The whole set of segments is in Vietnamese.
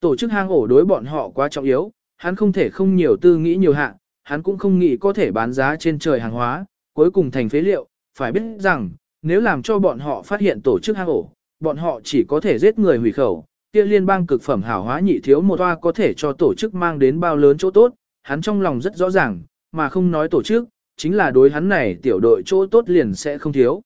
Tổ chức hang ổ đối bọn họ quá trọng yếu, hắn không thể không nhiều tư nghĩ nhiều hạng, hắn cũng không nghĩ có thể bán giá trên trời hàng hóa, cuối cùng thành phế liệu, phải biết rằng, nếu làm cho bọn họ phát hiện tổ chức hang ổ, bọn họ chỉ có thể giết người hủy khẩu, kia liên bang cực phẩm hảo hóa nhị thiếu một toa có thể cho tổ chức mang đến bao lớn chỗ tốt, hắn trong lòng rất rõ ràng, mà không nói tổ chức, chính là đối hắn này tiểu đội chỗ tốt liền sẽ không thiếu.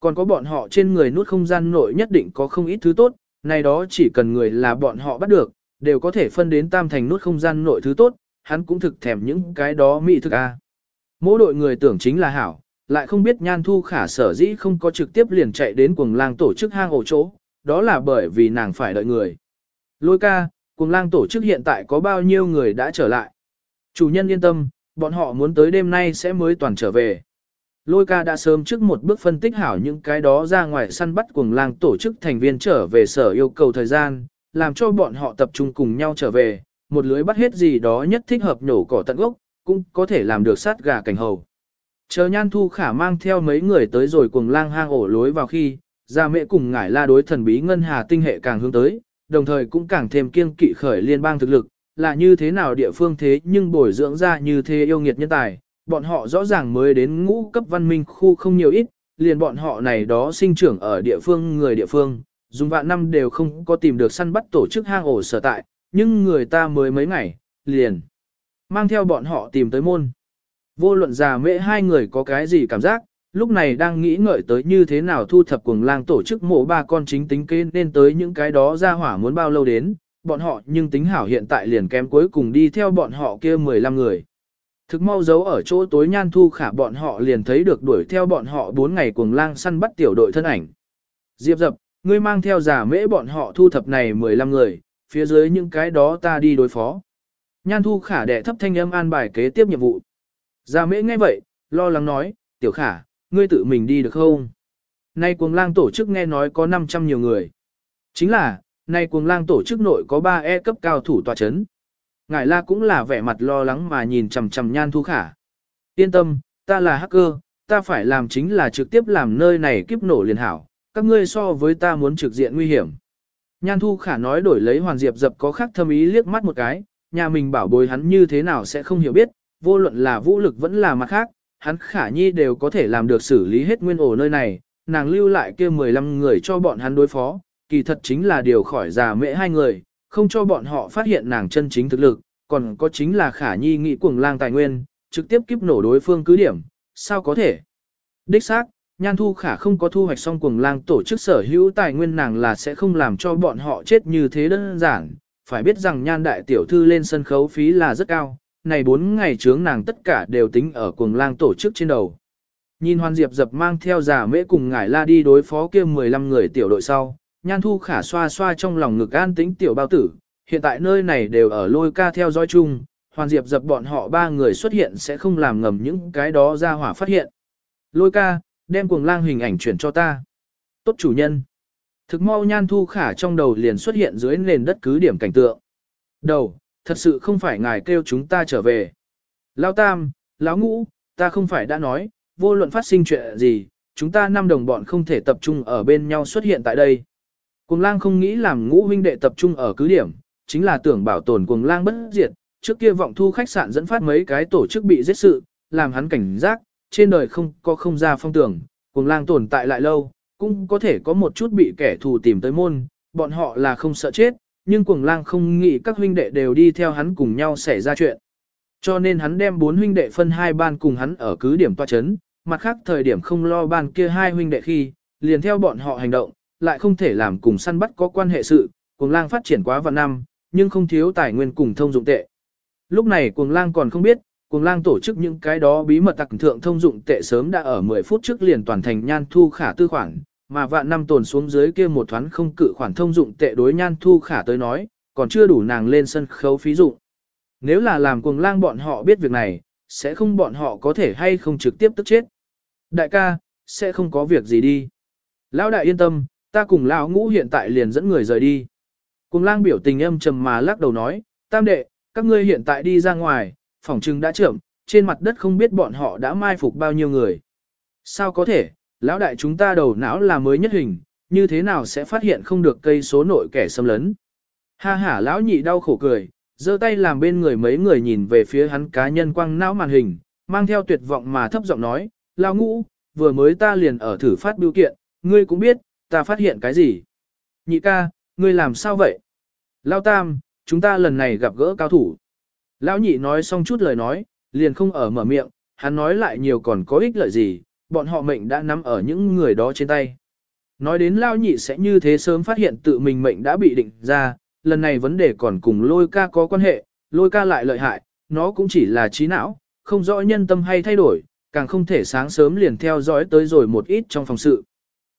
Còn có bọn họ trên người nút không gian nội nhất định có không ít thứ tốt, này đó chỉ cần người là bọn họ bắt được, đều có thể phân đến tam thành nút không gian nội thứ tốt, hắn cũng thực thèm những cái đó mỹ thực a. Mỗi đội người tưởng chính là hảo, lại không biết nhan thu khả sở dĩ không có trực tiếp liền chạy đến cuồng lang tổ chức hang ổ chỗ, đó là bởi vì nàng phải đợi người. Lôi ca, cuồng lang tổ chức hiện tại có bao nhiêu người đã trở lại. Chủ nhân yên tâm, bọn họ muốn tới đêm nay sẽ mới toàn trở về. Lôi ca đã sớm trước một bước phân tích hảo những cái đó ra ngoài săn bắt cuồng lang tổ chức thành viên trở về sở yêu cầu thời gian, làm cho bọn họ tập trung cùng nhau trở về, một lưới bắt hết gì đó nhất thích hợp nhổ cỏ tận gốc, cũng có thể làm được sát gà cảnh hầu. Chờ nhan thu khả mang theo mấy người tới rồi cuồng lang hang ổ lối vào khi, ra mẹ cùng ngải la đối thần bí ngân hà tinh hệ càng hướng tới, đồng thời cũng càng thêm kiêng kỵ khởi liên bang thực lực, là như thế nào địa phương thế nhưng bồi dưỡng ra như thế yêu nghiệt nhân tài, bọn họ rõ ràng mới đến ngũ cấp văn minh khu không nhiều ít, liền bọn họ này đó sinh trưởng ở địa phương người địa phương, dùng vạn năm đều không có tìm được săn bắt tổ chức hang ổ sở tại, nhưng người ta mới mấy ngày, liền mang theo bọn họ tìm tới môn. Vô luận già mẹ hai người có cái gì cảm giác, lúc này đang nghĩ ngợi tới như thế nào thu thập cuồng lang tổ chức mộ ba con chính tính kế nên tới những cái đó ra hỏa muốn bao lâu đến, bọn họ nhưng tính hảo hiện tại liền kém cuối cùng đi theo bọn họ kia 15 người. Thực mau giấu ở chỗ tối nhan thu khả bọn họ liền thấy được đuổi theo bọn họ 4 ngày cuồng lang săn bắt tiểu đội thân ảnh. Diệp dập, ngươi mang theo giả mễ bọn họ thu thập này 15 người, phía dưới những cái đó ta đi đối phó. Nhan thu khả đệ thấp thanh âm an bài kế tiếp nhiệm vụ. Giả mễ nghe vậy, lo lắng nói, tiểu khả, ngươi tự mình đi được không? Nay cuồng lang tổ chức nghe nói có 500 nhiều người. Chính là, nay cuồng lang tổ chức nội có 3 E cấp cao thủ tòa chấn. Ngải la cũng là vẻ mặt lo lắng mà nhìn chằm chằm nhan thu khả. Yên tâm, ta là hacker, ta phải làm chính là trực tiếp làm nơi này kiếp nổ liền hảo, các ngươi so với ta muốn trực diện nguy hiểm. Nhan thu khả nói đổi lấy hoàn diệp dập có khác thâm ý liếc mắt một cái, nhà mình bảo bối hắn như thế nào sẽ không hiểu biết, vô luận là vũ lực vẫn là mặt khác, hắn khả nhi đều có thể làm được xử lý hết nguyên ổ nơi này, nàng lưu lại kia 15 người cho bọn hắn đối phó, kỳ thật chính là điều khỏi già mẹ hai người, không cho bọn họ phát hiện nàng chân chính thực lực, còn có chính là khả nhi nghị cuồng lang tài nguyên, trực tiếp kiếp nổ đối phương cứ điểm, sao có thể. Đích xác, nhan thu khả không có thu hoạch xong cuồng lang tổ chức sở hữu tài nguyên nàng là sẽ không làm cho bọn họ chết như thế đơn giản, phải biết rằng nhan đại tiểu thư lên sân khấu phí là rất cao, này 4 ngày trước nàng tất cả đều tính ở cuồng lang tổ chức trên đầu. Nhìn Hoan Diệp dập mang theo giả mễ cùng ngải la đi đối phó kia 15 người tiểu đội sau, nhan thu khả xoa xoa trong lòng ngực an tĩnh tiểu bao tử, hiện tại nơi này đều ở lôi ca theo dõi chung, Hoàn Diệp dập bọn họ ba người xuất hiện sẽ không làm ngầm những cái đó ra hỏa phát hiện. Lôi ca, đem cuồng lang hình ảnh chuyển cho ta. Tốt chủ nhân. Thực mau nhan thu khả trong đầu liền xuất hiện dưới nền đất cứ điểm cảnh tượng. Đầu, thật sự không phải ngài kêu chúng ta trở về. Lão tam, lão ngũ, ta không phải đã nói, vô luận phát sinh chuyện gì, chúng ta năm đồng bọn không thể tập trung ở bên nhau xuất hiện tại đây. Cuồng lang không nghĩ làm ngũ huynh đệ tập trung ở cứ điểm, chính là tưởng bảo tồn cuồng lang bất diệt, trước kia vọng thu khách sạn dẫn phát mấy cái tổ chức bị giết sự, làm hắn cảnh giác, trên đời không có không ra phong tưởng, cuồng lang tồn tại lại lâu, cũng có thể có một chút bị kẻ thù tìm tới môn, bọn họ là không sợ chết, nhưng cuồng lang không nghĩ các huynh đệ đều đi theo hắn cùng nhau xảy ra chuyện. Cho nên hắn đem bốn huynh đệ phân hai ban cùng hắn ở cứ điểm tòa chấn, mặt khác thời điểm không lo ban kia hai huynh đệ khi, liền theo bọn họ hành động, lại không thể làm cùng săn bắt có quan hệ sự, cuồng lang phát triển quá vạn năm, nhưng không thiếu tài nguyên cùng thông dụng tệ. Lúc này cuồng lang còn không biết, cuồng lang tổ chức những cái đó bí mật tặc thượng thông dụng tệ sớm đã ở 10 phút trước liền toàn thành nhan thu khả tư khoản, mà vạn năm tồn xuống dưới kia một thoáng không cự khoản thông dụng tệ đối nhan thu khả tới nói, còn chưa đủ nàng lên sân khấu phí dụng. Nếu là làm cuồng lang bọn họ biết việc này, sẽ không bọn họ có thể hay không trực tiếp tức chết. Đại ca, sẽ không có việc gì đi. Lão đại yên tâm, ta cùng lão ngũ hiện tại liền dẫn người rời đi. Cùng lang biểu tình âm trầm mà lắc đầu nói, tam đệ, các ngươi hiện tại đi ra ngoài, phòng trưng đã trưởng, trên mặt đất không biết bọn họ đã mai phục bao nhiêu người. Sao có thể, lão đại chúng ta đầu não là mới nhất hình, như thế nào sẽ phát hiện không được cây số nội kẻ xâm lấn. Ha ha lão nhị đau khổ cười, giơ tay làm bên người mấy người nhìn về phía hắn cá nhân quăng não màn hình, mang theo tuyệt vọng mà thấp giọng nói, lão ngũ, vừa mới ta liền ở thử phát biểu kiện, ngươi cũng biết, ta phát hiện cái gì. Nhị ca, ngươi làm sao vậy? Lao tam, chúng ta lần này gặp gỡ cao thủ. Lão nhị nói xong chút lời nói, liền không ở mở miệng, hắn nói lại nhiều còn có ích lợi gì, bọn họ mệnh đã nắm ở những người đó trên tay. Nói đến Lao nhị sẽ như thế sớm phát hiện tự mình mệnh đã bị định ra, lần này vấn đề còn cùng lôi ca có quan hệ, lôi ca lại lợi hại, nó cũng chỉ là trí não, không rõ nhân tâm hay thay đổi, càng không thể sáng sớm liền theo dõi tới rồi một ít trong phòng sự.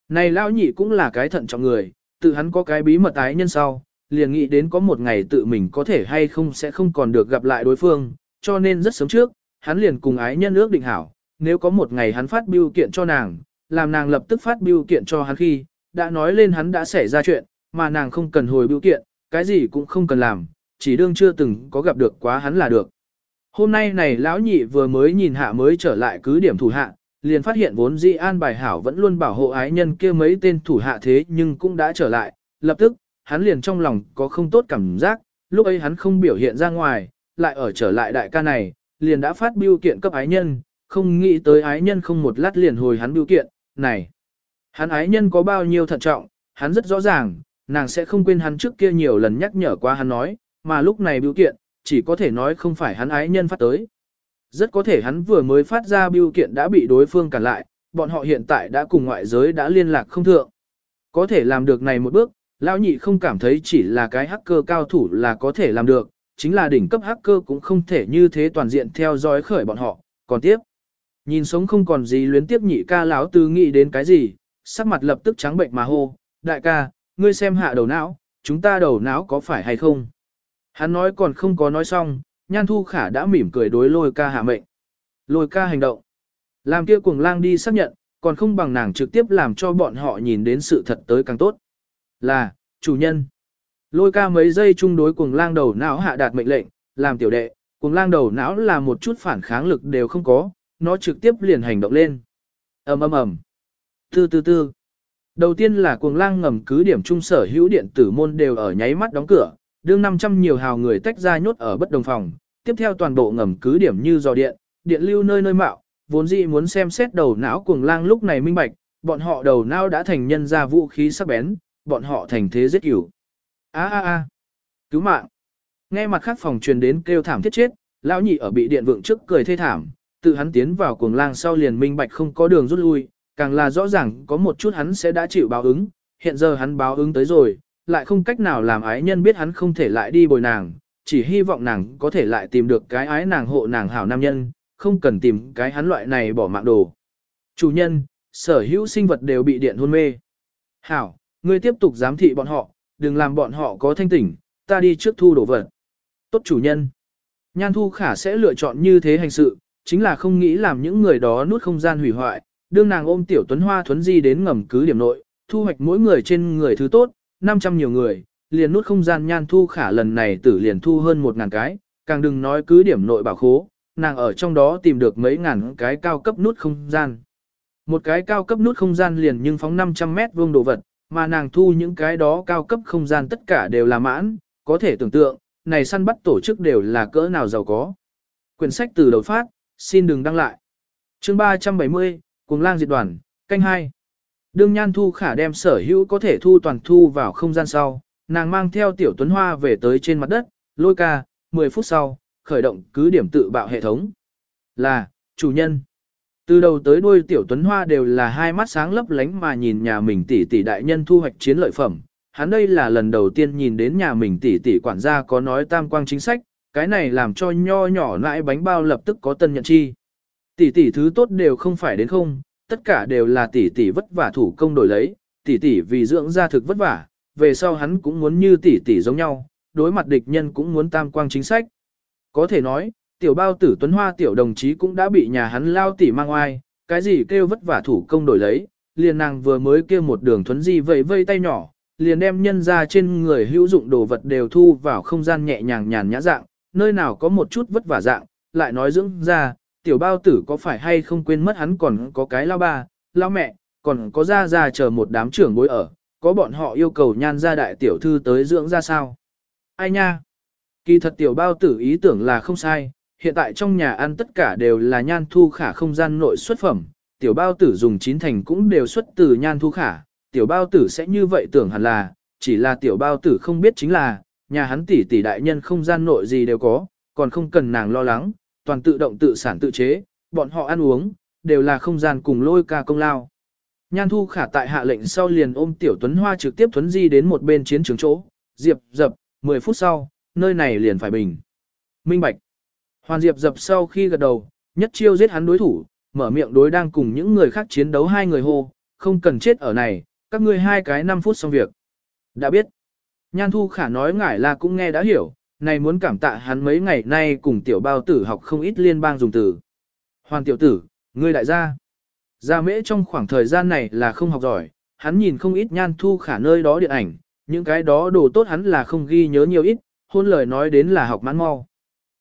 Này lão nhị cũng là cái thận trọng người, tự hắn có cái bí mật ái nhân sau, liền nghĩ đến có một ngày tự mình có thể hay không sẽ không còn được gặp lại đối phương, cho nên rất sớm trước, hắn liền cùng ái nhân ước định hảo, nếu có một ngày hắn phát biêu kiện cho nàng, làm nàng lập tức phát biêu kiện cho hắn khi, đã nói lên hắn đã xảy ra chuyện, mà nàng không cần hồi biêu kiện, cái gì cũng không cần làm, chỉ đương chưa từng có gặp được quá hắn là được. Hôm nay này lão nhị vừa mới nhìn hạ mới trở lại cứ điểm thủ hạ, liền phát hiện vốn dĩ an bài hảo vẫn luôn bảo hộ ái nhân kia mấy tên thủ hạ thế nhưng cũng đã trở lại, lập tức, hắn liền trong lòng có không tốt cảm giác, lúc ấy hắn không biểu hiện ra ngoài, lại ở trở lại đại ca này, liền đã phát biêu kiện cấp ái nhân, không nghĩ tới ái nhân không một lát liền hồi hắn biêu kiện, này. Hắn ái nhân có bao nhiêu thận trọng, hắn rất rõ ràng, nàng sẽ không quên hắn trước kia nhiều lần nhắc nhở qua hắn nói, mà lúc này biêu kiện, chỉ có thể nói không phải hắn ái nhân phát tới. Rất có thể hắn vừa mới phát ra biêu kiện đã bị đối phương cản lại, bọn họ hiện tại đã cùng ngoại giới đã liên lạc không thượng. Có thể làm được này một bước, lão nhị không cảm thấy chỉ là cái hacker cao thủ là có thể làm được, chính là đỉnh cấp hacker cũng không thể như thế toàn diện theo dõi khởi bọn họ. Còn tiếp, nhìn sống không còn gì luyến tiếp nhị ca lão tư nghĩ đến cái gì, sắc mặt lập tức trắng bệnh mà hô, đại ca, ngươi xem hạ đầu não, chúng ta đầu não có phải hay không? Hắn nói còn không có nói xong, nhan thu khả đã mỉm cười đối lôi ca hạ mệnh. Lôi ca hành động. Làm kia cuồng lang đi xác nhận, còn không bằng nàng trực tiếp làm cho bọn họ nhìn đến sự thật tới càng tốt. Là, chủ nhân. Lôi ca mấy giây chung đối cuồng lang đầu não hạ đạt mệnh lệnh, làm tiểu đệ, cuồng lang đầu não là một chút phản kháng lực đều không có, nó trực tiếp liền hành động lên. ầm ầm ầm. Tư tư tư. Đầu tiên là cuồng lang ngầm cứ điểm trung sở hữu điện tử môn đều ở nháy mắt đóng cửa, đương 500 nhiều hào người tách ra nhốt ở bất đồng phòng, tiếp theo toàn bộ ngầm cứ điểm như dò điện, điện lưu nơi nơi mạo, vốn dĩ muốn xem xét đầu não cuồng lang lúc này minh bạch, bọn họ đầu não đã thành nhân ra vũ khí sắc bén, bọn họ thành thế giết cửu. A a a, cứu mạng. Nghe mặt khác phòng truyền đến kêu thảm thiết chết, lão nhị ở bị điện vượng trước cười thê thảm, tự hắn tiến vào cuồng lang sau liền minh bạch không có đường rút lui, càng là rõ ràng có một chút hắn sẽ đã chịu báo ứng, hiện giờ hắn báo ứng tới rồi, lại không cách nào làm ái nhân biết hắn không thể lại đi bồi nàng, chỉ hy vọng nàng có thể lại tìm được cái ái nàng hộ nàng hảo nam nhân, không cần tìm cái hắn loại này bỏ mạng đồ. Chủ nhân, sở hữu sinh vật đều bị điện hôn mê. Hảo, ngươi tiếp tục giám thị bọn họ, đừng làm bọn họ có thanh tỉnh, ta đi trước thu đổ vật. Tốt chủ nhân. Nhan thu khả sẽ lựa chọn như thế hành sự, chính là không nghĩ làm những người đó nuốt không gian hủy hoại, đương nàng ôm tiểu tuấn hoa thuấn di đến ngầm cứ điểm nội, thu hoạch mỗi người trên người thứ tốt, 500 nhiều người, liền nút không gian nhan thu khả lần này tử liền thu hơn 1.000 cái, càng đừng nói cứ điểm nội bảo khố, nàng ở trong đó tìm được mấy ngàn cái cao cấp nút không gian. Một cái cao cấp nút không gian liền nhưng phóng 500 mét vuông đồ vật, mà nàng thu những cái đó cao cấp không gian tất cả đều là mãn, có thể tưởng tượng, này săn bắt tổ chức đều là cỡ nào giàu có. Quyển sách từ đầu phát, xin đừng đăng lại. chương 370, Cuồng lang diệt đoàn, canh 2. Đương Nhan Thu Khả đem sở hữu có thể thu toàn thu vào không gian sau, nàng mang theo Tiểu Tuấn Hoa về tới trên mặt đất, lôi ca, 10 phút sau, khởi động cứ điểm tự bạo hệ thống. Là, chủ nhân. Từ đầu tới đuôi Tiểu Tuấn Hoa đều là hai mắt sáng lấp lánh mà nhìn nhà mình tỷ tỷ đại nhân thu hoạch chiến lợi phẩm. Hắn đây là lần đầu tiên nhìn đến nhà mình tỷ tỷ quản gia có nói tam quang chính sách, cái này làm cho nho nhỏ nãi bánh bao lập tức có tân nhận chi. Tỷ tỷ thứ tốt đều không phải đến không, tất cả đều là tỷ tỷ vất vả thủ công đổi lấy, tỷ tỷ vì dưỡng ra thực vất vả, về sau hắn cũng muốn như tỷ tỷ giống nhau, đối mặt địch nhân cũng muốn tam quang chính sách. Có thể nói, tiểu bao tử tuấn hoa tiểu đồng chí cũng đã bị nhà hắn lao tỷ mang oai, cái gì kêu vất vả thủ công đổi lấy, liền nàng vừa mới kêu một đường thuấn di vây vây tay nhỏ, liền đem nhân ra trên người hữu dụng đồ vật đều thu vào không gian nhẹ nhàng nhàn nhã dạng, nơi nào có một chút vất vả dạng, lại nói dưỡng ra, tiểu bao tử có phải hay không quên mất hắn còn có cái lao ba, lao mẹ, còn có ra ra chờ một đám trưởng bối ở, có bọn họ yêu cầu nhan ra đại tiểu thư tới dưỡng ra sao. Ai nha? Kỳ thật tiểu bao tử ý tưởng là không sai, hiện tại trong nhà ăn tất cả đều là nhan thu khả không gian nội xuất phẩm, tiểu bao tử dùng chín thành cũng đều xuất từ nhan thu khả, tiểu bao tử sẽ như vậy tưởng hẳn là, chỉ là tiểu bao tử không biết chính là, nhà hắn tỷ tỷ đại nhân không gian nội gì đều có, còn không cần nàng lo lắng, toàn tự động tự sản tự chế, bọn họ ăn uống, đều là không gian cùng lôi ca công lao. Nhan thu khả tại hạ lệnh sau liền ôm tiểu tuấn hoa trực tiếp thuấn di đến một bên chiến trường chỗ, diệp dập, 10 phút sau, nơi này liền phải bình. Minh Bạch. Hoàn diệp dập sau khi gật đầu, nhất chiêu giết hắn đối thủ, mở miệng đối đang cùng những người khác chiến đấu hai người hô, không cần chết ở này, các ngươi hai cái 5 phút xong việc. Đã biết. Nhan thu khả nói ngải là cũng nghe đã hiểu, này muốn cảm tạ hắn mấy ngày nay cùng tiểu bao tử học không ít liên bang dùng từ. Hoàn tiểu tử, ngươi đại gia. Gia mễ trong khoảng thời gian này là không học giỏi, hắn nhìn không ít nhan thu khả nơi đó điện ảnh, những cái đó đồ tốt hắn là không ghi nhớ nhiều ít, hôn lời nói đến là học mãn mau.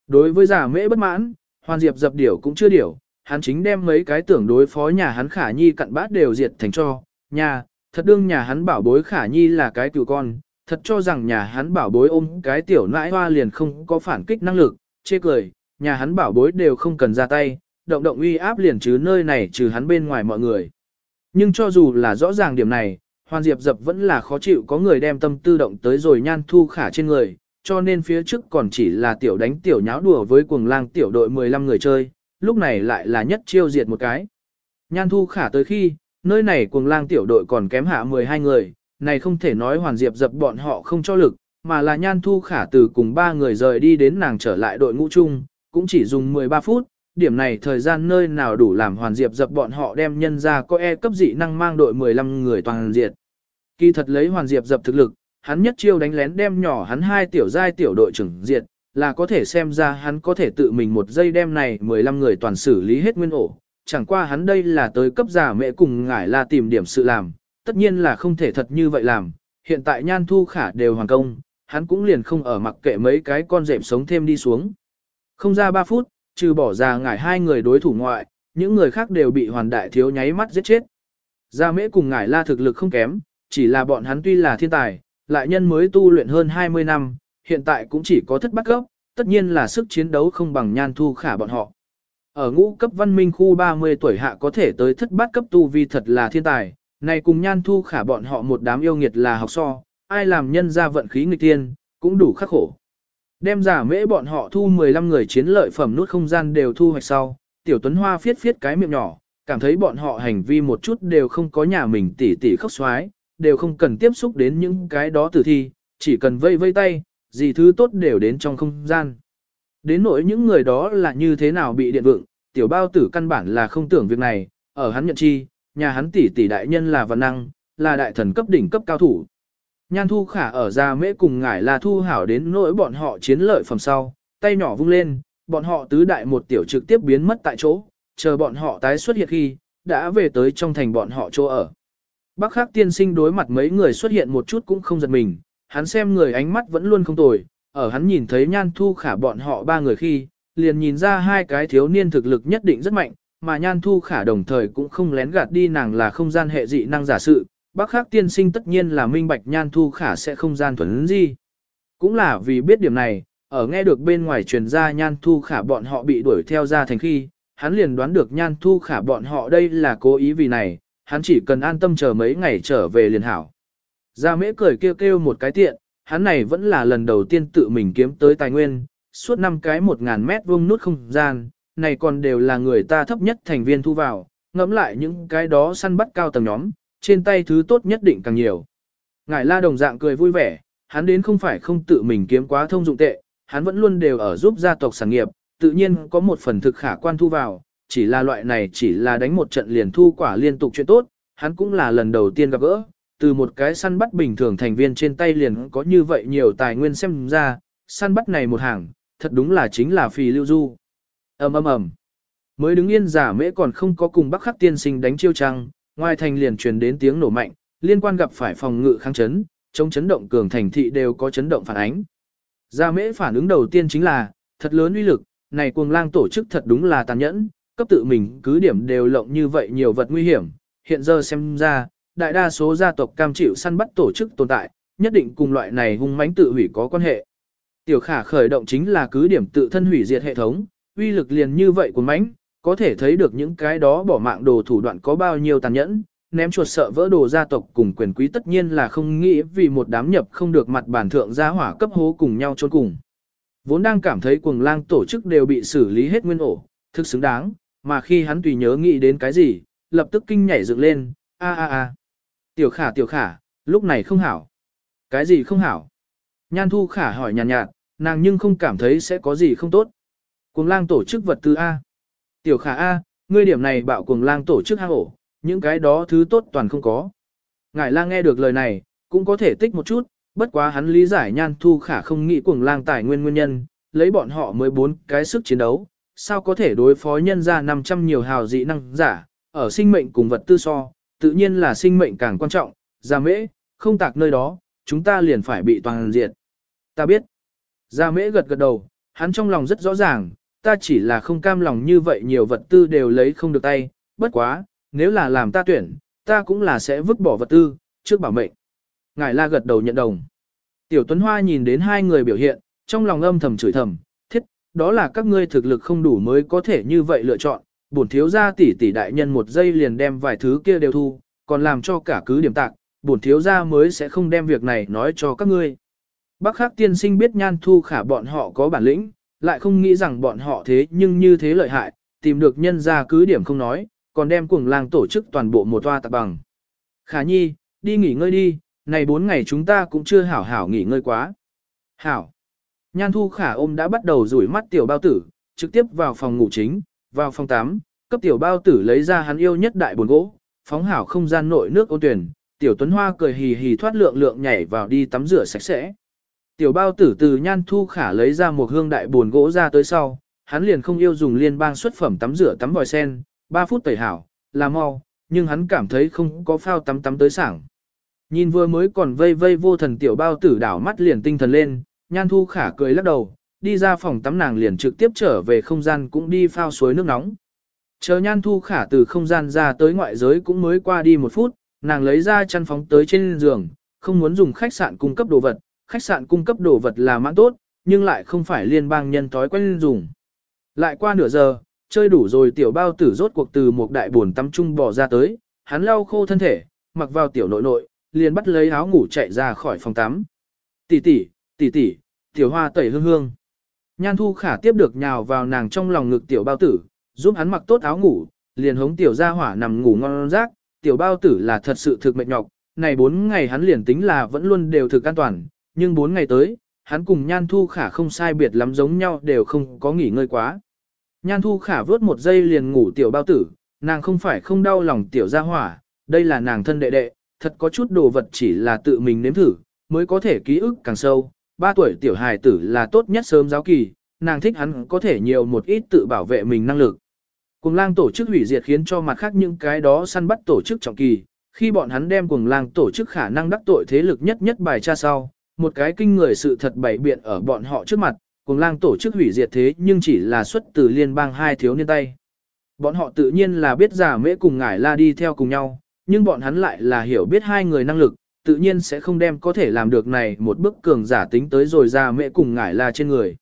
Đối với giả mễ bất mãn, hoàn diệp dập điểu cũng chưa điểu, hắn chính đem mấy cái tưởng đối phó nhà hắn khả nhi cặn bát đều diệt thành cho, nhà, thật đương nhà hắn bảo bối khả nhi là cái cựu con, thật cho rằng nhà hắn bảo bối ôm cái tiểu nãi hoa liền không có phản kích năng lực, chê cười, nhà hắn bảo bối đều không cần ra tay, động động uy áp liền chứ nơi này trừ hắn bên ngoài mọi người. Nhưng cho dù là rõ ràng điểm này, Hoàn Diệp dập vẫn là khó chịu có người đem tâm tư động tới rồi nhan thu khả trên người, cho nên phía trước còn chỉ là tiểu đánh tiểu nháo đùa với cuồng lang tiểu đội 15 người chơi, lúc này lại là nhất chiêu diệt một cái. Nhan thu khả tới khi, nơi này cuồng lang tiểu đội còn kém hạ 12 người, này không thể nói hoàn diệp dập bọn họ không cho lực, mà là nhan thu khả từ cùng ba người rời đi đến nàng trở lại đội ngũ chung, cũng chỉ dùng 13 phút, điểm này thời gian nơi nào đủ làm hoàn diệp dập bọn họ đem nhân ra có e cấp dị năng mang đội 15 người toàn diệt. Kỳ thật lấy hoàn diệp dập thực lực, hắn nhất chiêu đánh lén đem nhỏ hắn hai tiểu giai tiểu đội trưởng diệt, là có thể xem ra hắn có thể tự mình một giây đem này 15 người toàn xử lý hết nguyên ổ. Chẳng qua hắn đây là tới cấp giả mẹ cùng ngải là tìm điểm sự làm, tất nhiên là không thể thật như vậy làm. Hiện tại nhan thu khả đều hoàn công, hắn cũng liền không ở mặc kệ mấy cái con rệm sống thêm đi xuống. Không ra 3 phút, trừ bỏ ra ngải hai người đối thủ ngoại, những người khác đều bị hoàn đại thiếu nháy mắt giết chết. Gia mễ cùng ngải la thực lực không kém, chỉ là bọn hắn tuy là thiên tài, lại nhân mới tu luyện hơn 20 năm, hiện tại cũng chỉ có thất bắt gốc, tất nhiên là sức chiến đấu không bằng nhan thu khả bọn họ. Ở ngũ cấp văn minh khu 30 tuổi hạ có thể tới thất bát cấp tu vi thật là thiên tài, này cùng nhan thu khả bọn họ một đám yêu nghiệt là học so, ai làm nhân ra vận khí nghịch tiên, cũng đủ khắc khổ. Đem giả mễ bọn họ thu 15 người chiến lợi phẩm nút không gian đều thu hoạch sau, tiểu tuấn hoa phiết phiết cái miệng nhỏ, cảm thấy bọn họ hành vi một chút đều không có nhà mình tỉ tỉ khóc xoái, đều không cần tiếp xúc đến những cái đó tử thi, chỉ cần vây vây tay, gì thứ tốt đều đến trong không gian. Đến nỗi những người đó là như thế nào bị điện vượng, tiểu bao tử căn bản là không tưởng việc này, ở hắn nhận chi, nhà hắn tỷ tỷ đại nhân là văn năng, là đại thần cấp đỉnh cấp cao thủ. Nhan thu khả ở ra mễ cùng ngải là thu hảo đến nỗi bọn họ chiến lợi phẩm sau, tay nhỏ vung lên, bọn họ tứ đại một tiểu trực tiếp biến mất tại chỗ, chờ bọn họ tái xuất hiện khi, đã về tới trong thành bọn họ chỗ ở. Bác khắc tiên sinh đối mặt mấy người xuất hiện một chút cũng không giật mình, hắn xem người ánh mắt vẫn luôn không tồi, ở hắn nhìn thấy nhan thu khả bọn họ ba người khi, liền nhìn ra hai cái thiếu niên thực lực nhất định rất mạnh, mà nhan thu khả đồng thời cũng không lén gạt đi nàng là không gian hệ dị năng giả sự, bác khác tiên sinh tất nhiên là minh bạch nhan thu khả sẽ không gian thuần gì. Cũng là vì biết điểm này, ở nghe được bên ngoài truyền ra nhan thu khả bọn họ bị đuổi theo ra thành khi, hắn liền đoán được nhan thu khả bọn họ đây là cố ý vì này, hắn chỉ cần an tâm chờ mấy ngày trở về liền hảo. Gia mễ cười kêu kêu một cái tiện, hắn này vẫn là lần đầu tiên tự mình kiếm tới tài nguyên, suốt năm cái một ngàn mét vuông nút không gian, này còn đều là người ta thấp nhất thành viên thu vào, ngẫm lại những cái đó săn bắt cao tầng nhóm, trên tay thứ tốt nhất định càng nhiều. Ngải la đồng dạng cười vui vẻ, hắn đến không phải không tự mình kiếm quá thông dụng tệ, hắn vẫn luôn đều ở giúp gia tộc sản nghiệp, tự nhiên có một phần thực khả quan thu vào, chỉ là loại này chỉ là đánh một trận liền thu quả liên tục chuyện tốt, hắn cũng là lần đầu tiên gặp gỡ, từ một cái săn bắt bình thường thành viên trên tay liền có như vậy nhiều tài nguyên xem ra, săn bắt này một hàng, thật đúng là chính là phì lưu du ầm ầm ầm Mới đứng yên giả mễ còn không có cùng bắc khắc tiên sinh đánh chiêu trăng, ngoài thành liền truyền đến tiếng nổ mạnh, liên quan gặp phải phòng ngự kháng chấn, chống chấn động cường thành thị đều có chấn động phản ánh. Giả mễ phản ứng đầu tiên chính là, thật lớn uy lực, này cuồng lang tổ chức thật đúng là tàn nhẫn, cấp tự mình cứ điểm đều lộng như vậy nhiều vật nguy hiểm, hiện giờ xem ra, đại đa số gia tộc cam chịu săn bắt tổ chức tồn tại, nhất định cùng loại này hung mãnh tự hủy có quan hệ. Tiểu khả khởi động chính là cứ điểm tự thân hủy diệt hệ thống, uy lực liền như vậy của mãnh, có thể thấy được những cái đó bỏ mạng đồ thủ đoạn có bao nhiêu tàn nhẫn, ném chuột sợ vỡ đồ gia tộc cùng quyền quý tất nhiên là không nghĩ vì một đám nhập không được mặt bản thượng gia hỏa cấp hố cùng nhau trốn cùng. Vốn đang cảm thấy cuồng lang tổ chức đều bị xử lý hết nguyên ổ, thực xứng đáng, mà khi hắn tùy nhớ nghĩ đến cái gì, lập tức kinh nhảy dựng lên, a a a. Tiểu khả tiểu khả, lúc này không hảo. Cái gì không hảo? Nhan thu khả hỏi nhàn nhạt, nhạt, nàng nhưng không cảm thấy sẽ có gì không tốt. Cuồng lang tổ chức vật tư A. Tiểu khả A, ngươi điểm này bảo cuồng lang tổ chức hang ổ, những cái đó thứ tốt toàn không có. Ngải lang nghe được lời này, cũng có thể tích một chút, bất quá hắn lý giải nhan thu khả không nghĩ cuồng lang tài nguyên nguyên nhân, lấy bọn họ mới bốn cái sức chiến đấu, sao có thể đối phó nhân ra 500 nhiều hào dị năng giả, ở sinh mệnh cùng vật tư so, tự nhiên là sinh mệnh càng quan trọng, ra mễ, không tạc nơi đó, chúng ta liền phải bị toàn diệt. Ta biết. Gia mễ gật gật đầu, hắn trong lòng rất rõ ràng, ta chỉ là không cam lòng như vậy nhiều vật tư đều lấy không được tay, bất quá, nếu là làm ta tuyển, ta cũng là sẽ vứt bỏ vật tư, trước bảo mệnh. Ngài la gật đầu nhận đồng. Tiểu Tuấn Hoa nhìn đến hai người biểu hiện, trong lòng âm thầm chửi thầm, thiết, đó là các ngươi thực lực không đủ mới có thể như vậy lựa chọn, bổn thiếu gia tỷ tỷ đại nhân một giây liền đem vài thứ kia đều thu, còn làm cho cả cứ điểm tạc, bổn thiếu gia mới sẽ không đem việc này nói cho các ngươi. Bác Khắc tiên sinh biết nhan thu khả bọn họ có bản lĩnh, lại không nghĩ rằng bọn họ thế nhưng như thế lợi hại, tìm được nhân ra cứ điểm không nói, còn đem cuồng lang tổ chức toàn bộ một toa tạc bằng. Khả nhi, đi nghỉ ngơi đi, này bốn ngày chúng ta cũng chưa hảo hảo nghỉ ngơi quá. Hảo. Nhan thu khả ôm đã bắt đầu rủi mắt tiểu bao tử, trực tiếp vào phòng ngủ chính, vào phòng 8, cấp tiểu bao tử lấy ra hắn yêu nhất đại buồn gỗ, phóng hảo không gian nội nước ô tuyển, tiểu tuấn hoa cười hì hì thoát lượng lượng nhảy vào đi tắm rửa sạch sẽ. Tiểu bao tử từ nhan thu khả lấy ra một hương đại buồn gỗ ra tới sau, hắn liền không yêu dùng liên bang xuất phẩm tắm rửa tắm vòi sen, 3 phút tẩy hảo, là mau, nhưng hắn cảm thấy không có phao tắm tắm tới sảng. Nhìn vừa mới còn vây vây vô thần tiểu bao tử đảo mắt liền tinh thần lên, nhan thu khả cười lắc đầu, đi ra phòng tắm nàng liền trực tiếp trở về không gian cũng đi phao suối nước nóng. Chờ nhan thu khả từ không gian ra tới ngoại giới cũng mới qua đi một phút, nàng lấy ra chăn phóng tới trên giường, không muốn dùng khách sạn cung cấp đồ vật, khách sạn cung cấp đồ vật là mãn tốt, nhưng lại không phải liên bang nhân thói quen dùng. Lại qua nửa giờ, chơi đủ rồi tiểu bao tử rốt cuộc từ một đại buồn tắm trung bò ra tới, hắn lau khô thân thể, mặc vào tiểu nội nội, liền bắt lấy áo ngủ chạy ra khỏi phòng tắm. Tỷ tỷ, tỷ tỷ, tiểu hoa tẩy hương hương. Nhan thu khả tiếp được nhào vào nàng trong lòng ngực tiểu bao tử, giúp hắn mặc tốt áo ngủ, liền hống tiểu ra hỏa nằm ngủ ngon rác, tiểu bao tử là thật sự thực mệt nhọc, này bốn ngày hắn liền tính là vẫn luôn đều thực an toàn, nhưng bốn ngày tới, hắn cùng Nhan Thu Khả không sai biệt lắm giống nhau đều không có nghỉ ngơi quá. Nhan Thu Khả vớt một giây liền ngủ tiểu bao tử, nàng không phải không đau lòng tiểu gia hỏa, đây là nàng thân đệ đệ, thật có chút đồ vật chỉ là tự mình nếm thử, mới có thể ký ức càng sâu. Ba tuổi tiểu hài tử là tốt nhất sớm giáo kỳ, nàng thích hắn có thể nhiều một ít tự bảo vệ mình năng lực. Cùng lang tổ chức hủy diệt khiến cho mặt khác những cái đó săn bắt tổ chức trọng kỳ, khi bọn hắn đem cùng lang tổ chức khả năng đắc tội thế lực nhất nhất bài tra sau, một cái kinh người sự thật bày biện ở bọn họ trước mặt, cùng lang tổ chức hủy diệt thế nhưng chỉ là xuất từ liên bang hai thiếu niên tay. Bọn họ tự nhiên là biết giả mễ cùng ngải la đi theo cùng nhau, nhưng bọn hắn lại là hiểu biết hai người năng lực, tự nhiên sẽ không đem có thể làm được này một bước cường giả tính tới rồi giả mễ cùng ngải la trên người.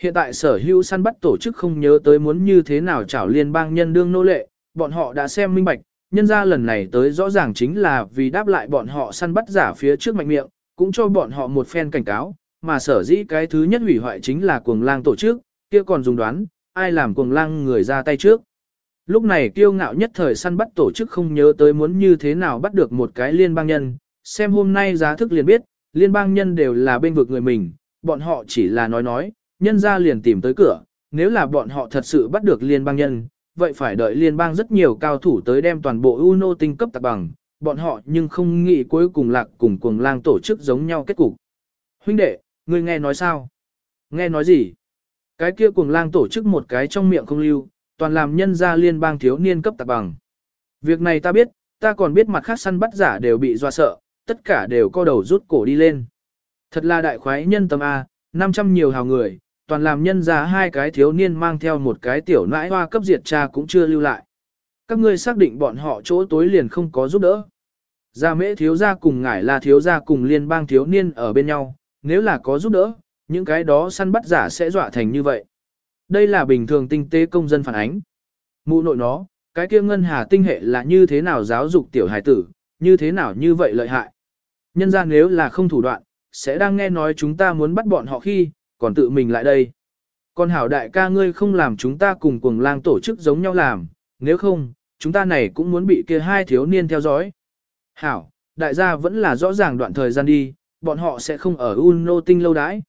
Hiện tại sở hữu săn bắt tổ chức không nhớ tới muốn như thế nào chảo liên bang nhân đương nô lệ, bọn họ đã xem minh bạch, nhân ra lần này tới rõ ràng chính là vì đáp lại bọn họ săn bắt giả phía trước mạnh miệng, cũng cho bọn họ một phen cảnh cáo, mà sở dĩ cái thứ nhất hủy hoại chính là cuồng lang tổ chức, kia còn dùng đoán, ai làm cuồng lang người ra tay trước. Lúc này kiêu ngạo nhất thời săn bắt tổ chức không nhớ tới muốn như thế nào bắt được một cái liên bang nhân, xem hôm nay giá thức liền biết, liên bang nhân đều là bên vực người mình, bọn họ chỉ là nói nói, nhân ra liền tìm tới cửa, nếu là bọn họ thật sự bắt được liên bang nhân, vậy phải đợi liên bang rất nhiều cao thủ tới đem toàn bộ UNO tinh cấp tạc bằng, bọn họ nhưng không nghĩ cuối cùng lạc cùng cuồng lang tổ chức giống nhau kết cục. Huynh đệ, ngươi nghe nói sao? Nghe nói gì? Cái kia cuồng lang tổ chức một cái trong miệng không lưu, toàn làm nhân gia liên bang thiếu niên cấp tạp bằng. Việc này ta biết, ta còn biết mặt khác săn bắt giả đều bị doa sợ, tất cả đều co đầu rút cổ đi lên. Thật là đại khoái nhân tâm A, 500 nhiều hào người, toàn làm nhân ra hai cái thiếu niên mang theo một cái tiểu nãi hoa cấp diệt cha cũng chưa lưu lại. Các ngươi xác định bọn họ chỗ tối liền không có giúp đỡ. Gia mễ thiếu gia cùng ngải là thiếu gia cùng liên bang thiếu niên ở bên nhau, nếu là có giúp đỡ, những cái đó săn bắt giả sẽ dọa thành như vậy. Đây là bình thường tinh tế công dân phản ánh. Mụ nội nó, cái kia ngân hà tinh hệ là như thế nào giáo dục tiểu hài tử, như thế nào như vậy lợi hại. Nhân ra nếu là không thủ đoạn, sẽ đang nghe nói chúng ta muốn bắt bọn họ khi, còn tự mình lại đây. Còn hảo đại ca ngươi không làm chúng ta cùng cuồng lang tổ chức giống nhau làm, nếu không, chúng ta này cũng muốn bị kia hai thiếu niên theo dõi. Hảo, đại gia vẫn là rõ ràng đoạn thời gian đi, bọn họ sẽ không ở Uno tinh lâu đãi.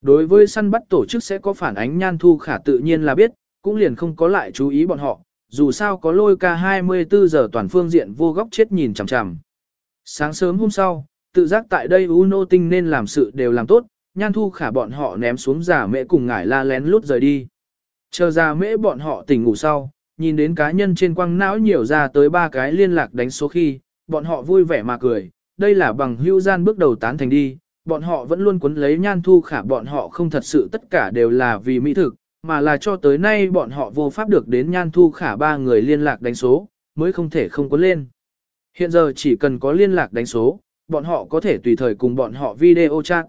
Đối với săn bắt tổ chức sẽ có phản ánh nhan thu khả tự nhiên là biết, cũng liền không có lại chú ý bọn họ, dù sao có lôi ca 24 giờ toàn phương diện vô góc chết nhìn chằm chằm. Sáng sớm hôm sau, tự giác tại đây Uno tinh nên làm sự đều làm tốt, nhan thu khả bọn họ ném xuống giả mễ cùng ngải la lén lút rời đi. Chờ ra mễ bọn họ tỉnh ngủ sau, nhìn đến cá nhân trên quăng não nhiều ra tới ba cái liên lạc đánh số khi, bọn họ vui vẻ mà cười, đây là bằng hưu gian bước đầu tán thành đi, bọn họ vẫn luôn cuốn lấy nhan thu khả bọn họ không thật sự tất cả đều là vì mỹ thực, mà là cho tới nay bọn họ vô pháp được đến nhan thu khả ba người liên lạc đánh số, mới không thể không cuốn lên. Hiện giờ chỉ cần có liên lạc đánh số, bọn họ có thể tùy thời cùng bọn họ video chat.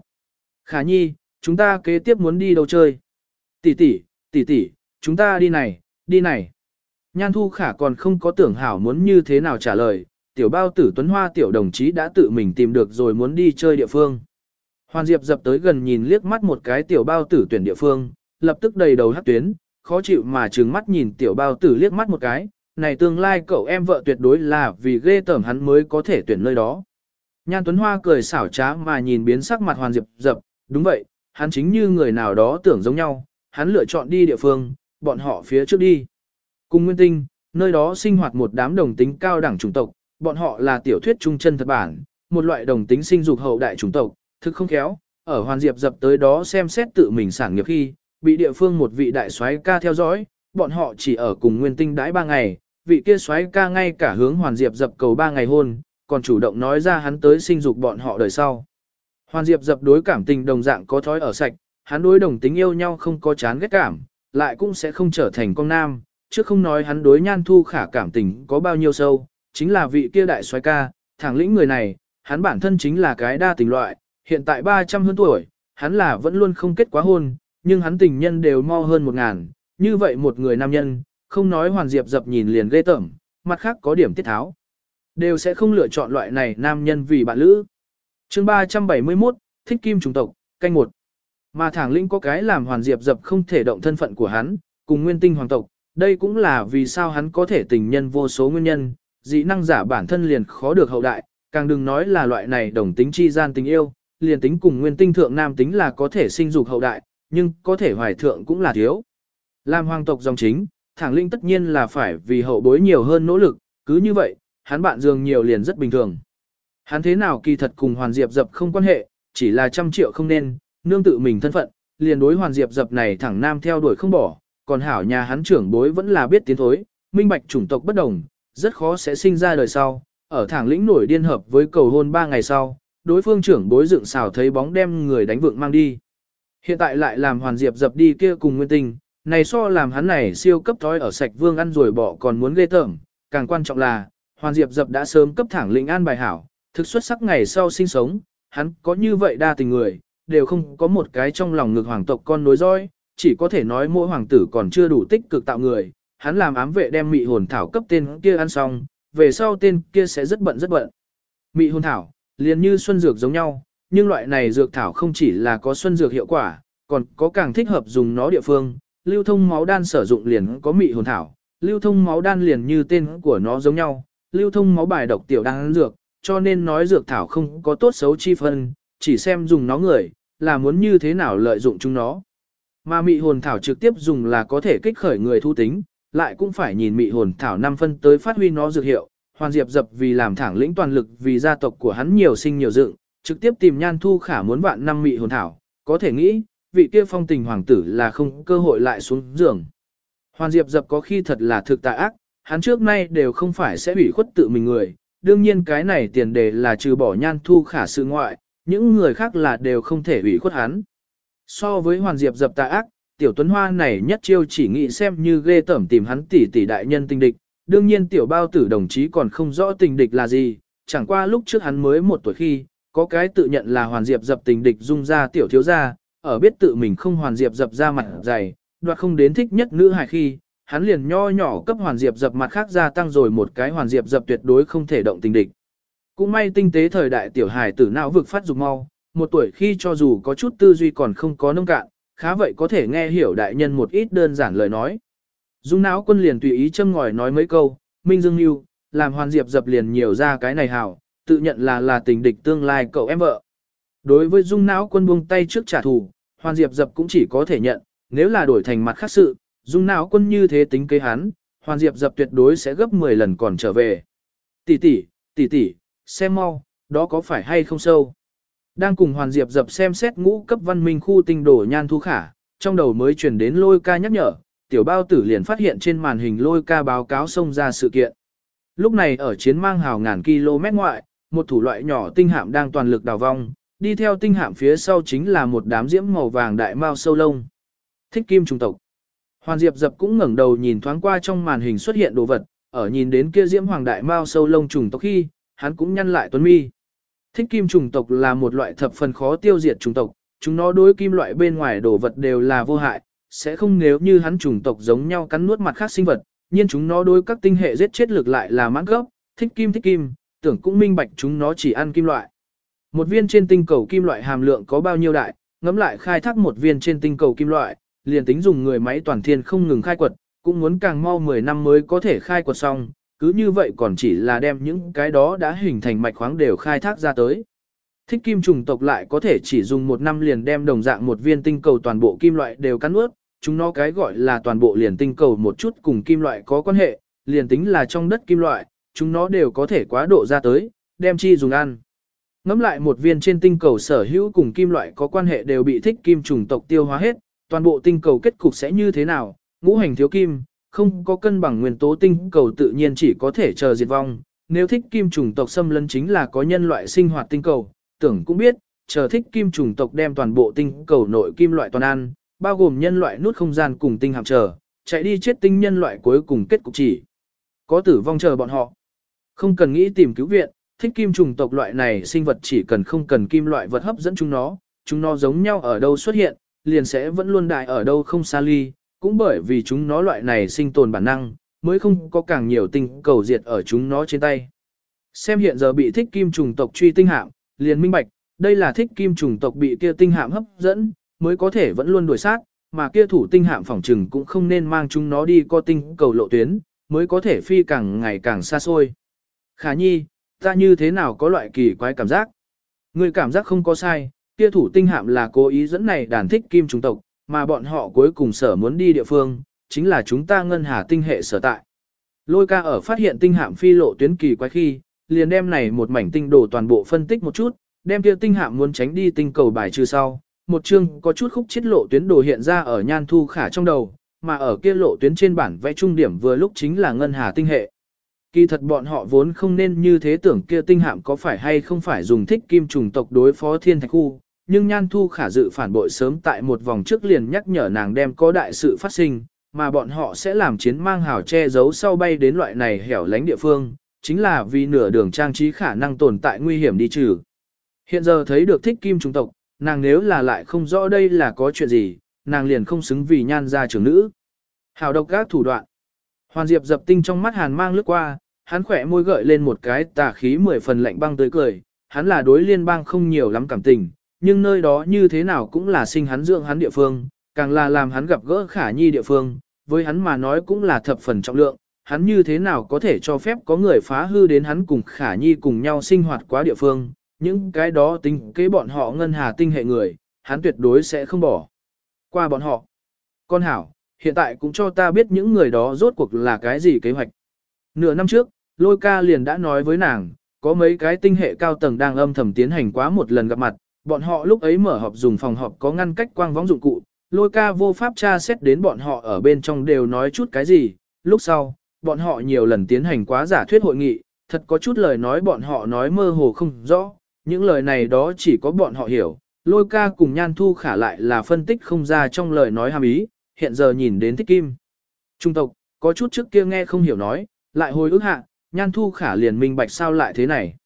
Khả nhi, chúng ta kế tiếp muốn đi đâu chơi? Tỷ tỷ, tỷ tỷ, chúng ta đi này, đi này. Nhan thu khả còn không có tưởng hảo muốn như thế nào trả lời, tiểu bao tử tuấn hoa tiểu đồng chí đã tự mình tìm được rồi muốn đi chơi địa phương. Hoàn Diệp dập tới gần nhìn liếc mắt một cái tiểu bao tử tuyển địa phương, lập tức đầy đầu hát tuyến, khó chịu mà trừng mắt nhìn tiểu bao tử liếc mắt một cái, này tương lai cậu em vợ tuyệt đối là vì ghê tởm hắn mới có thể tuyển nơi đó. Nhan Tuấn Hoa cười xảo trá mà nhìn biến sắc mặt Hoàn Diệp dập, đúng vậy, hắn chính như người nào đó tưởng giống nhau, hắn lựa chọn đi địa phương, bọn họ phía trước đi. Cùng Nguyên Tinh, nơi đó sinh hoạt một đám đồng tính cao đẳng chủng tộc, bọn họ là tiểu thuyết trung chân thật bản, một loại đồng tính sinh dục hậu đại chủng tộc, thực không khéo, ở Hoàn Diệp dập tới đó xem xét tự mình sản nghiệp khi, bị địa phương một vị đại soái ca theo dõi, bọn họ chỉ ở cùng Nguyên Tinh đãi ba ngày, vị kia soái ca ngay cả hướng Hoàn Diệp dập cầu ba ngày hôn, còn chủ động nói ra hắn tới sinh dục bọn họ đời sau. Hoàn Diệp dập đối cảm tình đồng dạng có thói ở sạch, hắn đối đồng tính yêu nhau không có chán ghét cảm, lại cũng sẽ không trở thành con nam, chứ không nói hắn đối nhan thu khả cảm tình có bao nhiêu sâu, chính là vị kia đại soái ca, thẳng lĩnh người này, hắn bản thân chính là cái đa tình loại, hiện tại 300 hơn tuổi, hắn là vẫn luôn không kết quá hôn, nhưng hắn tình nhân đều mo hơn một ngàn, như vậy một người nam nhân, không nói hoàn diệp dập nhìn liền ghê tởm, mặt khác có điểm tiết tháo. Đều sẽ không lựa chọn loại này nam nhân vì bạn lữ. chương 371, thích kim trùng tộc, canh một. Mà thẳng linh có cái làm hoàn diệp dập không thể động thân phận của hắn, cùng nguyên tinh hoàng tộc, đây cũng là vì sao hắn có thể tình nhân vô số nguyên nhân, dị năng giả bản thân liền khó được hậu đại, càng đừng nói là loại này đồng tính chi gian tình yêu, liền tính cùng nguyên tinh thượng nam tính là có thể sinh dục hậu đại, nhưng có thể hoài thượng cũng là thiếu. Làm hoàng tộc dòng chính, thẳng linh tất nhiên là phải vì hậu bối nhiều hơn nỗ lực, cứ như vậy, hắn bạn dường nhiều liền rất bình thường. Hắn thế nào kỳ thật cùng Hoàn Diệp dập không quan hệ, chỉ là trăm triệu không nên, nương tự mình thân phận, liền đối Hoàn Diệp dập này thẳng nam theo đuổi không bỏ, còn hảo nhà hắn trưởng bối vẫn là biết tiến thối, minh bạch chủng tộc bất đồng, rất khó sẽ sinh ra đời sau, ở thẳng lĩnh nổi điên hợp với cầu hôn ba ngày sau, đối phương trưởng bối dựng xào thấy bóng đem người đánh vượng mang đi. Hiện tại lại làm Hoàn Diệp dập đi kia cùng nguyên tình, này so làm hắn này siêu cấp thói ở sạch vương ăn rồi bỏ còn muốn ghê tởm, càng quan trọng là, Hoàn Diệp dập đã sớm cấp thẳng lĩnh an bài hảo, thực xuất sắc ngày sau sinh sống, hắn có như vậy đa tình người, đều không có một cái trong lòng ngực hoàng tộc con nối roi, chỉ có thể nói mỗi hoàng tử còn chưa đủ tích cực tạo người, hắn làm ám vệ đem mị hồn thảo cấp tên kia ăn xong, về sau tên kia sẽ rất bận rất bận. Mị hồn thảo, liền như xuân dược giống nhau, nhưng loại này dược thảo không chỉ là có xuân dược hiệu quả, còn có càng thích hợp dùng nó địa phương, lưu thông máu đan sử dụng liền có mị hồn thảo, lưu thông máu đan liền như tên của nó giống nhau, lưu thông máu bài độc tiểu đan dược, cho nên nói dược thảo không có tốt xấu chi phân, chỉ xem dùng nó người, là muốn như thế nào lợi dụng chúng nó. Mà mị hồn thảo trực tiếp dùng là có thể kích khởi người thu tính, lại cũng phải nhìn mị hồn thảo năm phân tới phát huy nó dược hiệu. Hoàn Diệp dập vì làm thẳng lĩnh toàn lực vì gia tộc của hắn nhiều sinh nhiều dựng, trực tiếp tìm Nhan Thu Khả muốn vạn năm mị hồn thảo, có thể nghĩ, vị kia phong tình hoàng tử là không cơ hội lại xuống giường. Hoàn Diệp dập có khi thật là thực tà ác, hắn trước nay đều không phải sẽ hủy khuất tự mình người, đương nhiên cái này tiền đề là trừ bỏ Nhan Thu Khả sự ngoại, những người khác là đều không thể hủy khuất hắn. So với Hoàn Diệp dập tà ác, tiểu tuấn hoa này nhất chiêu chỉ nghĩ xem như ghê tẩm tìm hắn tỷ tỷ đại nhân tình địch, đương nhiên tiểu bao tử đồng chí còn không rõ tình địch là gì, chẳng qua lúc trước hắn mới một tuổi khi, có cái tự nhận là hoàn diệp dập tình địch dung ra tiểu thiếu gia, ở biết tự mình không hoàn diệp dập ra mặt dày, đoạt không đến thích nhất nữ hài khi, hắn liền nho nhỏ cấp hoàn diệp dập mặt khác gia tăng rồi một cái hoàn diệp dập tuyệt đối không thể động tình địch. Cũng may tinh tế thời đại tiểu hài tử não vực phát dục mau, một tuổi khi cho dù có chút tư duy còn không có nông cạn, khá vậy có thể nghe hiểu đại nhân một ít đơn giản lời nói. Dung não quân liền tùy ý châm ngòi nói mấy câu, Minh Dương Nhu, làm hoàn diệp dập liền nhiều ra cái này hảo, tự nhận là là tình địch tương lai cậu em vợ. Đối với dung não quân buông tay trước trả thù, hoàn diệp dập cũng chỉ có thể nhận, nếu là đổi thành mặt khác sự, dung não quân như thế tính kế hắn, hoàn diệp dập tuyệt đối sẽ gấp 10 lần còn trở về. Tỷ tỷ, tỷ tỷ, xem mau, đó có phải hay không sâu. Đang cùng hoàn diệp dập xem xét ngũ cấp văn minh khu tinh đổ nhan thu khả, trong đầu mới truyền đến lôi ca nhắc nhở, tiểu bao tử liền phát hiện trên màn hình lôi ca báo cáo xông ra sự kiện. Lúc này ở chiến mang hào ngàn km ngoại, một thủ loại nhỏ tinh hạm đang toàn lực đào vong, đi theo tinh hạm phía sau chính là một đám diễm màu vàng đại mao sâu lông. Thích kim trùng tộc. Hoàn Diệp dập cũng ngẩng đầu nhìn thoáng qua trong màn hình xuất hiện đồ vật, ở nhìn đến kia diễm hoàng đại mao sâu lông trùng tộc khi, hắn cũng nhăn lại tuấn mi. Thích kim trùng tộc là một loại thập phần khó tiêu diệt trùng tộc, chúng nó đối kim loại bên ngoài đồ vật đều là vô hại, sẽ không nếu như hắn trùng tộc giống nhau cắn nuốt mặt khác sinh vật, nhưng chúng nó đối các tinh hệ giết chết lực lại là mãn gốc, thích kim thích kim, tưởng cũng minh bạch chúng nó chỉ ăn kim loại. Một viên trên tinh cầu kim loại hàm lượng có bao nhiêu đại, ngẫm lại khai thác một viên trên tinh cầu kim loại, liền tính dùng người máy toàn thiên không ngừng khai quật, cũng muốn càng mau 10 năm mới có thể khai quật xong, cứ như vậy còn chỉ là đem những cái đó đã hình thành mạch khoáng đều khai thác ra tới. Thích kim trùng tộc lại có thể chỉ dùng một năm liền đem đồng dạng một viên tinh cầu toàn bộ kim loại đều cắn ướt, chúng nó cái gọi là toàn bộ liền tinh cầu một chút cùng kim loại có quan hệ, liền tính là trong đất kim loại, chúng nó đều có thể quá độ ra tới, đem chi dùng ăn. Ngắm lại một viên trên tinh cầu sở hữu cùng kim loại có quan hệ đều bị thích kim trùng tộc tiêu hóa hết, toàn bộ tinh cầu kết cục sẽ như thế nào, ngũ hành thiếu kim, không có cân bằng nguyên tố tinh cầu tự nhiên chỉ có thể chờ diệt vong. Nếu thích kim trùng tộc xâm lấn chính là có nhân loại sinh hoạt tinh cầu, tưởng cũng biết, chờ thích kim trùng tộc đem toàn bộ tinh cầu nội kim loại toàn ăn, bao gồm nhân loại nút không gian cùng tinh hạm chờ, chạy đi chết tinh nhân loại cuối cùng kết cục chỉ. Có tử vong chờ bọn họ. Không cần nghĩ tìm cứu viện, thích kim trùng tộc loại này sinh vật chỉ cần không cần kim loại vật hấp dẫn chúng nó, chúng nó giống nhau ở đâu xuất hiện, liền sẽ vẫn luôn đại ở đâu không xa ly, cũng bởi vì chúng nó loại này sinh tồn bản năng, mới không có càng nhiều tinh cầu diệt ở chúng nó trên tay. Xem hiện giờ bị thích kim trùng tộc truy tinh hạm, liền minh bạch, đây là thích kim trùng tộc bị kia tinh hạm hấp dẫn, mới có thể vẫn luôn đuổi sát, mà kia thủ tinh hạm phòng trừng cũng không nên mang chúng nó đi co tinh cầu lộ tuyến, mới có thể phi càng ngày càng xa xôi. Khả nhi, ta như thế nào có loại kỳ quái cảm giác? Người cảm giác không có sai, kia thủ tinh hạm là cố ý dẫn này đàn thích kim trùng tộc, mà bọn họ cuối cùng sở muốn đi địa phương, chính là chúng ta ngân hà tinh hệ sở tại. Lôi ca ở phát hiện tinh hạm phi lộ tuyến kỳ quái khi, liền đem này một mảnh tinh đồ toàn bộ phân tích một chút, đem kia tinh hạm muốn tránh đi tinh cầu bài trừ sau, một chương có chút khúc chiết lộ tuyến đồ hiện ra ở nhan thu khả trong đầu, mà ở kia lộ tuyến trên bản vẽ trung điểm vừa lúc chính là ngân hà tinh hệ. Kỳ thật bọn họ vốn không nên như thế tưởng kia tinh hạm có phải hay không phải dùng thích kim trùng tộc đối phó thiên thạch khu, nhưng nhan thu khả dự phản bội sớm tại một vòng trước liền nhắc nhở nàng đem có đại sự phát sinh, mà bọn họ sẽ làm chiến mang hào che giấu sau bay đến loại này hẻo lánh địa phương, chính là vì nửa đường trang trí khả năng tồn tại nguy hiểm đi trừ. Hiện giờ thấy được thích kim trung tộc, nàng nếu là lại không rõ đây là có chuyện gì, nàng liền không xứng vì nhan gia trưởng nữ. Hào độc các thủ đoạn. Hoàn Diệp dập tinh trong mắt hàn mang lướt qua, hắn khỏe môi gợi lên một cái tà khí mười phần lạnh băng tới cười, hắn là đối liên bang không nhiều lắm cảm tình, nhưng nơi đó như thế nào cũng là sinh hắn dưỡng hắn địa phương, càng là làm hắn gặp gỡ khả nhi địa phương, với hắn mà nói cũng là thập phần trọng lượng, hắn như thế nào có thể cho phép có người phá hư đến hắn cùng khả nhi cùng nhau sinh hoạt quá địa phương, những cái đó tính kế bọn họ ngân hà tinh hệ người, hắn tuyệt đối sẽ không bỏ qua bọn họ. Con hảo, hiện tại cũng cho ta biết những người đó rốt cuộc là cái gì kế hoạch. Nửa năm trước, lôi ca liền đã nói với nàng, có mấy cái tinh hệ cao tầng đang âm thầm tiến hành quá một lần gặp mặt, bọn họ lúc ấy mở họp dùng phòng họp có ngăn cách quang võng dụng cụ, lôi ca vô pháp tra xét đến bọn họ ở bên trong đều nói chút cái gì, lúc sau, bọn họ nhiều lần tiến hành quá giả thuyết hội nghị, thật có chút lời nói bọn họ nói mơ hồ không rõ, những lời này đó chỉ có bọn họ hiểu, lôi ca cùng nhan thu khả lại là phân tích không ra trong lời nói hàm ý, hiện giờ nhìn đến thích kim. Trung tộc, có chút trước kia nghe không hiểu nói, lại hồi ức hạ, nhan thu khả liền minh bạch sao lại thế này.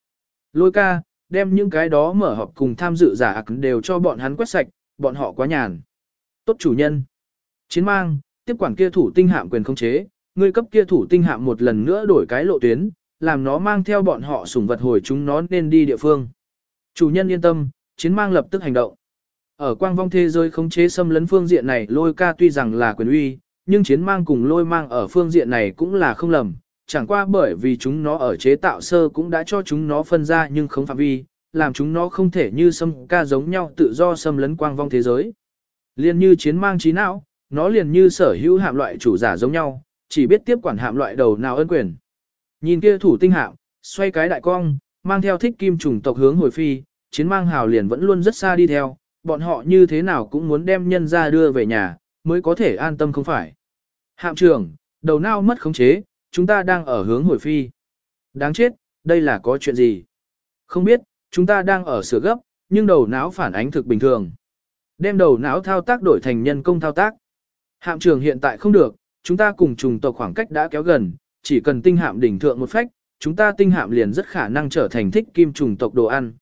Lôi ca, đem những cái đó mở họp cùng tham dự giả ạc đều cho bọn hắn quét sạch, bọn họ quá nhàn. Tốt chủ nhân. Chiến mang, tiếp quản kia thủ tinh hạm quyền không chế, ngươi cấp kia thủ tinh hạm một lần nữa đổi cái lộ tuyến, làm nó mang theo bọn họ sủng vật hồi chúng nó nên đi địa phương. Chủ nhân yên tâm, chiến mang lập tức hành động. Ở quang vong thế giới khống chế xâm lấn phương diện này lôi ca tuy rằng là quyền uy, nhưng chiến mang cùng lôi mang ở phương diện này cũng là không lầm, chẳng qua bởi vì chúng nó ở chế tạo sơ cũng đã cho chúng nó phân ra nhưng không phạm vi, làm chúng nó không thể như xâm ca giống nhau tự do xâm lấn quang vong thế giới. Liên như chiến mang trí não, nó liền như sở hữu hạm loại chủ giả giống nhau, chỉ biết tiếp quản hạm loại đầu nào ân quyền. Nhìn kia thủ tinh hạm, xoay cái đại cong, mang theo thích kim trùng tộc hướng hồi phi, chiến mang hào liền vẫn luôn rất xa đi theo, bọn họ như thế nào cũng muốn đem nhân ra đưa về nhà, mới có thể an tâm không phải. Hạm trưởng, đầu nào mất khống chế, chúng ta đang ở hướng hồi phi. Đáng chết, đây là có chuyện gì? Không biết, chúng ta đang ở sửa gấp, nhưng đầu não phản ánh thực bình thường. Đem đầu não thao tác đổi thành nhân công thao tác. Hạm trưởng hiện tại không được, chúng ta cùng trùng tộc khoảng cách đã kéo gần, chỉ cần tinh hạm đỉnh thượng một phách, chúng ta tinh hạm liền rất khả năng trở thành thích kim trùng tộc đồ ăn.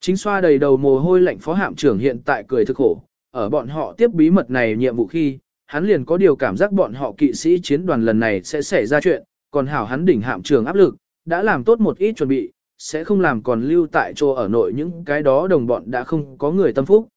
Chính xoa đầy đầu mồ hôi lạnh phó hạm trưởng hiện tại cười thực khổ, ở bọn họ tiếp bí mật này nhiệm vụ khi, hắn liền có điều cảm giác bọn họ kỵ sĩ chiến đoàn lần này sẽ xảy ra chuyện, còn hảo hắn đỉnh hạm trường áp lực, đã làm tốt một ít chuẩn bị, sẽ không làm còn lưu tại chỗ ở nội những cái đó đồng bọn đã không có người tâm phúc.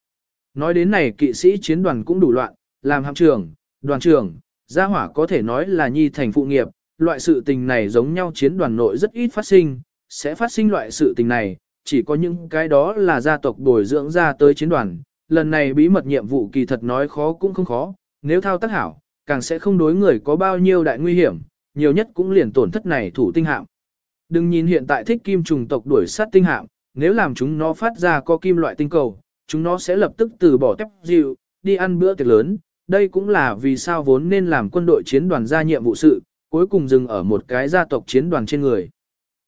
Nói đến này kỵ sĩ chiến đoàn cũng đủ loạn, làm hạm trưởng, đoàn trưởng, gia hỏa có thể nói là nhi thành phụ nghiệp, loại sự tình này giống nhau chiến đoàn nội rất ít phát sinh, sẽ phát sinh loại sự tình này, chỉ có những cái đó là gia tộc bồi dưỡng ra tới chiến đoàn. Lần này bí mật nhiệm vụ kỳ thật nói khó cũng không khó, nếu thao tác hảo, càng sẽ không đối người có bao nhiêu đại nguy hiểm, nhiều nhất cũng liền tổn thất này thủ tinh hạm. Đừng nhìn hiện tại thích kim trùng tộc đuổi sát tinh hạm, nếu làm chúng nó phát ra có kim loại tinh cầu, chúng nó sẽ lập tức từ bỏ tép dịu, đi ăn bữa tiệc lớn. Đây cũng là vì sao vốn nên làm quân đội chiến đoàn ra nhiệm vụ sự, cuối cùng dừng ở một cái gia tộc chiến đoàn trên người.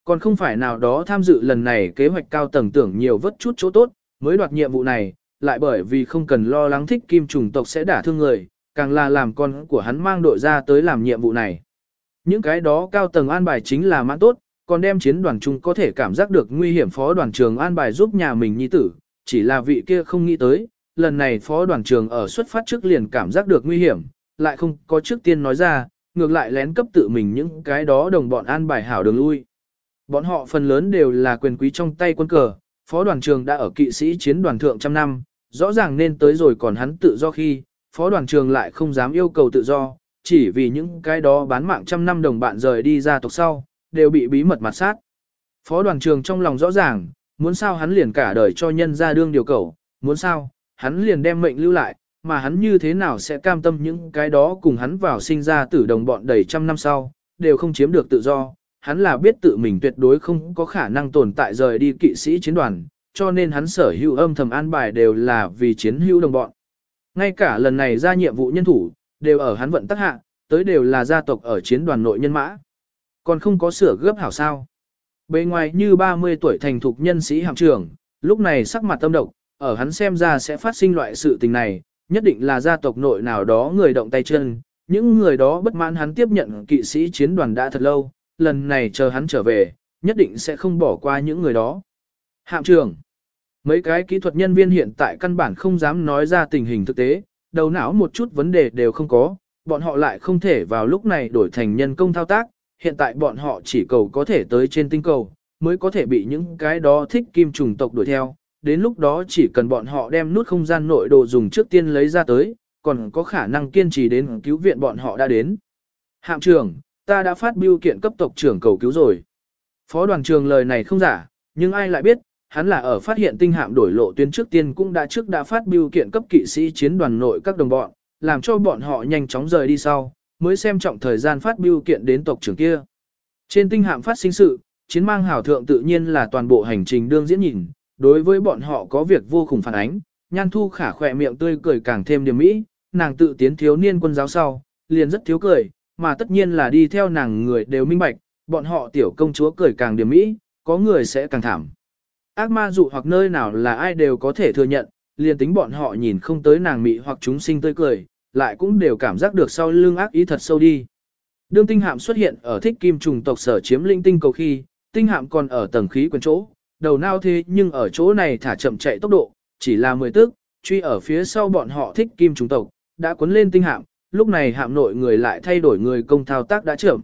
Còn không phải nào đó tham dự lần này kế hoạch cao tầng tưởng nhiều vất chút chỗ tốt, mới đoạt nhiệm vụ này, lại bởi vì không cần lo lắng thích kim trùng tộc sẽ đả thương người, càng là làm con của hắn mang đội ra tới làm nhiệm vụ này. Những cái đó cao tầng an bài chính là mãn tốt, còn đem chiến đoàn chung có thể cảm giác được nguy hiểm phó đoàn trường an bài giúp nhà mình nhi tử, chỉ là vị kia không nghĩ tới, lần này phó đoàn trường ở xuất phát trước liền cảm giác được nguy hiểm, lại không có trước tiên nói ra, ngược lại lén cấp tự mình những cái đó đồng bọn an bài hảo đường lui. Bọn họ phần lớn đều là quyền quý trong tay quân cờ, phó đoàn trường đã ở kỵ sĩ chiến đoàn thượng trăm năm, rõ ràng nên tới rồi còn hắn tự do khi, phó đoàn trường lại không dám yêu cầu tự do, chỉ vì những cái đó bán mạng trăm năm đồng bạn rời đi ra tộc sau, đều bị bí mật mặt sát. Phó đoàn trường trong lòng rõ ràng, muốn sao hắn liền cả đời cho nhân ra đương điều cầu, muốn sao, hắn liền đem mệnh lưu lại, mà hắn như thế nào sẽ cam tâm những cái đó cùng hắn vào sinh ra tử đồng bọn đầy trăm năm sau, đều không chiếm được tự do, hắn là biết tự mình tuyệt đối không có khả năng tồn tại rời đi kỵ sĩ chiến đoàn, cho nên hắn sở hữu âm thầm an bài đều là vì chiến hữu đồng bọn. Ngay cả lần này ra nhiệm vụ nhân thủ, đều ở hắn vận tắc hạ, tới đều là gia tộc ở chiến đoàn nội nhân mã. Còn không có sửa gấp hảo sao. Bề ngoài như 30 tuổi thành thục nhân sĩ hạm trưởng, lúc này sắc mặt tâm độc, ở hắn xem ra sẽ phát sinh loại sự tình này, nhất định là gia tộc nội nào đó người động tay chân, những người đó bất mãn hắn tiếp nhận kỵ sĩ chiến đoàn đã thật lâu, lần này chờ hắn trở về, nhất định sẽ không bỏ qua những người đó. Hạm trưởng, mấy cái kỹ thuật nhân viên hiện tại căn bản không dám nói ra tình hình thực tế, đầu não một chút vấn đề đều không có, bọn họ lại không thể vào lúc này đổi thành nhân công thao tác, hiện tại bọn họ chỉ cầu có thể tới trên tinh cầu, mới có thể bị những cái đó thích kim trùng tộc đuổi theo, đến lúc đó chỉ cần bọn họ đem nút không gian nội đồ dùng trước tiên lấy ra tới, còn có khả năng kiên trì đến cứu viện bọn họ đã đến. Hạm trưởng, ta đã phát biêu kiện cấp tộc trưởng cầu cứu rồi. Phó đoàn trường lời này không giả, nhưng ai lại biết, hắn là ở phát hiện tinh hạm đổi lộ tuyến trước tiên cũng đã trước đã phát biểu kiện cấp kỵ sĩ chiến đoàn nội các đồng bọn, làm cho bọn họ nhanh chóng rời đi sau, mới xem trọng thời gian phát biểu kiện đến tộc trưởng kia. Trên tinh hạm phát sinh sự, chiến mang hảo thượng tự nhiên là toàn bộ hành trình đương diễn nhìn, đối với bọn họ có việc vô cùng phản ánh, nhan thu khả khỏe miệng tươi cười càng thêm điểm mỹ, nàng tự tiến thiếu niên quân giáo sau, liền rất thiếu cười, mà tất nhiên là đi theo nàng người đều minh bạch, bọn họ tiểu công chúa cười càng điểm mỹ, có người sẽ càng thảm. Ác ma dụ hoặc nơi nào là ai đều có thể thừa nhận, liền tính bọn họ nhìn không tới nàng mị hoặc chúng sinh tươi cười, lại cũng đều cảm giác được sau lưng ác ý thật sâu đi. Đương tinh hạm xuất hiện ở thích kim trùng tộc sở chiếm linh tinh cầu khi, tinh hạm còn ở tầng khí quyển chỗ, đầu nao thế nhưng ở chỗ này thả chậm chạy tốc độ, chỉ là 10 tức, truy ở phía sau bọn họ thích kim trùng tộc, đã cuốn lên tinh hạm, lúc này hạm nội người lại thay đổi người công thao tác đã chậm.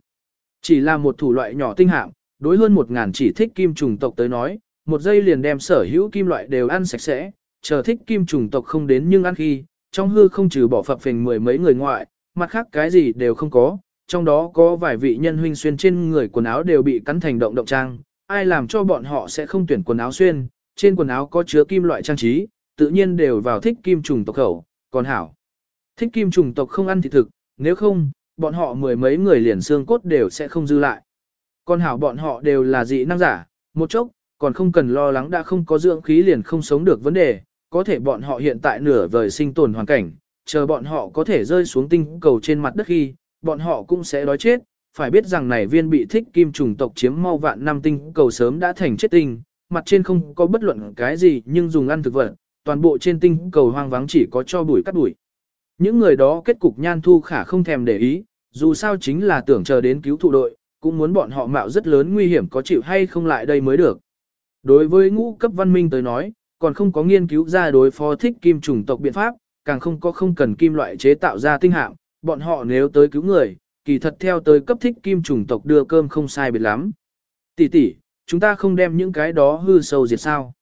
Chỉ là một thủ loại nhỏ tinh hạm, đối hơn một ngàn chỉ thích kim trùng tộc tới nói, một giây liền đem sở hữu kim loại đều ăn sạch sẽ, chờ thích kim trùng tộc không đến nhưng ăn khi, trong hư không trừ bỏ phập phình mười mấy người ngoại, mặt khác cái gì đều không có, trong đó có vài vị nhân huynh xuyên trên người quần áo đều bị cắn thành động động trang, ai làm cho bọn họ sẽ không tuyển quần áo xuyên, trên quần áo có chứa kim loại trang trí, tự nhiên đều vào thích kim trùng tộc khẩu, còn hảo. Thích kim trùng tộc không ăn thịt thực, nếu không, bọn họ mười mấy người liền xương cốt đều sẽ không dư lại. Còn hảo bọn họ đều là dị năng giả, một chốc, còn không cần lo lắng đã không có dưỡng khí liền không sống được vấn đề, có thể bọn họ hiện tại nửa vời sinh tồn hoàn cảnh, chờ bọn họ có thể rơi xuống tinh cầu trên mặt đất khi, bọn họ cũng sẽ đói chết, phải biết rằng này viên bị thích kim trùng tộc chiếm mau vạn năm tinh cầu sớm đã thành chết tinh, mặt trên không có bất luận cái gì nhưng dùng ăn thực vật, toàn bộ trên tinh cầu hoang vắng chỉ có cho bụi cắt bụi. Những người đó kết cục nhan thu khả không thèm để ý, dù sao chính là tưởng chờ đến cứu thụ đội, cũng muốn bọn họ mạo rất lớn nguy hiểm có chịu hay không lại đây mới được. Đối với ngũ cấp văn minh tới nói, còn không có nghiên cứu ra đối phó thích kim trùng tộc biện pháp, càng không có không cần kim loại chế tạo ra tinh hạm, bọn họ nếu tới cứu người, kỳ thật theo tới cấp thích kim trùng tộc đưa cơm không sai biệt lắm. Tỷ tỷ, chúng ta không đem những cái đó hư sâu diệt sao.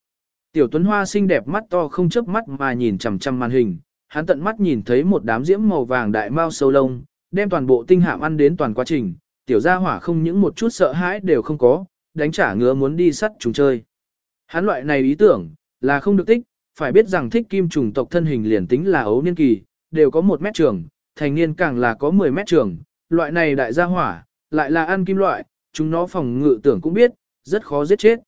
Tiểu Tuấn Hoa xinh đẹp mắt to không chớp mắt mà nhìn chằm chằm màn hình, hắn tận mắt nhìn thấy một đám diễm màu vàng đại mao sâu lông, đem toàn bộ tinh hạm ăn đến toàn quá trình, tiểu gia hỏa không những một chút sợ hãi đều không có, đánh trả ngứa muốn đi sắt chúng chơi. Hắn loại này ý tưởng, là không được tích, phải biết rằng thích kim trùng tộc thân hình liền tính là ấu niên kỳ, đều có một mét trường, thành niên càng là có 10 mét trường, loại này đại gia hỏa, lại là ăn kim loại, chúng nó phòng ngự tưởng cũng biết, rất khó giết chết.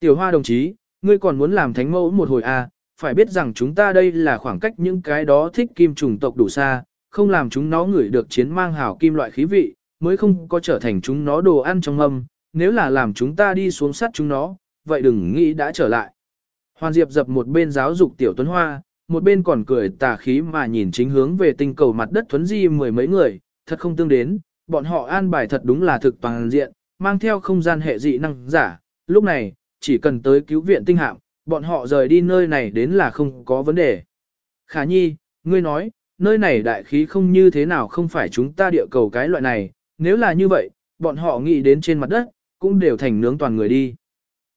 Tiểu hoa đồng chí, ngươi còn muốn làm thánh mẫu một hồi à, phải biết rằng chúng ta đây là khoảng cách những cái đó thích kim trùng tộc đủ xa, không làm chúng nó ngửi được chiến mang hảo kim loại khí vị, mới không có trở thành chúng nó đồ ăn trong âm, nếu là làm chúng ta đi xuống sắt chúng nó, vậy đừng nghĩ đã trở lại. Hoàn Diệp dập một bên giáo dục tiểu tuấn hoa, một bên còn cười tà khí mà nhìn chính hướng về tinh cầu mặt đất thuấn di mười mấy người, thật không tương đến, bọn họ an bài thật đúng là thực toàn diện, mang theo không gian hệ dị năng giả, lúc này, chỉ cần tới cứu viện tinh hạm, bọn họ rời đi nơi này đến là không có vấn đề. Khả nhi, ngươi nói, nơi này đại khí không như thế nào không phải chúng ta địa cầu cái loại này, nếu là như vậy, bọn họ nghĩ đến trên mặt đất, cũng đều thành nướng toàn người đi.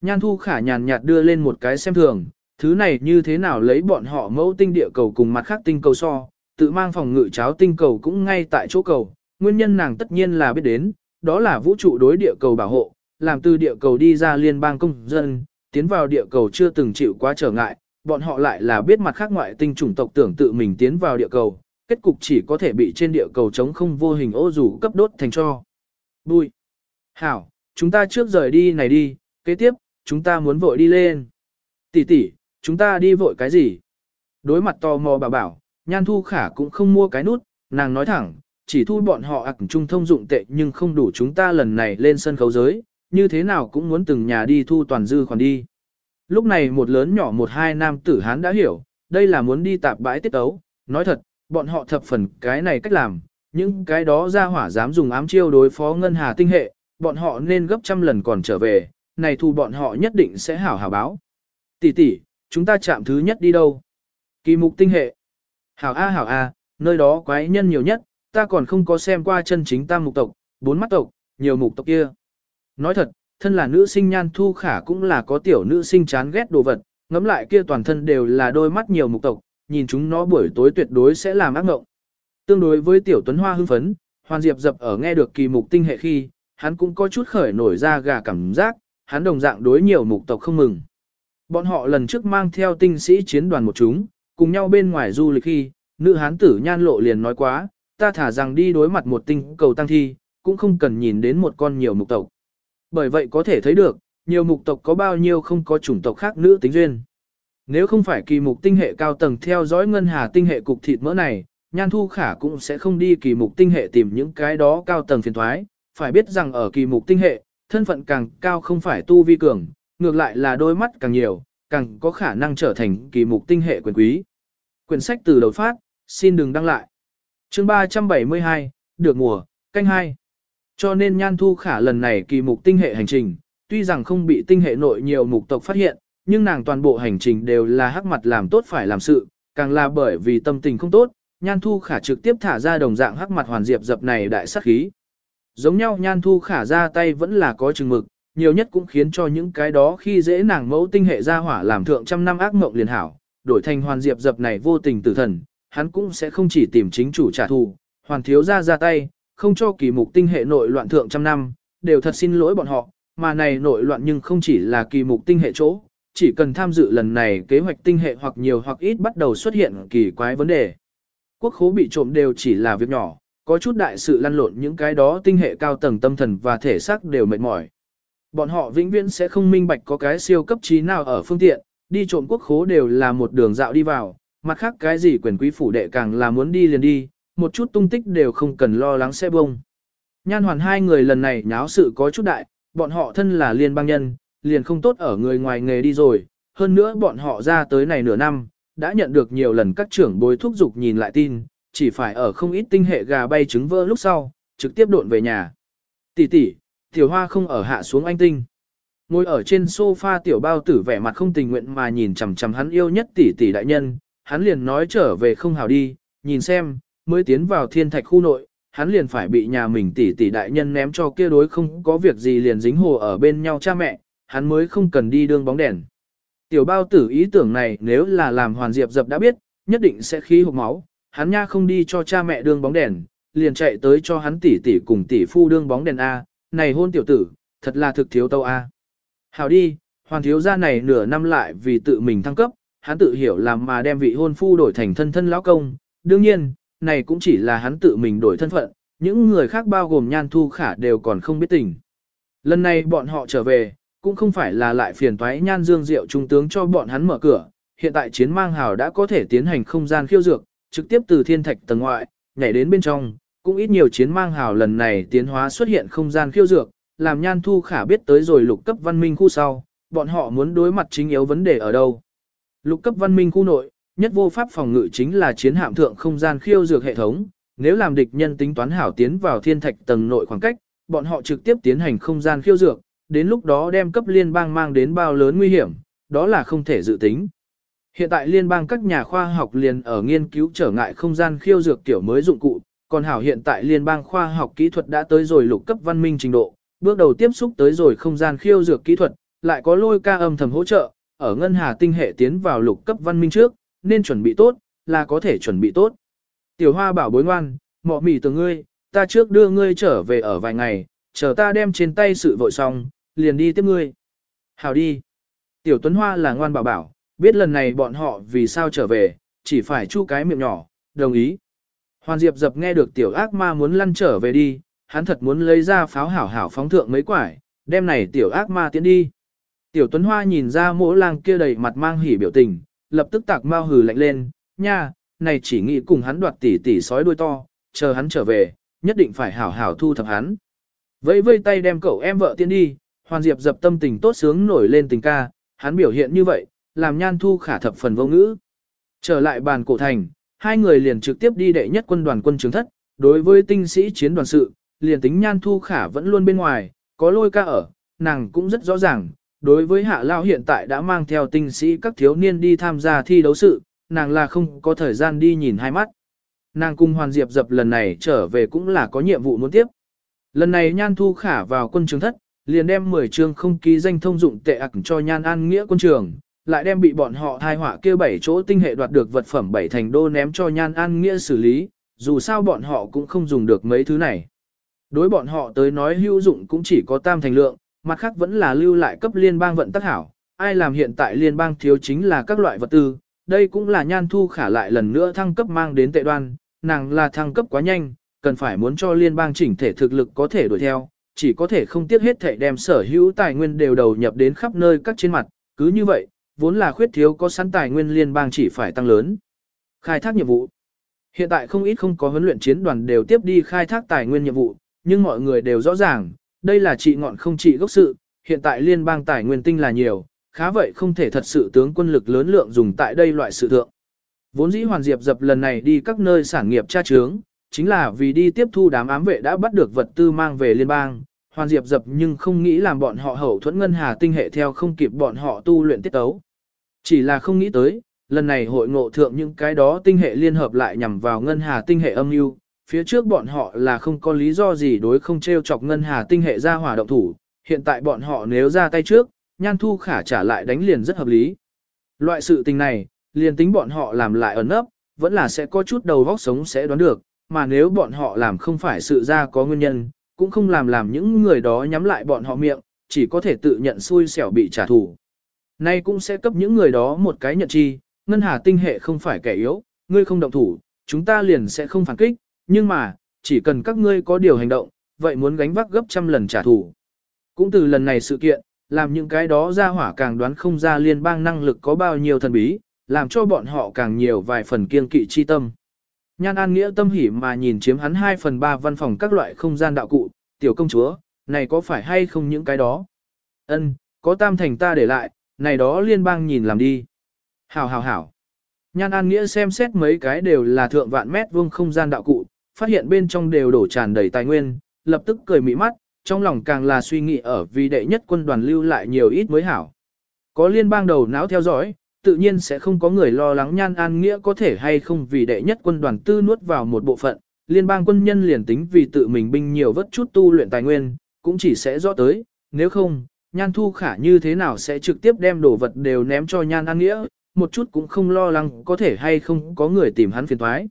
Nhan thu khả nhàn nhạt đưa lên một cái xem thường, thứ này như thế nào lấy bọn họ mẫu tinh địa cầu cùng mặt khác tinh cầu so, tự mang phòng ngự cháo tinh cầu cũng ngay tại chỗ cầu, nguyên nhân nàng tất nhiên là biết đến, đó là vũ trụ đối địa cầu bảo hộ, làm từ địa cầu đi ra liên bang công dân, tiến vào địa cầu chưa từng chịu quá trở ngại, bọn họ lại là biết mặt khác ngoại tinh chủng tộc tưởng tự mình tiến vào địa cầu, kết cục chỉ có thể bị trên địa cầu chống không vô hình ô rủ cấp đốt thành cho. Bùi. Hảo, chúng ta trước rời đi này đi, kế tiếp, chúng ta muốn vội đi lên. Tỷ tỷ, chúng ta đi vội cái gì? Đối mặt tò mò bà bảo, nhan thu khả cũng không mua cái nút, nàng nói thẳng, chỉ thu bọn họ ạc trung thông dụng tệ nhưng không đủ chúng ta lần này lên sân khấu giới, như thế nào cũng muốn từng nhà đi thu toàn dư khoản đi. Lúc này một lớn nhỏ một hai nam tử hán đã hiểu, đây là muốn đi tạp bãi tiết ấu, nói thật, bọn họ thập phần cái này cách làm, những cái đó ra hỏa dám dùng ám chiêu đối phó ngân hà tinh hệ, bọn họ nên gấp trăm lần còn trở về, này thu bọn họ nhất định sẽ hảo hảo báo. Tỷ tỷ, chúng ta chạm thứ nhất đi đâu? Kỳ mục tinh hệ. Hảo A hảo A, nơi đó quái nhân nhiều nhất, ta còn không có xem qua chân chính tam mục tộc, bốn mắt tộc, nhiều mục tộc kia. Nói thật, thân là nữ sinh nhan thu khả cũng là có tiểu nữ sinh chán ghét đồ vật, ngắm lại kia toàn thân đều là đôi mắt nhiều mục tộc, nhìn chúng nó buổi tối tuyệt đối sẽ làm ác mộng. Tương đối với tiểu tuấn hoa hưng phấn, hoàn diệp dập ở nghe được kỳ mục tinh hệ khi, hắn cũng có chút khởi nổi ra gà cảm giác, hắn đồng dạng đối nhiều mục tộc không mừng. Bọn họ lần trước mang theo tinh sĩ chiến đoàn một chúng, cùng nhau bên ngoài du lịch khi, nữ hán tử nhan lộ liền nói quá, ta thả rằng đi đối mặt một tinh cầu tăng thi, cũng không cần nhìn đến một con nhiều mục tộc. Bởi vậy có thể thấy được, nhiều mục tộc có bao nhiêu không có chủng tộc khác nữ tính duyên. Nếu không phải kỳ mục tinh hệ cao tầng theo dõi ngân hà tinh hệ cục thịt mỡ này, nhan thu khả cũng sẽ không đi kỳ mục tinh hệ tìm những cái đó cao tầng phiền thoái. Phải biết rằng ở kỳ mục tinh hệ, thân phận càng cao không phải tu vi cường, ngược lại là đôi mắt càng nhiều, càng có khả năng trở thành kỳ mục tinh hệ quyền quý. Quyển sách từ đầu phát, xin đừng đăng lại. chương 372, được mùa, canh 2. Cho nên nhan thu khả lần này kỳ mục tinh hệ hành trình, tuy rằng không bị tinh hệ nội nhiều mục tộc phát hiện, nhưng nàng toàn bộ hành trình đều là hắc mặt làm tốt phải làm sự, càng là bởi vì tâm tình không tốt, Nhan Thu Khả trực tiếp thả ra đồng dạng hắc mặt hoàn diệp dập này đại sát khí. Giống nhau Nhan Thu Khả ra tay vẫn là có chừng mực, nhiều nhất cũng khiến cho những cái đó khi dễ nàng mẫu tinh hệ ra hỏa làm thượng trăm năm ác mộng liền hảo, đổi thành hoàn diệp dập này vô tình tử thần, hắn cũng sẽ không chỉ tìm chính chủ trả thù, hoàn thiếu ra ra tay, không cho kỳ mục tinh hệ nội loạn thượng trăm năm, đều thật xin lỗi bọn họ, mà này nội loạn nhưng không chỉ là kỳ mục tinh hệ chỗ, chỉ cần tham dự lần này kế hoạch tinh hệ hoặc nhiều hoặc ít bắt đầu xuất hiện kỳ quái vấn đề. Quốc khố bị trộm đều chỉ là việc nhỏ, có chút đại sự lăn lộn những cái đó tinh hệ cao tầng tâm thần và thể xác đều mệt mỏi. Bọn họ vĩnh viễn sẽ không minh bạch có cái siêu cấp trí nào ở phương tiện, đi trộm quốc khố đều là một đường dạo đi vào, mặt khác cái gì quyền quý phủ đệ càng là muốn đi liền đi, một chút tung tích đều không cần lo lắng sẽ bông. Nhan hoàn hai người lần này nháo sự có chút đại, bọn họ thân là liên bang nhân, liền không tốt ở người ngoài nghề đi rồi, hơn nữa bọn họ ra tới này nửa năm, đã nhận được nhiều lần các trưởng bối thúc giục nhìn lại tin, chỉ phải ở không ít tinh hệ gà bay trứng vỡ lúc sau, trực tiếp độn về nhà. Tỷ tỷ, tiểu hoa không ở hạ xuống anh tinh. Ngồi ở trên sofa tiểu bao tử vẻ mặt không tình nguyện mà nhìn chằm chằm hắn yêu nhất tỷ tỷ đại nhân, hắn liền nói trở về không hào đi, nhìn xem, mới tiến vào thiên thạch khu nội, hắn liền phải bị nhà mình tỷ tỷ đại nhân ném cho kia đối không có việc gì liền dính hồ ở bên nhau cha mẹ, hắn mới không cần đi đương bóng đèn. Tiểu bao tử ý tưởng này nếu là làm hoàn diệp dập đã biết, nhất định sẽ khí hụt máu, hắn nha không đi cho cha mẹ đương bóng đèn, liền chạy tới cho hắn tỷ tỷ cùng tỷ phu đương bóng đèn A, này hôn tiểu tử, thật là thực thiếu tâu A. Hảo đi, hoàn thiếu gia này nửa năm lại vì tự mình thăng cấp, hắn tự hiểu làm mà đem vị hôn phu đổi thành thân thân lão công, đương nhiên, này cũng chỉ là hắn tự mình đổi thân phận, những người khác bao gồm nhan thu khả đều còn không biết tình. Lần này bọn họ trở về, cũng không phải là lại phiền toái nhan dương diệu trung tướng cho bọn hắn mở cửa, hiện tại chiến mang hào đã có thể tiến hành không gian khiêu dược, trực tiếp từ thiên thạch tầng ngoại, nhảy đến bên trong, cũng ít nhiều chiến mang hào lần này tiến hóa xuất hiện không gian khiêu dược, làm nhan thu khả biết tới rồi lục cấp văn minh khu sau, bọn họ muốn đối mặt chính yếu vấn đề ở đâu. Lục cấp văn minh khu nội, nhất vô pháp phòng ngự chính là chiến hạm thượng không gian khiêu dược hệ thống, nếu làm địch nhân tính toán hảo tiến vào thiên thạch tầng nội khoảng cách, bọn họ trực tiếp tiến hành không gian khiêu dược, đến lúc đó đem cấp liên bang mang đến bao lớn nguy hiểm, đó là không thể dự tính. Hiện tại liên bang các nhà khoa học liền ở nghiên cứu trở ngại không gian khiêu dược tiểu mới dụng cụ, còn hảo hiện tại liên bang khoa học kỹ thuật đã tới rồi lục cấp văn minh trình độ, bước đầu tiếp xúc tới rồi không gian khiêu dược kỹ thuật, lại có lôi ca âm thầm hỗ trợ, ở ngân hà tinh hệ tiến vào lục cấp văn minh trước, nên chuẩn bị tốt, là có thể chuẩn bị tốt. Tiểu hoa bảo bối ngoan, mọ mỉ từ ngươi, ta trước đưa ngươi trở về ở vài ngày, chờ ta đem trên tay sự vội xong, liền đi tiếp ngươi. Hào đi. Tiểu Tuấn Hoa là ngoan bảo bảo, biết lần này bọn họ vì sao trở về, chỉ phải chu cái miệng nhỏ, đồng ý. Hoàn Diệp dập nghe được tiểu ác ma muốn lăn trở về đi, hắn thật muốn lấy ra pháo hảo hảo phóng thượng mấy quải, đem này tiểu ác ma tiến đi. Tiểu Tuấn Hoa nhìn ra mỗ lang kia đầy mặt mang hỉ biểu tình, lập tức tạc mau hừ lạnh lên, nha, này chỉ nghĩ cùng hắn đoạt tỷ tỷ sói đuôi to, chờ hắn trở về, nhất định phải hảo hảo thu thập hắn. Vẫy vây tay đem cậu em vợ tiến đi, Hoàn Diệp dập tâm tình tốt sướng nổi lên tình ca, hắn biểu hiện như vậy, làm nhan thu khả thập phần vô ngữ. Trở lại bàn cổ thành, hai người liền trực tiếp đi đệ nhất quân đoàn quân trường thất, đối với tinh sĩ chiến đoàn sự, liền tính nhan thu khả vẫn luôn bên ngoài, có lôi ca ở, nàng cũng rất rõ ràng, đối với hạ lao hiện tại đã mang theo tinh sĩ các thiếu niên đi tham gia thi đấu sự, nàng là không có thời gian đi nhìn hai mắt. Nàng cùng Hoàn Diệp dập lần này trở về cũng là có nhiệm vụ muốn tiếp. Lần này Nhan Thu Khả vào quân trường thất, liền đem 10 trường không ký danh thông dụng tệ ạc cho Nhan An Nghĩa quân trường, lại đem bị bọn họ thai họa kia bảy chỗ tinh hệ đoạt được vật phẩm bảy thành đô ném cho Nhan An Nghĩa xử lý, dù sao bọn họ cũng không dùng được mấy thứ này. Đối bọn họ tới nói hữu dụng cũng chỉ có tam thành lượng, mặt khác vẫn là lưu lại cấp liên bang vận tắc hảo, ai làm hiện tại liên bang thiếu chính là các loại vật tư, đây cũng là nhan thu khả lại lần nữa thăng cấp mang đến tệ đoan, nàng là thăng cấp quá nhanh, cần phải muốn cho liên bang chỉnh thể thực lực có thể đuổi theo, chỉ có thể không tiếc hết thể đem sở hữu tài nguyên đều đầu nhập đến khắp nơi các trên mặt, cứ như vậy, vốn là khuyết thiếu có sẵn tài nguyên liên bang chỉ phải tăng lớn. Khai thác nhiệm vụ Hiện tại không ít không có huấn luyện chiến đoàn đều tiếp đi khai thác tài nguyên nhiệm vụ, nhưng mọi người đều rõ ràng, đây là trị ngọn không trị gốc sự, hiện tại liên bang tài nguyên tinh là nhiều, khá vậy không thể thật sự tướng quân lực lớn lượng dùng tại đây loại sự thượng. Vốn dĩ Hoàn Diệp dập lần này đi các nơi sản nghiệp tra trướng, chính là vì đi tiếp thu đám ám vệ đã bắt được vật tư mang về liên bang. Hoàn Diệp dập nhưng không nghĩ làm bọn họ hậu thuẫn ngân hà tinh hệ theo không kịp bọn họ tu luyện tiết tấu. Chỉ là không nghĩ tới, lần này hội ngộ thượng những cái đó tinh hệ liên hợp lại nhằm vào ngân hà tinh hệ âm mưu phía trước bọn họ là không có lý do gì đối không treo chọc ngân hà tinh hệ ra hỏa động thủ, hiện tại bọn họ nếu ra tay trước, nhan thu khả trả lại đánh liền rất hợp lý. Loại sự tình này, liền tính bọn họ làm lại ẩn ấp, vẫn là sẽ có chút đầu vóc sống sẽ đoán được, mà nếu bọn họ làm không phải sự ra có nguyên nhân, cũng không làm làm những người đó nhắm lại bọn họ miệng, chỉ có thể tự nhận xui xẻo bị trả thù. Nay cũng sẽ cấp những người đó một cái nhận chi, ngân hà tinh hệ không phải kẻ yếu, ngươi không động thủ, chúng ta liền sẽ không phản kích, nhưng mà, chỉ cần các ngươi có điều hành động, vậy muốn gánh vác gấp trăm lần trả thù. Cũng từ lần này sự kiện, làm những cái đó ra hỏa càng đoán không ra liên bang năng lực có bao nhiêu thần bí, làm cho bọn họ càng nhiều vài phần kiên kỵ chi tâm. Nhan An Nghĩa tâm hỉ mà nhìn chiếm hắn 2 phần 3 văn phòng các loại không gian đạo cụ, tiểu công chúa, này có phải hay không những cái đó? Ân, có tam thành ta để lại, này đó liên bang nhìn làm đi. Hảo hảo hảo. Nhan An Nghĩa xem xét mấy cái đều là thượng vạn mét vuông không gian đạo cụ, phát hiện bên trong đều đổ tràn đầy tài nguyên, lập tức cười mỹ mắt, trong lòng càng là suy nghĩ ở vì đệ nhất quân đoàn lưu lại nhiều ít mới hảo. Có liên bang đầu não theo dõi, tự nhiên sẽ không có người lo lắng nhan an nghĩa có thể hay không vì đệ nhất quân đoàn tư nuốt vào một bộ phận, liên bang quân nhân liền tính vì tự mình binh nhiều vất chút tu luyện tài nguyên, cũng chỉ sẽ rõ tới, nếu không, nhan thu khả như thế nào sẽ trực tiếp đem đồ vật đều ném cho nhan an nghĩa, một chút cũng không lo lắng có thể hay không có người tìm hắn phiền thoái.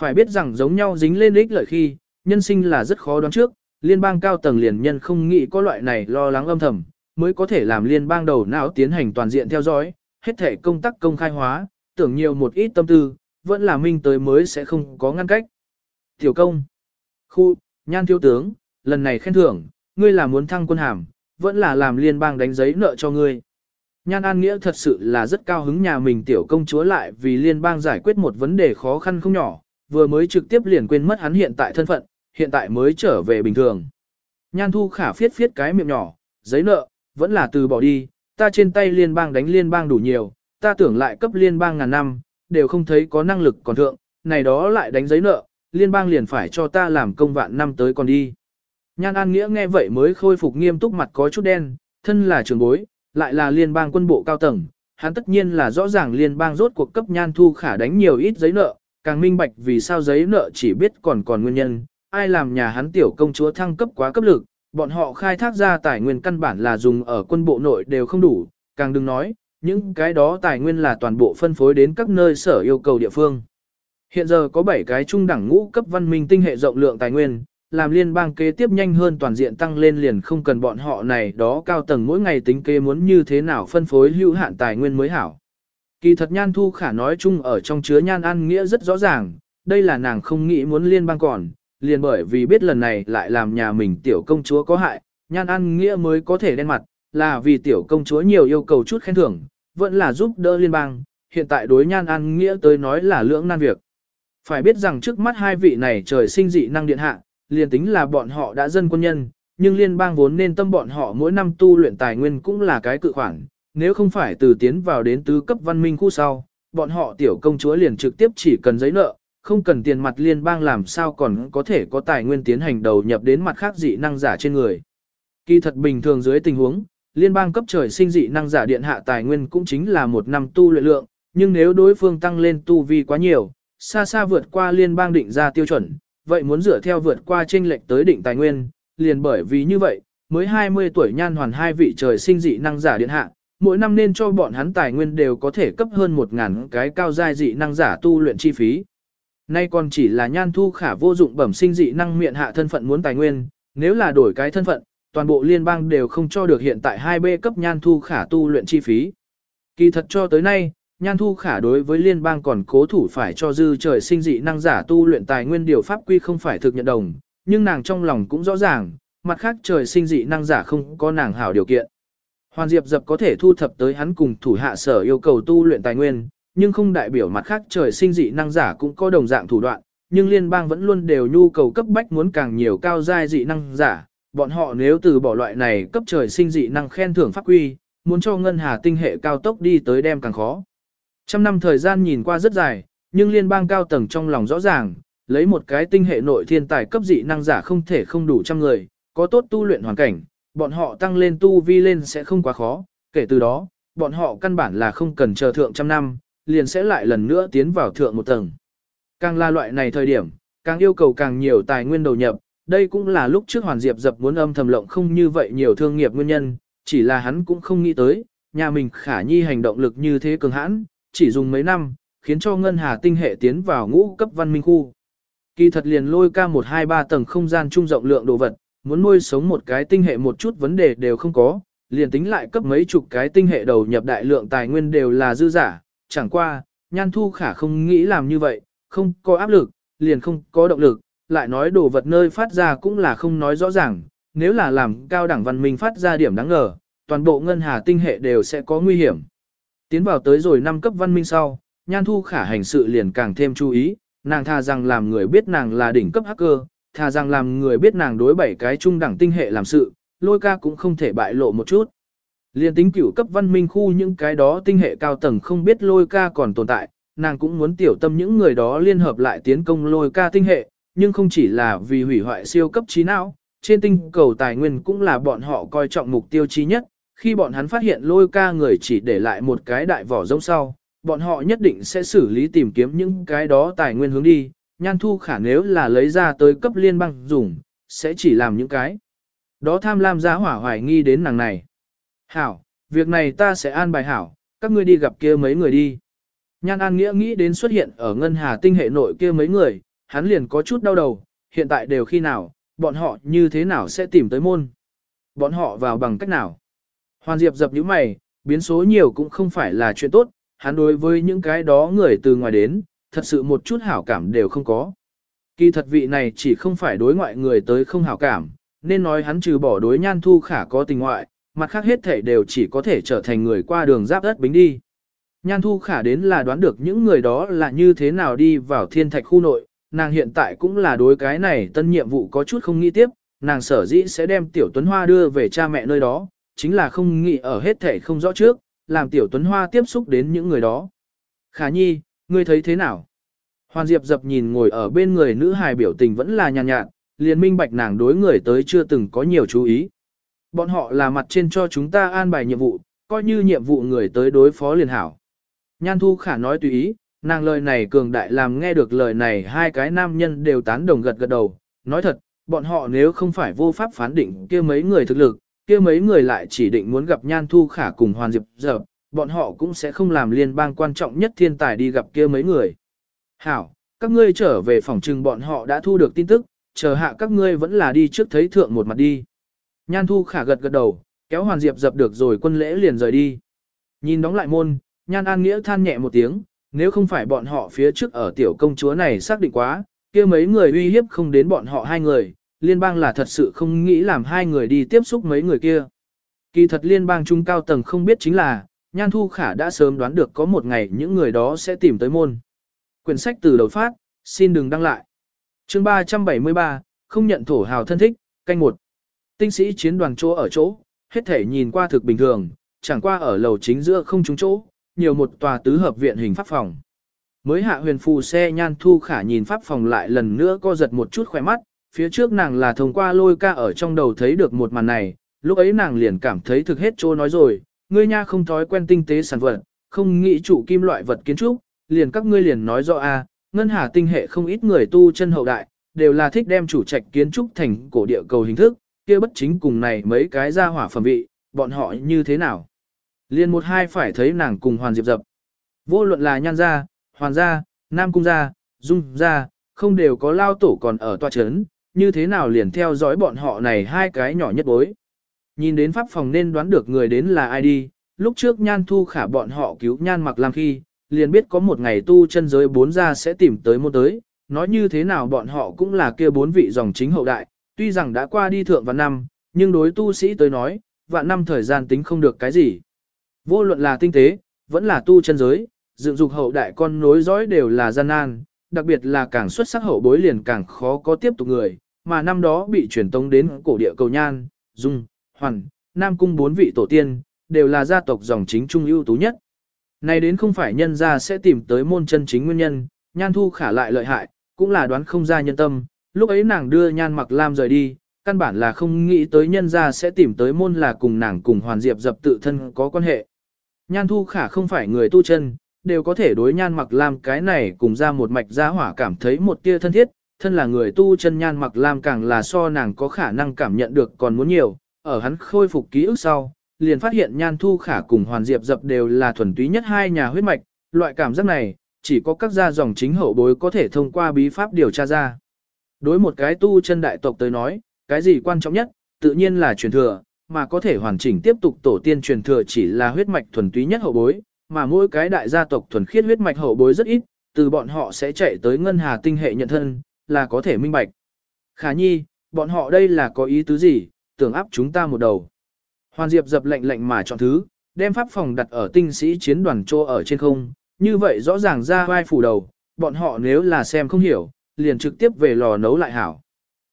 Phải biết rằng giống nhau dính lên ích lợi khi, nhân sinh là rất khó đoán trước, liên bang cao tầng liền nhân không nghĩ có loại này lo lắng âm thầm, mới có thể làm liên bang đầu não tiến hành toàn diện theo dõi, hết thể công tác công khai hóa, tưởng nhiều một ít tâm tư, vẫn là minh tới mới sẽ không có ngăn cách. Tiểu công, khu, nhan thiếu tướng, lần này khen thưởng, ngươi là muốn thăng quân hàm, vẫn là làm liên bang đánh giấy nợ cho ngươi. Nhan An Nghĩa thật sự là rất cao hứng nhà mình tiểu công chúa lại vì liên bang giải quyết một vấn đề khó khăn không nhỏ, vừa mới trực tiếp liền quên mất hắn hiện tại thân phận, hiện tại mới trở về bình thường. Nhan thu khả phiết phiết cái miệng nhỏ, giấy nợ, vẫn là từ bỏ đi, ta trên tay liên bang đánh liên bang đủ nhiều, ta tưởng lại cấp liên bang ngàn năm, đều không thấy có năng lực còn thượng, này đó lại đánh giấy nợ, liên bang liền phải cho ta làm công vạn năm tới còn đi. Nhan An Nghĩa nghe vậy mới khôi phục nghiêm túc mặt có chút đen, thân là trưởng bối, lại là liên bang quân bộ cao tầng, hắn tất nhiên là rõ ràng liên bang rốt cuộc cấp Nhan Thu Khả đánh nhiều ít giấy nợ, càng minh bạch vì sao giấy nợ chỉ biết còn còn nguyên nhân, ai làm nhà hắn tiểu công chúa thăng cấp quá cấp lực, bọn họ khai thác ra tài nguyên căn bản là dùng ở quân bộ nội đều không đủ, càng đừng nói, những cái đó tài nguyên là toàn bộ phân phối đến các nơi sở yêu cầu địa phương. Hiện giờ có 7 cái trung đẳng ngũ cấp văn minh tinh hệ rộng lượng tài nguyên, làm liên bang kế tiếp nhanh hơn toàn diện tăng lên liền không cần bọn họ này đó cao tầng mỗi ngày tính kế muốn như thế nào phân phối hữu hạn tài nguyên mới hảo. Kỳ thật nhan thu khả nói chung ở trong chứa nhan ăn nghĩa rất rõ ràng, đây là nàng không nghĩ muốn liên bang còn, liền bởi vì biết lần này lại làm nhà mình tiểu công chúa có hại, nhan ăn nghĩa mới có thể đen mặt, là vì tiểu công chúa nhiều yêu cầu chút khen thưởng, vẫn là giúp đỡ liên bang, hiện tại đối nhan ăn nghĩa tới nói là lưỡng nan việc. Phải biết rằng trước mắt hai vị này trời sinh dị năng điện hạ, liền tính là bọn họ đã dân quân nhân, nhưng liên bang vốn nên tâm bọn họ mỗi năm tu luyện tài nguyên cũng là cái cự khoản, nếu không phải từ tiến vào đến tứ cấp văn minh khu sau, bọn họ tiểu công chúa liền trực tiếp chỉ cần giấy nợ, không cần tiền mặt liên bang làm sao còn có thể có tài nguyên tiến hành đầu nhập đến mặt khác dị năng giả trên người. Kỳ thật bình thường dưới tình huống, liên bang cấp trời sinh dị năng giả điện hạ tài nguyên cũng chính là một năm tu luyện lượng, nhưng nếu đối phương tăng lên tu vi quá nhiều, xa xa vượt qua liên bang định ra tiêu chuẩn, vậy muốn dựa theo vượt qua chênh lệch tới định tài nguyên, liền bởi vì như vậy, mới 20 tuổi nhan hoàn hai vị trời sinh dị năng giả điện hạ, mỗi năm nên cho bọn hắn tài nguyên đều có thể cấp hơn 1000 cái cao giai dị năng giả tu luyện chi phí. Nay còn chỉ là nhan thu khả vô dụng bẩm sinh dị năng miệng hạ thân phận muốn tài nguyên, nếu là đổi cái thân phận, toàn bộ liên bang đều không cho được hiện tại 2B cấp nhan thu khả tu luyện chi phí. Kỳ thật cho tới nay, nhan thu khả đối với liên bang còn cố thủ phải cho dư trời sinh dị năng giả tu luyện tài nguyên điều pháp quy không phải thực nhận đồng, nhưng nàng trong lòng cũng rõ ràng, mặt khác trời sinh dị năng giả không có nàng hảo điều kiện. Hoàn Diệp dập có thể thu thập tới hắn cùng thủ hạ sở yêu cầu tu luyện tài nguyên, nhưng không đại biểu mặt khác trời sinh dị năng giả cũng có đồng dạng thủ đoạn, nhưng liên bang vẫn luôn đều nhu cầu cấp bách muốn càng nhiều cao giai dị năng giả, bọn họ nếu từ bỏ loại này cấp trời sinh dị năng khen thưởng pháp quy, muốn cho ngân hà tinh hệ cao tốc đi tới đem càng khó. Trăm năm thời gian nhìn qua rất dài, nhưng liên bang cao tầng trong lòng rõ ràng, lấy một cái tinh hệ nội thiên tài cấp dị năng giả không thể không đủ trăm người, có tốt tu luyện hoàn cảnh, bọn họ tăng lên tu vi lên sẽ không quá khó, kể từ đó, bọn họ căn bản là không cần chờ thượng trăm năm, liền sẽ lại lần nữa tiến vào thượng một tầng. Càng là loại này thời điểm, càng yêu cầu càng nhiều tài nguyên đầu nhập, đây cũng là lúc trước Hoàn Diệp dập muốn âm thầm lộng không như vậy nhiều thương nghiệp nguyên nhân, chỉ là hắn cũng không nghĩ tới, nhà mình khả nhi hành động lực như thế cường hãn, chỉ dùng mấy năm, khiến cho ngân hà tinh hệ tiến vào ngũ cấp văn minh khu. Kỳ thật liền lôi ca 1-2-3 tầng không gian trung rộng lượng đồ vật, muốn nuôi sống một cái tinh hệ một chút vấn đề đều không có, liền tính lại cấp mấy chục cái tinh hệ đầu nhập đại lượng tài nguyên đều là dư giả, chẳng qua, nhan thu khả không nghĩ làm như vậy, không có áp lực, liền không có động lực, lại nói đồ vật nơi phát ra cũng là không nói rõ ràng, nếu là làm cao đẳng văn minh phát ra điểm đáng ngờ, toàn bộ ngân hà tinh hệ đều sẽ có nguy hiểm. Tiến vào tới rồi năm cấp văn minh sau, nhan thu khả hành sự liền càng thêm chú ý, nàng tha rằng làm người biết nàng là đỉnh cấp hacker, tha rằng làm người biết nàng đối bảy cái trung đẳng tinh hệ làm sự, lôi ca cũng không thể bại lộ một chút. Liên tính cửu cấp văn minh khu những cái đó tinh hệ cao tầng không biết lôi ca còn tồn tại, nàng cũng muốn tiểu tâm những người đó liên hợp lại tiến công lôi ca tinh hệ, nhưng không chỉ là vì hủy hoại siêu cấp trí não, trên tinh cầu tài nguyên cũng là bọn họ coi trọng mục tiêu chí nhất, khi bọn hắn phát hiện lôi ca người chỉ để lại một cái đại vỏ rông sau, bọn họ nhất định sẽ xử lý tìm kiếm những cái đó tài nguyên hướng đi, nhan thu khả nếu là lấy ra tới cấp liên bang dùng, sẽ chỉ làm những cái. Đó tham lam giá hỏa hoài nghi đến nàng này. Hảo, việc này ta sẽ an bài hảo, các ngươi đi gặp kia mấy người đi. Nhan An Nghĩa nghĩ đến xuất hiện ở ngân hà tinh hệ nội kia mấy người, hắn liền có chút đau đầu, hiện tại đều khi nào, bọn họ như thế nào sẽ tìm tới môn. Bọn họ vào bằng cách nào. Hoàn Diệp dập những mày, biến số nhiều cũng không phải là chuyện tốt, hắn đối với những cái đó người từ ngoài đến, thật sự một chút hảo cảm đều không có. Kỳ thật vị này chỉ không phải đối ngoại người tới không hảo cảm, nên nói hắn trừ bỏ đối nhan thu khả có tình ngoại, mặt khác hết thể đều chỉ có thể trở thành người qua đường giáp đất bính đi. Nhan thu khả đến là đoán được những người đó là như thế nào đi vào thiên thạch khu nội, nàng hiện tại cũng là đối cái này tân nhiệm vụ có chút không nghĩ tiếp, nàng sở dĩ sẽ đem tiểu tuấn hoa đưa về cha mẹ nơi đó, chính là không nghĩ ở hết thể không rõ trước, làm tiểu tuấn hoa tiếp xúc đến những người đó. Khả nhi, ngươi thấy thế nào? Hoàn Diệp dập nhìn ngồi ở bên người nữ hài biểu tình vẫn là nhàn nhạt, nhạt, liền minh bạch nàng đối người tới chưa từng có nhiều chú ý. Bọn họ là mặt trên cho chúng ta an bài nhiệm vụ, coi như nhiệm vụ người tới đối phó liền hảo. Nhan Thu Khả nói tùy ý, nàng lời này cường đại làm nghe được lời này hai cái nam nhân đều tán đồng gật gật đầu. Nói thật, bọn họ nếu không phải vô pháp phán định kia mấy người thực lực, kia mấy người lại chỉ định muốn gặp Nhan Thu Khả cùng Hoàn Diệp giờ bọn họ cũng sẽ không làm liên bang quan trọng nhất thiên tài đi gặp kia mấy người. Hảo, các ngươi trở về phòng trừng bọn họ đã thu được tin tức, chờ hạ các ngươi vẫn là đi trước thấy thượng một mặt đi. Nhan Thu Khả gật gật đầu, kéo Hoàn Diệp dập được rồi quân lễ liền rời đi. Nhìn đóng lại môn, Nhan An Nghĩa than nhẹ một tiếng, nếu không phải bọn họ phía trước ở tiểu công chúa này xác định quá, kia mấy người uy hiếp không đến bọn họ hai người, liên bang là thật sự không nghĩ làm hai người đi tiếp xúc mấy người kia. Kỳ thật liên bang trung cao tầng không biết chính là, Nhan Thu Khả đã sớm đoán được có một ngày những người đó sẽ tìm tới môn. Quyển sách từ đầu phát, xin đừng đăng lại. chương 373, không nhận thổ hào thân thích, canh một. Tinh sĩ chiến đoàn chỗ ở chỗ, hết thể nhìn qua thực bình thường, chẳng qua ở lầu chính giữa không trúng chỗ, nhiều một tòa tứ hợp viện hình pháp phòng. Mới hạ huyền phù xe nhan thu khả nhìn pháp phòng lại lần nữa co giật một chút khỏe mắt, phía trước nàng là thông qua lôi ca ở trong đầu thấy được một màn này, lúc ấy nàng liền cảm thấy thực hết chỗ nói rồi, ngươi nha không thói quen tinh tế sản vật, không nghĩ chủ kim loại vật kiến trúc, liền các ngươi liền nói rõ a, ngân hà tinh hệ không ít người tu chân hậu đại, đều là thích đem chủ trạch kiến trúc thành cổ địa cầu hình thức, kia bất chính cùng này mấy cái ra hỏa phẩm vị, bọn họ như thế nào. Liên một hai phải thấy nàng cùng hoàn diệp dập. Vô luận là nhan gia, hoàn gia, nam cung gia, dung gia, không đều có lao tổ còn ở tòa chấn, như thế nào liền theo dõi bọn họ này hai cái nhỏ nhất bối. Nhìn đến pháp phòng nên đoán được người đến là ai đi, lúc trước nhan thu khả bọn họ cứu nhan mặc làm khi, liền biết có một ngày tu chân giới bốn gia sẽ tìm tới môn tới, nói như thế nào bọn họ cũng là kia bốn vị dòng chính hậu đại, tuy rằng đã qua đi thượng vạn năm, nhưng đối tu sĩ tới nói, vạn năm thời gian tính không được cái gì. Vô luận là tinh tế, vẫn là tu chân giới, dựng dục hậu đại con nối dõi đều là gian nan, đặc biệt là càng xuất sắc hậu bối liền càng khó có tiếp tục người, mà năm đó bị truyền tống đến cổ địa cầu nhan, dung, hoàn, nam cung bốn vị tổ tiên, đều là gia tộc dòng chính trung ưu tú nhất. Này đến không phải nhân gia sẽ tìm tới môn chân chính nguyên nhân, nhan thu khả lại lợi hại, cũng là đoán không ra nhân tâm, lúc ấy nàng đưa nhan mặc lam rời đi, căn bản là không nghĩ tới nhân gia sẽ tìm tới môn là cùng nàng cùng hoàn diệp dập tự thân có quan hệ. Nhan thu khả không phải người tu chân, đều có thể đối nhan mặc lam cái này cùng ra một mạch gia hỏa cảm thấy một tia thân thiết, thân là người tu chân nhan mặc lam càng là so nàng có khả năng cảm nhận được còn muốn nhiều, ở hắn khôi phục ký ức sau, liền phát hiện nhan thu khả cùng hoàn diệp dập đều là thuần túy nhất hai nhà huyết mạch, loại cảm giác này, chỉ có các gia dòng chính hậu bối có thể thông qua bí pháp điều tra ra. Đối một cái tu chân đại tộc tới nói, cái gì quan trọng nhất, tự nhiên là truyền thừa, mà có thể hoàn chỉnh tiếp tục tổ tiên truyền thừa chỉ là huyết mạch thuần túy nhất hậu bối, mà mỗi cái đại gia tộc thuần khiết huyết mạch hậu bối rất ít, từ bọn họ sẽ chạy tới ngân hà tinh hệ nhận thân, là có thể minh bạch. Khả nhi, bọn họ đây là có ý tứ gì, tưởng áp chúng ta một đầu. Hoàn Diệp dập lệnh lệnh mà chọn thứ, đem pháp phòng đặt ở tinh sĩ chiến đoàn trô ở trên không, như vậy rõ ràng ra vai phủ đầu, bọn họ nếu là xem không hiểu, liền trực tiếp về lò nấu lại hảo.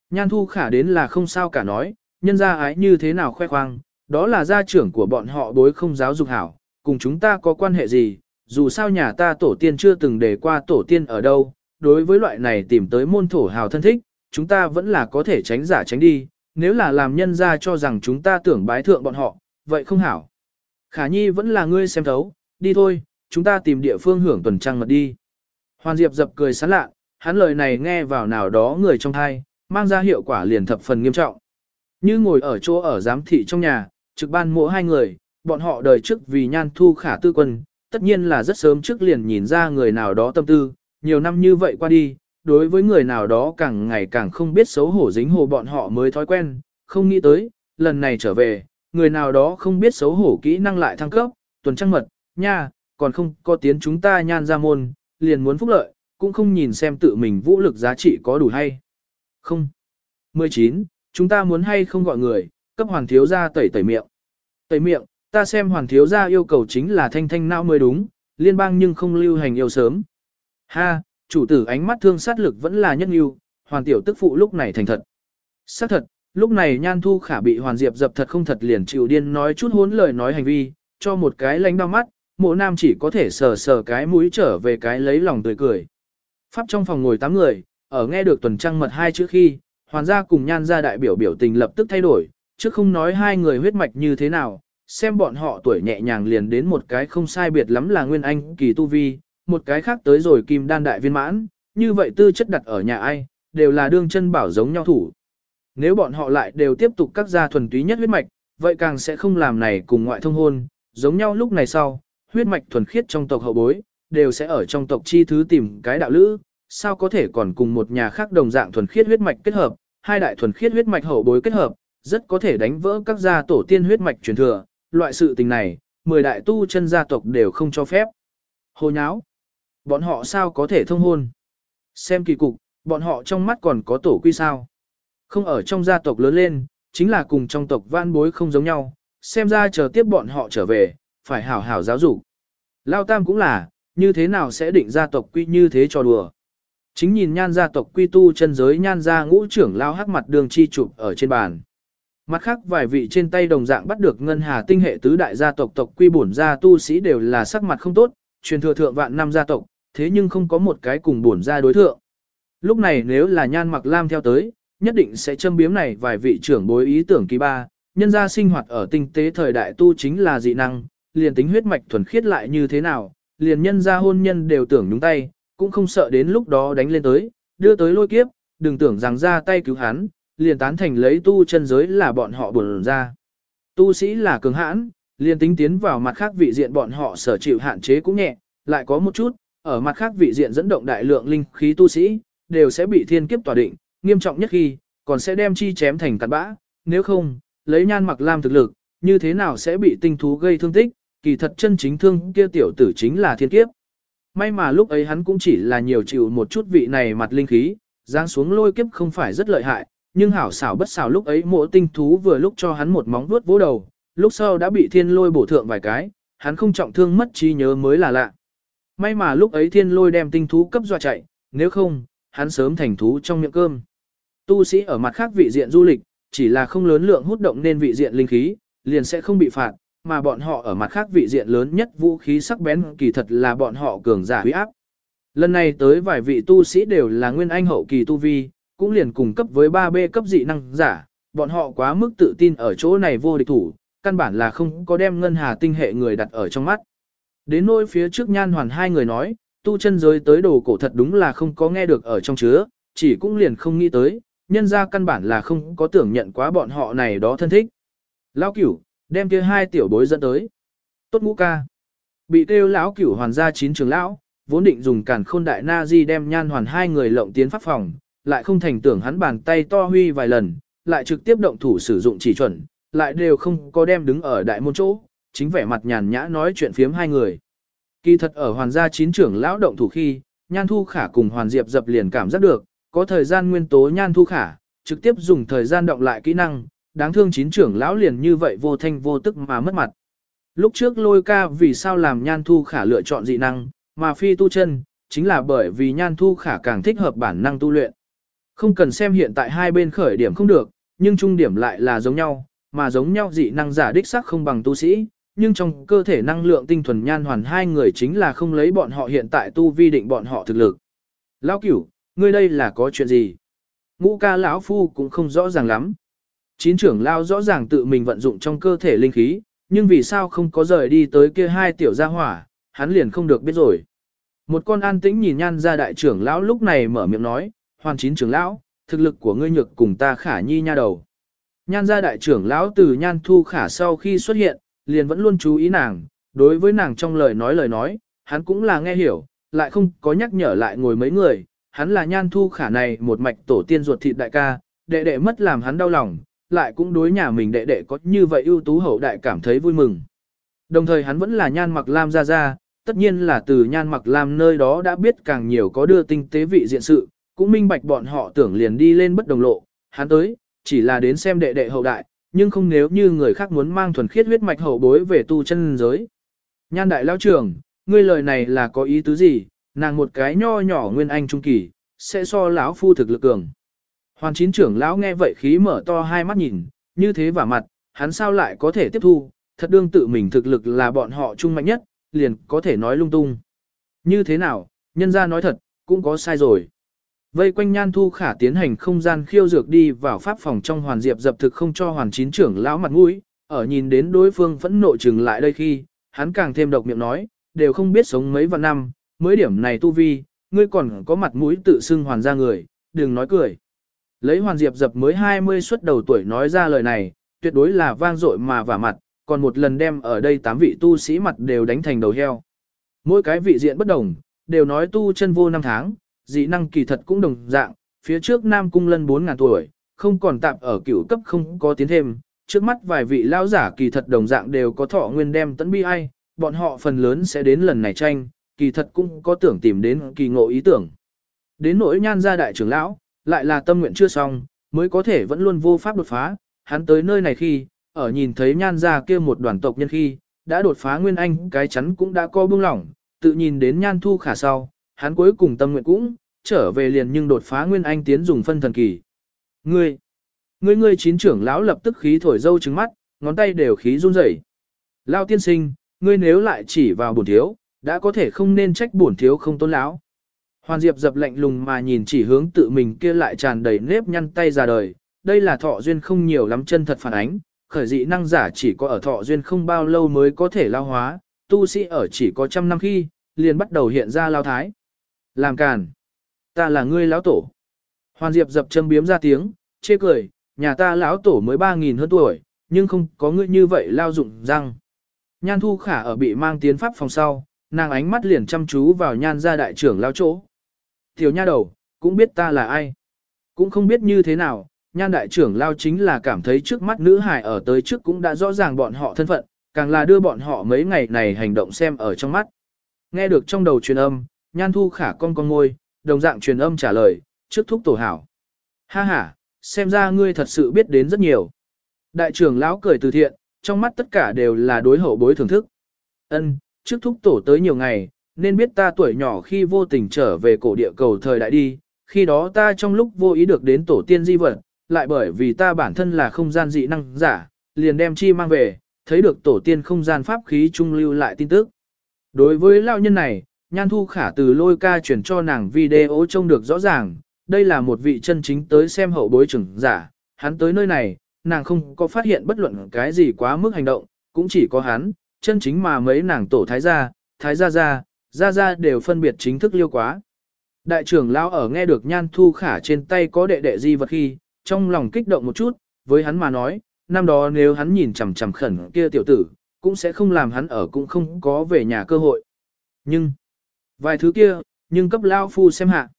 Nhan thu khả đến là không sao cả nói, nhân gia ái như thế nào khoe khoang, đó là gia trưởng của bọn họ bối không giáo dục hảo, cùng chúng ta có quan hệ gì, dù sao nhà ta tổ tiên chưa từng để qua tổ tiên ở đâu, đối với loại này tìm tới môn thổ hào thân thích, chúng ta vẫn là có thể tránh giả tránh đi, nếu là làm nhân gia cho rằng chúng ta tưởng bái thượng bọn họ, vậy không hảo. Khả nhi vẫn là ngươi xem thấu, đi thôi, chúng ta tìm địa phương hưởng tuần trăng mật đi. Hoàn Diệp dập cười sán lạ, hắn lời này nghe vào nào đó người trong thai, mang ra hiệu quả liền thập phần nghiêm trọng. Như ngồi ở chỗ ở giám thị trong nhà, trực ban mỗi hai người, bọn họ đời trước vì nhan thu khả tư quân, tất nhiên là rất sớm trước liền nhìn ra người nào đó tâm tư, nhiều năm như vậy qua đi, đối với người nào đó càng ngày càng không biết xấu hổ dính hồ bọn họ mới thói quen, không nghĩ tới, lần này trở về, người nào đó không biết xấu hổ kỹ năng lại thăng cấp, tuần trăng mật, nha, còn không có tiến chúng ta nhan ra môn, liền muốn phúc lợi, cũng không nhìn xem tự mình vũ lực giá trị có đủ hay. Không. 19. Chúng ta muốn hay không gọi người, cấp hoàn thiếu gia tẩy tẩy miệng. Tẩy miệng, ta xem hoàn thiếu gia yêu cầu chính là thanh thanh não mới đúng, liên bang nhưng không lưu hành yêu sớm. Ha, chủ tử ánh mắt thương sát lực vẫn là nhất yêu, hoàn tiểu tức phụ lúc này thành thật. Xác thật, lúc này nhan thu khả bị hoàn diệp dập thật không thật liền chịu điên nói chút hốn lời nói hành vi, cho một cái lánh đau mắt, mộ nam chỉ có thể sờ sờ cái mũi trở về cái lấy lòng tươi cười. Pháp trong phòng ngồi tám người, ở nghe được tuần trăng mật hai chữ khi, hoàn gia cùng nhan gia đại biểu biểu tình lập tức thay đổi, chứ không nói hai người huyết mạch như thế nào, xem bọn họ tuổi nhẹ nhàng liền đến một cái không sai biệt lắm là nguyên anh kỳ tu vi, một cái khác tới rồi kim đan đại viên mãn, như vậy tư chất đặt ở nhà ai, đều là đương chân bảo giống nhau thủ. Nếu bọn họ lại đều tiếp tục các gia thuần túy nhất huyết mạch, vậy càng sẽ không làm này cùng ngoại thông hôn, giống nhau lúc này sau, huyết mạch thuần khiết trong tộc hậu bối, đều sẽ ở trong tộc chi thứ tìm cái đạo lữ, sao có thể còn cùng một nhà khác đồng dạng thuần khiết huyết mạch kết hợp, hai đại thuần khiết huyết mạch hậu bối kết hợp, rất có thể đánh vỡ các gia tổ tiên huyết mạch truyền thừa, loại sự tình này, mười đại tu chân gia tộc đều không cho phép. Hồ nháo, bọn họ sao có thể thông hôn? Xem kỳ cục, bọn họ trong mắt còn có tổ quy sao? Không ở trong gia tộc lớn lên, chính là cùng trong tộc van bối không giống nhau, xem ra chờ tiếp bọn họ trở về, phải hảo hảo giáo dục. Lao Tam cũng là, như thế nào sẽ định gia tộc quy như thế cho đùa. Chính nhìn nhan gia tộc quy tu chân giới nhan gia ngũ trưởng lao hắc mặt đường chi chụp ở trên bàn. Mặt khác vài vị trên tay đồng dạng bắt được ngân hà tinh hệ tứ đại gia tộc tộc quy bổn gia tu sĩ đều là sắc mặt không tốt, truyền thừa thượng vạn năm gia tộc, thế nhưng không có một cái cùng bổn gia đối thượng. Lúc này nếu là nhan mặc lam theo tới, nhất định sẽ châm biếm này vài vị trưởng bối ý tưởng kỳ ba, nhân gia sinh hoạt ở tinh tế thời đại tu chính là dị năng, liền tính huyết mạch thuần khiết lại như thế nào, liền nhân gia hôn nhân đều tưởng nhúng tay, cũng không sợ đến lúc đó đánh lên tới, đưa tới lôi kiếp, đừng tưởng rằng ra tay cứu hắn, liền tán thành lấy tu chân giới là bọn họ buồn ra. Tu sĩ là cường hãn, liền tính tiến vào mặt khác vị diện bọn họ sở chịu hạn chế cũng nhẹ, lại có một chút, ở mặt khác vị diện dẫn động đại lượng linh khí tu sĩ, đều sẽ bị thiên kiếp tỏa định, nghiêm trọng nhất khi, còn sẽ đem chi chém thành cặn bã, nếu không, lấy nhan mặc lam thực lực, như thế nào sẽ bị tinh thú gây thương tích, kỳ thật chân chính thương kia tiểu tử chính là thiên kiếp. May mà lúc ấy hắn cũng chỉ là nhiều chịu một chút vị này mặt linh khí, giáng xuống lôi kiếp không phải rất lợi hại, nhưng hảo xảo bất xảo lúc ấy mộ tinh thú vừa lúc cho hắn một móng vuốt vỗ đầu, lúc sau đã bị thiên lôi bổ thượng vài cái, hắn không trọng thương mất trí nhớ mới là lạ. May mà lúc ấy thiên lôi đem tinh thú cấp dọa chạy, nếu không, hắn sớm thành thú trong miệng cơm. Tu sĩ ở mặt khác vị diện du lịch, chỉ là không lớn lượng hút động nên vị diện linh khí, liền sẽ không bị phạt, mà bọn họ ở mặt khác vị diện lớn nhất vũ khí sắc bén kỳ thật là bọn họ cường giả huy áp. Lần này tới vài vị tu sĩ đều là nguyên anh hậu kỳ tu vi, cũng liền cùng cấp với 3B cấp dị năng giả, bọn họ quá mức tự tin ở chỗ này vô địch thủ, căn bản là không có đem ngân hà tinh hệ người đặt ở trong mắt. Đến nỗi phía trước nhan hoàn hai người nói, tu chân giới tới đồ cổ thật đúng là không có nghe được ở trong chứa, chỉ cũng liền không nghĩ tới, nhân ra căn bản là không có tưởng nhận quá bọn họ này đó thân thích. Lão cửu, đem kia hai tiểu bối dẫn tới. Tốt ngũ ca. Bị kêu lão cửu hoàn gia chín trường lão, vốn định dùng cản khôn đại na di đem nhan hoàn hai người lộng tiến pháp phòng, lại không thành tưởng hắn bàn tay to huy vài lần, lại trực tiếp động thủ sử dụng chỉ chuẩn, lại đều không có đem đứng ở đại môn chỗ, chính vẻ mặt nhàn nhã nói chuyện phiếm hai người. Kỳ thật ở hoàn gia chín trưởng lão động thủ khi, Nhan Thu Khả cùng Hoàn Diệp dập liền cảm giác được, có thời gian nguyên tố Nhan Thu Khả, trực tiếp dùng thời gian động lại kỹ năng, đáng thương chín trưởng lão liền như vậy vô thanh vô tức mà mất mặt. Lúc trước lôi ca vì sao làm Nhan Thu Khả lựa chọn dị năng, mà phi tu chân, chính là bởi vì Nhan Thu Khả càng thích hợp bản năng tu luyện. Không cần xem hiện tại hai bên khởi điểm không được, nhưng trung điểm lại là giống nhau, mà giống nhau dị năng giả đích sắc không bằng tu sĩ, nhưng trong cơ thể năng lượng tinh thuần nhan hoàn hai người chính là không lấy bọn họ hiện tại tu vi định bọn họ thực lực. Lão cửu, ngươi đây là có chuyện gì? Ngũ ca lão phu cũng không rõ ràng lắm. Chín trưởng lao rõ ràng tự mình vận dụng trong cơ thể linh khí, nhưng vì sao không có rời đi tới kia hai tiểu gia hỏa, hắn liền không được biết rồi. Một con an tĩnh nhìn nhan ra đại trưởng lão lúc này mở miệng nói, hoàn chín trưởng lão, thực lực của ngươi nhược cùng ta khả nhi nha đầu. Nhan gia đại trưởng lão từ nhan thu khả sau khi xuất hiện, liền vẫn luôn chú ý nàng, đối với nàng trong lời nói lời nói, hắn cũng là nghe hiểu, lại không có nhắc nhở lại ngồi mấy người, hắn là nhan thu khả này một mạch tổ tiên ruột thịt đại ca, đệ đệ mất làm hắn đau lòng, lại cũng đối nhà mình đệ đệ có như vậy ưu tú hậu đại cảm thấy vui mừng. Đồng thời hắn vẫn là nhan mặc lam ra ra, tất nhiên là từ nhan mặc lam nơi đó đã biết càng nhiều có đưa tinh tế vị diện sự, cũng minh bạch bọn họ tưởng liền đi lên bất đồng lộ, hắn tới, chỉ là đến xem đệ đệ hậu đại, nhưng không nếu như người khác muốn mang thuần khiết huyết mạch hậu bối về tu chân giới. Nhan đại lao trưởng, ngươi lời này là có ý tứ gì, nàng một cái nho nhỏ nguyên anh trung kỳ, sẽ so lão phu thực lực cường. Hoàn chín trưởng lão nghe vậy khí mở to hai mắt nhìn, như thế và mặt, hắn sao lại có thể tiếp thu, thật đương tự mình thực lực là bọn họ trung mạnh nhất, liền có thể nói lung tung. Như thế nào, nhân ra nói thật, cũng có sai rồi. Vây quanh Nhan Thu Khả tiến hành không gian khiêu dược đi vào pháp phòng trong hoàn diệp dập thực không cho hoàn chín trưởng lão mặt mũi, ở nhìn đến đối phương phẫn nộ chừng lại đây khi, hắn càng thêm độc miệng nói, đều không biết sống mấy vạn năm, mới điểm này tu vi, ngươi còn có mặt mũi tự xưng hoàn ra người, đừng nói cười. Lấy hoàn diệp dập mới 20 xuất đầu tuổi nói ra lời này, tuyệt đối là vang dội mà vả mặt, còn một lần đem ở đây tám vị tu sĩ mặt đều đánh thành đầu heo. Mỗi cái vị diện bất đồng, đều nói tu chân vô năm tháng, dị năng kỳ thật cũng đồng dạng, phía trước Nam Cung Lân 4.000 tuổi, không còn tạm ở cửu cấp không có tiến thêm, trước mắt vài vị lão giả kỳ thật đồng dạng đều có thọ nguyên đem tấn bi ai, bọn họ phần lớn sẽ đến lần này tranh, kỳ thật cũng có tưởng tìm đến kỳ ngộ ý tưởng. Đến nỗi nhan gia đại trưởng lão, lại là tâm nguyện chưa xong, mới có thể vẫn luôn vô pháp đột phá, hắn tới nơi này khi, ở nhìn thấy nhan gia kia một đoàn tộc nhân khi, đã đột phá nguyên anh cái chắn cũng đã co bưng lỏng, tự nhìn đến nhan thu khả sau, hắn cuối cùng tâm nguyện cũng, trở về liền nhưng đột phá nguyên anh tiến dùng phân thần kỳ. Ngươi, ngươi ngươi chín trưởng lão lập tức khí thổi dâu trứng mắt, ngón tay đều khí run rẩy. lao tiên sinh, ngươi nếu lại chỉ vào bổn thiếu, đã có thể không nên trách bổn thiếu không tôn lão. Hoàn Diệp dập lạnh lùng mà nhìn chỉ hướng tự mình kia lại tràn đầy nếp nhăn tay ra đời, đây là thọ duyên không nhiều lắm chân thật phản ánh, khởi dị năng giả chỉ có ở thọ duyên không bao lâu mới có thể lao hóa, tu sĩ ở chỉ có trăm năm khi, liền bắt đầu hiện ra lao thái. Làm càn. Ta là ngươi lão tổ. Hoàn Diệp dập châm biếm ra tiếng, chê cười, nhà ta lão tổ mới 3.000 hơn tuổi, nhưng không có ngươi như vậy lao dụng răng. Nhan thu khả ở bị mang tiến pháp phòng sau, nàng ánh mắt liền chăm chú vào nhan gia đại trưởng lao chỗ. Tiểu nha đầu, cũng biết ta là ai. Cũng không biết như thế nào, nhan đại trưởng lao chính là cảm thấy trước mắt nữ hải ở tới trước cũng đã rõ ràng bọn họ thân phận, càng là đưa bọn họ mấy ngày này hành động xem ở trong mắt. Nghe được trong đầu truyền âm, nhan thu khả con con ngôi, đồng dạng truyền âm trả lời, trước thúc tổ hảo. Ha ha, xem ra ngươi thật sự biết đến rất nhiều. Đại trưởng lão cười từ thiện, trong mắt tất cả đều là đối hậu bối thưởng thức. Ân, trước thúc tổ tới nhiều ngày, nên biết ta tuổi nhỏ khi vô tình trở về cổ địa cầu thời đại đi, khi đó ta trong lúc vô ý được đến tổ tiên di vật, lại bởi vì ta bản thân là không gian dị năng giả, liền đem chi mang về, thấy được tổ tiên không gian pháp khí trung lưu lại tin tức. Đối với lão nhân này, Nhan Thu Khả từ lôi ca chuyển cho nàng video trông được rõ ràng, đây là một vị chân chính tới xem hậu bối trưởng giả, hắn tới nơi này, nàng không có phát hiện bất luận cái gì quá mức hành động, cũng chỉ có hắn, chân chính mà mấy nàng tổ thái gia, thái gia gia, ra ra đều phân biệt chính thức liêu quá. Đại trưởng lão ở nghe được nhan thu khả trên tay có đệ đệ di vật khi, trong lòng kích động một chút, với hắn mà nói, năm đó nếu hắn nhìn chằm chằm khẩn kia tiểu tử, cũng sẽ không làm hắn ở cũng không có về nhà cơ hội. Nhưng, vài thứ kia, nhưng cấp lão phu xem hạ.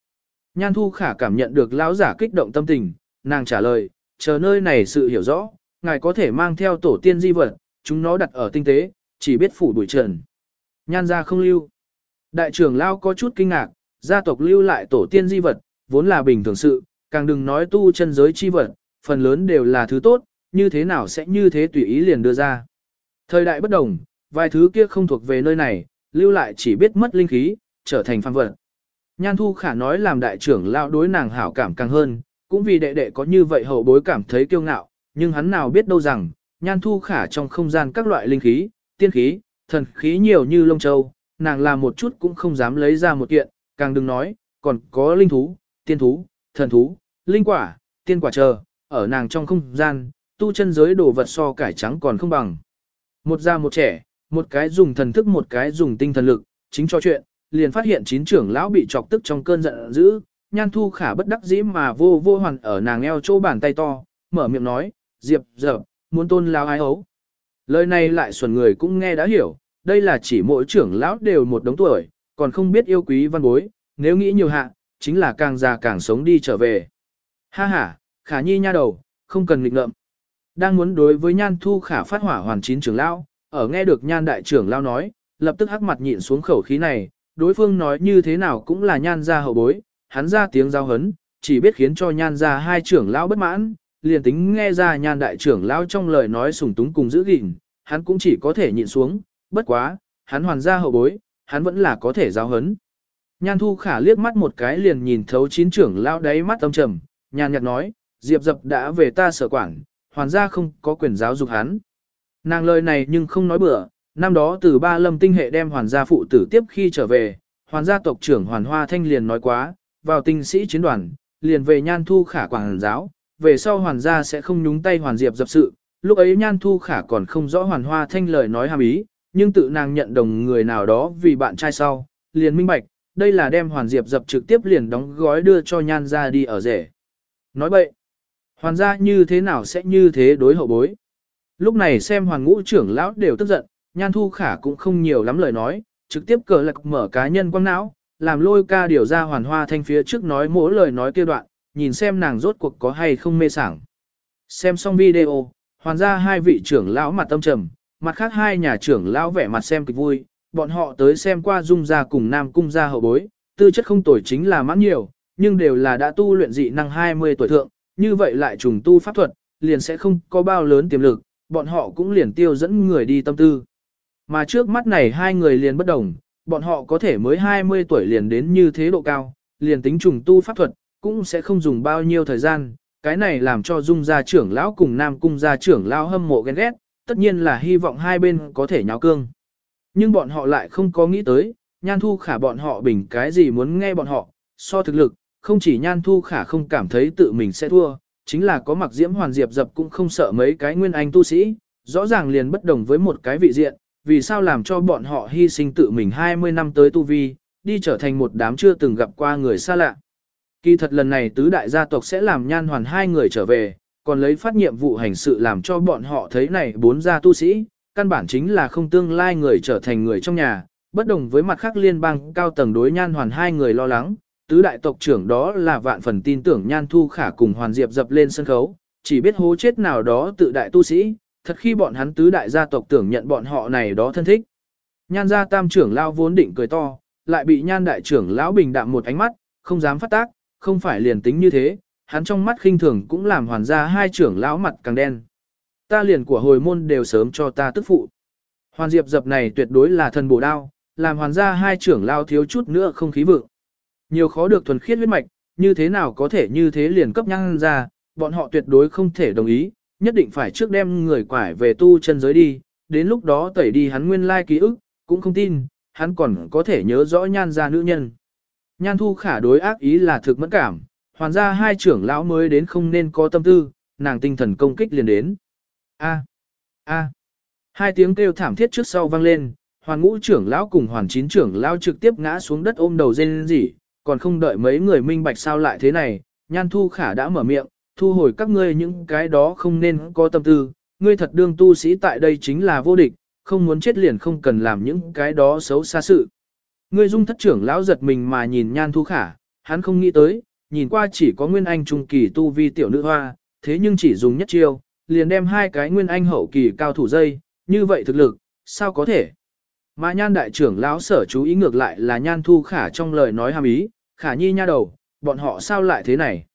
Nhan thu khả cảm nhận được lão giả kích động tâm tình, nàng trả lời, chờ nơi này sự hiểu rõ, ngài có thể mang theo tổ tiên di vật, chúng nó đặt ở tinh tế, chỉ biết phủ bụi trần. Nhan ra không lưu. Đại trưởng lao có chút kinh ngạc, gia tộc lưu lại tổ tiên di vật, vốn là bình thường sự, càng đừng nói tu chân giới chi vật, phần lớn đều là thứ tốt, như thế nào sẽ như thế tùy ý liền đưa ra. Thời đại bất đồng, vài thứ kia không thuộc về nơi này, lưu lại chỉ biết mất linh khí, trở thành phàm vật. Nhan Thu Khả nói làm đại trưởng lao đối nàng hảo cảm càng hơn, cũng vì đệ đệ có như vậy hậu bối cảm thấy kiêu ngạo, nhưng hắn nào biết đâu rằng, Nhan Thu Khả trong không gian các loại linh khí, tiên khí, thần khí nhiều như lông châu, nàng làm một chút cũng không dám lấy ra một kiện, càng đừng nói, còn có linh thú, tiên thú, thần thú, linh quả, tiên quả chờ, ở nàng trong không gian, tu chân giới đồ vật so cải trắng còn không bằng. Một già một trẻ, một cái dùng thần thức một cái dùng tinh thần lực, chính cho chuyện, liền phát hiện chín trưởng lão bị chọc tức trong cơn giận dữ, nhan thu khả bất đắc dĩ mà vô vô hoàn ở nàng eo chỗ bàn tay to, mở miệng nói, diệp dở, muốn tôn lão ái ấu. Lời này lại xuẩn người cũng nghe đã hiểu, đây là chỉ mỗi trưởng lão đều một đống tuổi, còn không biết yêu quý văn bối, nếu nghĩ nhiều hạ, chính là càng già càng sống đi trở về. Ha ha, khả nhi nha đầu, không cần nghịch ngợm. Đang muốn đối với nhan thu khả phát hỏa hoàn chín trưởng lão, ở nghe được nhan đại trưởng lão nói, lập tức hắc mặt nhịn xuống khẩu khí này, đối phương nói như thế nào cũng là nhan ra hậu bối, hắn ra tiếng giao hấn, chỉ biết khiến cho nhan ra hai trưởng lão bất mãn, liền tính nghe ra nhan đại trưởng lão trong lời nói sùng túng cùng giữ gìn, hắn cũng chỉ có thể nhịn xuống, bất quá, hắn hoàn ra hậu bối, hắn vẫn là có thể giáo hấn. Nhan thu khả liếc mắt một cái liền nhìn thấu chín trưởng lão đáy mắt âm trầm, nhan nhạt nói, Diệp dập đã về ta sở quản, hoàn gia không có quyền giáo dục hắn. Nàng lời này nhưng không nói bừa, năm đó từ ba lâm tinh hệ đem hoàn gia phụ tử tiếp khi trở về, hoàn gia tộc trưởng hoàn hoa thanh liền nói quá, vào tinh sĩ chiến đoàn, liền về nhan thu khả quảng giáo, về sau hoàn gia sẽ không nhúng tay hoàn diệp dập sự, lúc ấy nhan thu khả còn không rõ hoàn hoa thanh lời nói hàm ý, nhưng tự nàng nhận đồng người nào đó vì bạn trai sau, liền minh bạch, đây là đem hoàn diệp dập trực tiếp liền đóng gói đưa cho nhan ra đi ở rể. Nói vậy hoàn gia như thế nào sẽ như thế đối hậu bối. Lúc này xem hoàn ngũ trưởng lão đều tức giận, nhan thu khả cũng không nhiều lắm lời nói, trực tiếp cờ lạc mở cá nhân quăng não, làm lôi ca điều ra hoàn hoa thanh phía trước nói mỗi lời nói kia đoạn, nhìn xem nàng rốt cuộc có hay không mê sảng. Xem xong video, hoàn ra hai vị trưởng lão mặt tâm trầm, mặt khác hai nhà trưởng lão vẻ mặt xem kịch vui, bọn họ tới xem qua dung gia cùng nam cung gia hậu bối, tư chất không tuổi chính là mãn nhiều, nhưng đều là đã tu luyện dị năng 20 tuổi thượng, như vậy lại trùng tu pháp thuật, liền sẽ không có bao lớn tiềm lực, bọn họ cũng liền tiêu dẫn người đi tâm tư. Mà trước mắt này hai người liền bất đồng, bọn họ có thể mới 20 tuổi liền đến như thế độ cao, liền tính trùng tu pháp thuật, cũng sẽ không dùng bao nhiêu thời gian, cái này làm cho dung gia trưởng lão cùng nam cung gia trưởng lão hâm mộ ghen ghét, tất nhiên là hy vọng hai bên có thể nháo cương. Nhưng bọn họ lại không có nghĩ tới, nhan thu khả bọn họ bình cái gì muốn nghe bọn họ, so thực lực, không chỉ nhan thu khả không cảm thấy tự mình sẽ thua, chính là có mặc diễm hoàn diệp dập cũng không sợ mấy cái nguyên anh tu sĩ, rõ ràng liền bất đồng với một cái vị diện, vì sao làm cho bọn họ hy sinh tự mình 20 năm tới tu vi, đi trở thành một đám chưa từng gặp qua người xa lạ. Kỳ thật lần này tứ đại gia tộc sẽ làm nhan hoàn hai người trở về, còn lấy phát nhiệm vụ hành sự làm cho bọn họ thấy này bốn gia tu sĩ, căn bản chính là không tương lai người trở thành người trong nhà, bất đồng với mặt khác liên bang cao tầng đối nhan hoàn hai người lo lắng, tứ đại tộc trưởng đó là vạn phần tin tưởng nhan thu khả cùng hoàn diệp dập lên sân khấu, chỉ biết hố chết nào đó tự đại tu sĩ, thật khi bọn hắn tứ đại gia tộc tưởng nhận bọn họ này đó thân thích. Nhan gia tam trưởng lao vốn định cười to, lại bị nhan đại trưởng lão bình đạm một ánh mắt, không dám phát tác, không phải liền tính như thế, hắn trong mắt khinh thường cũng làm hoàn gia hai trưởng lão mặt càng đen. Ta liền của hồi môn đều sớm cho ta tức phụ. Hoàn diệp dập này tuyệt đối là thần bổ đao, làm hoàn gia hai trưởng lao thiếu chút nữa không khí vượng. Nhiều khó được thuần khiết huyết mạch, như thế nào có thể như thế liền cấp nhăn ra, bọn họ tuyệt đối không thể đồng ý, nhất định phải trước đem người quải về tu chân giới đi, đến lúc đó tẩy đi hắn nguyên lai ký ức, cũng không tin, hắn còn có thể nhớ rõ nhan ra nữ nhân. Nhan thu khả đối ác ý là thực mẫn cảm, hoàn ra hai trưởng lão mới đến không nên có tâm tư, nàng tinh thần công kích liền đến. A. A. Hai tiếng kêu thảm thiết trước sau vang lên, hoàn ngũ trưởng lão cùng hoàn chín trưởng lão trực tiếp ngã xuống đất ôm đầu rên rỉ, còn không đợi mấy người minh bạch sao lại thế này, nhan thu khả đã mở miệng, thu hồi các ngươi những cái đó không nên có tâm tư, ngươi thật đương tu sĩ tại đây chính là vô địch, không muốn chết liền không cần làm những cái đó xấu xa sự. Ngươi dung thất trưởng lão giật mình mà nhìn nhan thu khả, hắn không nghĩ tới, nhìn qua chỉ có nguyên anh trung kỳ tu vi tiểu nữ hoa, thế nhưng chỉ dùng nhất chiêu, liền đem hai cái nguyên anh hậu kỳ cao thủ dây, như vậy thực lực, sao có thể? Mà nhan đại trưởng lão sở chú ý ngược lại là nhan thu khả trong lời nói hàm ý, khả nhi nha đầu, bọn họ sao lại thế này?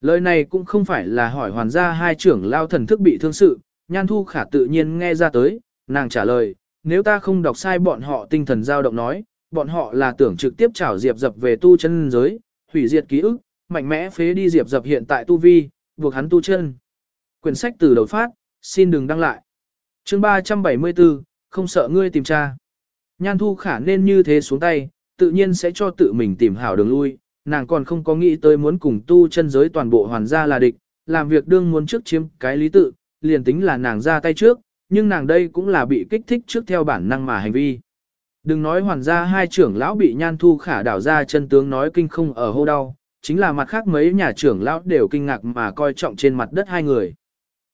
Lời này cũng không phải là hỏi hoàn gia hai trưởng lao thần thức bị thương sự, nhan thu khả tự nhiên nghe ra tới, nàng trả lời, nếu ta không đọc sai bọn họ tinh thần dao động nói, bọn họ là tưởng trực tiếp trảo Diệp Dập về tu chân giới, hủy diệt ký ức, mạnh mẽ phế đi Diệp Dập hiện tại tu vi, buộc hắn tu chân. Quyển sách từ đầu phát, xin đừng đăng lại. Chương 374, không sợ ngươi tìm tra. Nhan thu khả nên như thế xuống tay, tự nhiên sẽ cho tự mình tìm hảo đường lui, nàng còn không có nghĩ tới muốn cùng tu chân giới toàn bộ hoàn gia là địch, làm việc đương muốn trước chiếm cái lý tự, liền tính là nàng ra tay trước, nhưng nàng đây cũng là bị kích thích trước theo bản năng mà hành vi. Đừng nói hoàn gia hai trưởng lão bị nhan thu khả đảo ra chân tướng nói kinh không ở hô đau, chính là mặt khác mấy nhà trưởng lão đều kinh ngạc mà coi trọng trên mặt đất hai người.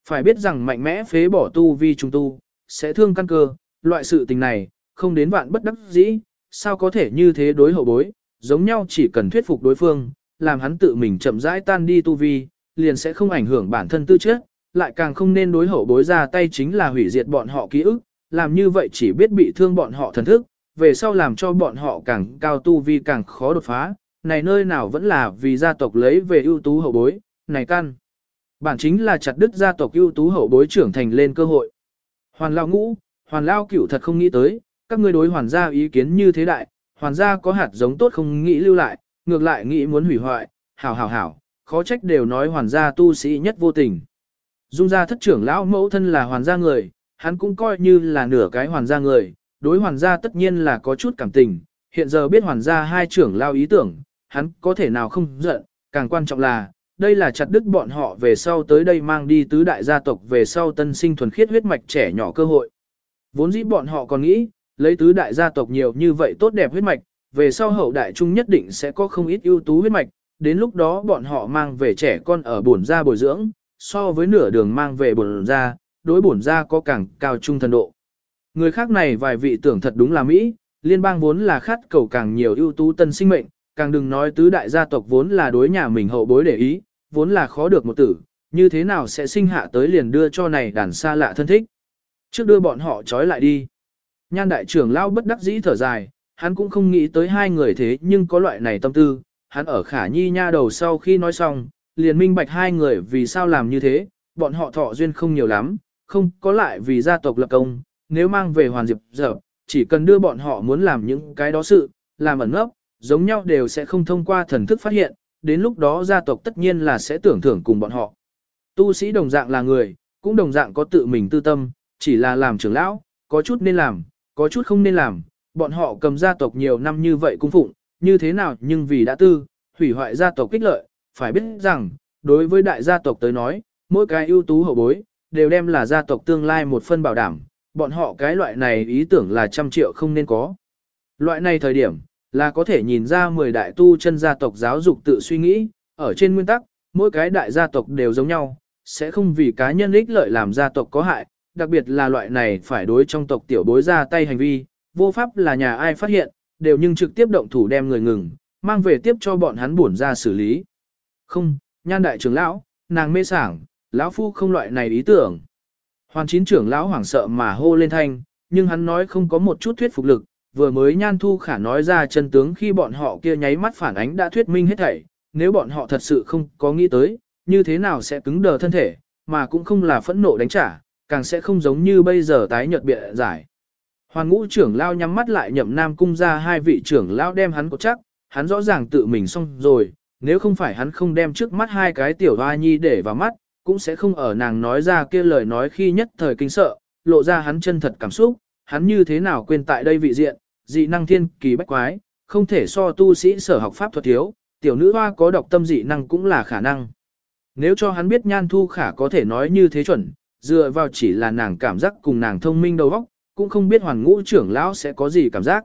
Phải biết rằng mạnh mẽ phế bỏ tu vi trung tu, sẽ thương căn cơ, loại sự tình này, không đến vạn bất đắc dĩ, sao có thể như thế đối hậu bối, giống nhau chỉ cần thuyết phục đối phương, làm hắn tự mình chậm rãi tan đi tu vi, liền sẽ không ảnh hưởng bản thân tư chất, lại càng không nên đối hậu bối ra tay chính là hủy diệt bọn họ ký ức, làm như vậy chỉ biết bị thương bọn họ thần thức, về sau làm cho bọn họ càng cao tu vi càng khó đột phá, này nơi nào vẫn là vì gia tộc lấy về ưu tú hậu bối, này căn. Bản chính là chặt đứt gia tộc ưu tú hậu bối trưởng thành lên cơ hội. Hoàn lao ngũ, hoàn lao cửu thật không nghĩ tới, các ngươi đối hoàn gia ý kiến như thế đại, hoàn gia có hạt giống tốt không nghĩ lưu lại, ngược lại nghĩ muốn hủy hoại, hảo hảo hảo, khó trách đều nói hoàn gia tu sĩ nhất vô tình. Dung gia thất trưởng lão mẫu thân là hoàn gia người, hắn cũng coi như là nửa cái hoàn gia người, đối hoàn gia tất nhiên là có chút cảm tình, hiện giờ biết hoàn gia hai trưởng lao ý tưởng, hắn có thể nào không giận, càng quan trọng là, đây là chặt đứt bọn họ về sau tới đây mang đi tứ đại gia tộc về sau tân sinh thuần khiết huyết mạch trẻ nhỏ cơ hội. Vốn dĩ bọn họ còn nghĩ, lấy tứ đại gia tộc nhiều như vậy tốt đẹp huyết mạch, về sau hậu đại trung nhất định sẽ có không ít ưu tú huyết mạch, đến lúc đó bọn họ mang về trẻ con ở bổn gia bồi dưỡng, so với nửa đường mang về bổn gia, đối bổn gia có càng cao trung thần độ. Người khác này vài vị tưởng thật đúng là Mỹ, liên bang vốn là khát cầu càng nhiều ưu tú tân sinh mệnh, càng đừng nói tứ đại gia tộc vốn là đối nhà mình hậu bối để ý, vốn là khó được một tử, như thế nào sẽ sinh hạ tới liền đưa cho này đàn xa lạ thân thích. Trước đưa bọn họ trói lại đi. Nhan đại trưởng lao bất đắc dĩ thở dài, hắn cũng không nghĩ tới hai người thế nhưng có loại này tâm tư, hắn ở khả nhi nha đầu sau khi nói xong, liền minh bạch hai người vì sao làm như thế, bọn họ thọ duyên không nhiều lắm, không có lại vì gia tộc lập công, nếu mang về hoàn diệp dở chỉ cần đưa bọn họ muốn làm những cái đó sự, làm ẩn ngốc, giống nhau đều sẽ không thông qua thần thức phát hiện, đến lúc đó gia tộc tất nhiên là sẽ tưởng thưởng cùng bọn họ. Tu sĩ đồng dạng là người, cũng đồng dạng có tự mình tư tâm, chỉ là làm trưởng lão, có chút nên làm, có chút không nên làm, bọn họ cầm gia tộc nhiều năm như vậy cung phụng, như thế nào nhưng vì đã tư, hủy hoại gia tộc kích lợi, phải biết rằng, đối với đại gia tộc tới nói, mỗi cái ưu tú hậu bối, đều đem là gia tộc tương lai một phân bảo đảm, bọn họ cái loại này ý tưởng là trăm triệu không nên có. Loại này thời điểm, là có thể nhìn ra 10 đại tu chân gia tộc giáo dục tự suy nghĩ, ở trên nguyên tắc, mỗi cái đại gia tộc đều giống nhau, sẽ không vì cá nhân ích lợi làm gia tộc có hại, đặc biệt là loại này phải đối trong tộc tiểu bối ra tay hành vi, vô pháp là nhà ai phát hiện, đều nhưng trực tiếp động thủ đem người ngừng, mang về tiếp cho bọn hắn buồn ra xử lý. Không, nhan đại trưởng lão, nàng mê sảng, lão phu không loại này ý tưởng. Hoàn chín trưởng lão hoảng sợ mà hô lên thanh, nhưng hắn nói không có một chút thuyết phục lực, vừa mới nhan thu khả nói ra chân tướng khi bọn họ kia nháy mắt phản ánh đã thuyết minh hết thảy, nếu bọn họ thật sự không có nghĩ tới, như thế nào sẽ cứng đờ thân thể, mà cũng không là phẫn nộ đánh trả, càng sẽ không giống như bây giờ tái nhợt bịa giải. Hoàng ngũ trưởng lao nhắm mắt lại nhậm nam cung ra hai vị trưởng lao đem hắn cột chắc, hắn rõ ràng tự mình xong rồi, nếu không phải hắn không đem trước mắt hai cái tiểu hoa nhi để vào mắt, cũng sẽ không ở nàng nói ra kia lời nói khi nhất thời kinh sợ, lộ ra hắn chân thật cảm xúc, hắn như thế nào quên tại đây vị diện, dị năng thiên kỳ bách quái, không thể so tu sĩ sở học pháp thuật thiếu, tiểu nữ hoa có độc tâm dị năng cũng là khả năng. Nếu cho hắn biết nhan thu khả có thể nói như thế chuẩn, dựa vào chỉ là nàng cảm giác cùng nàng thông minh đầu óc, cũng không biết hoàn ngũ trưởng lão sẽ có gì cảm giác.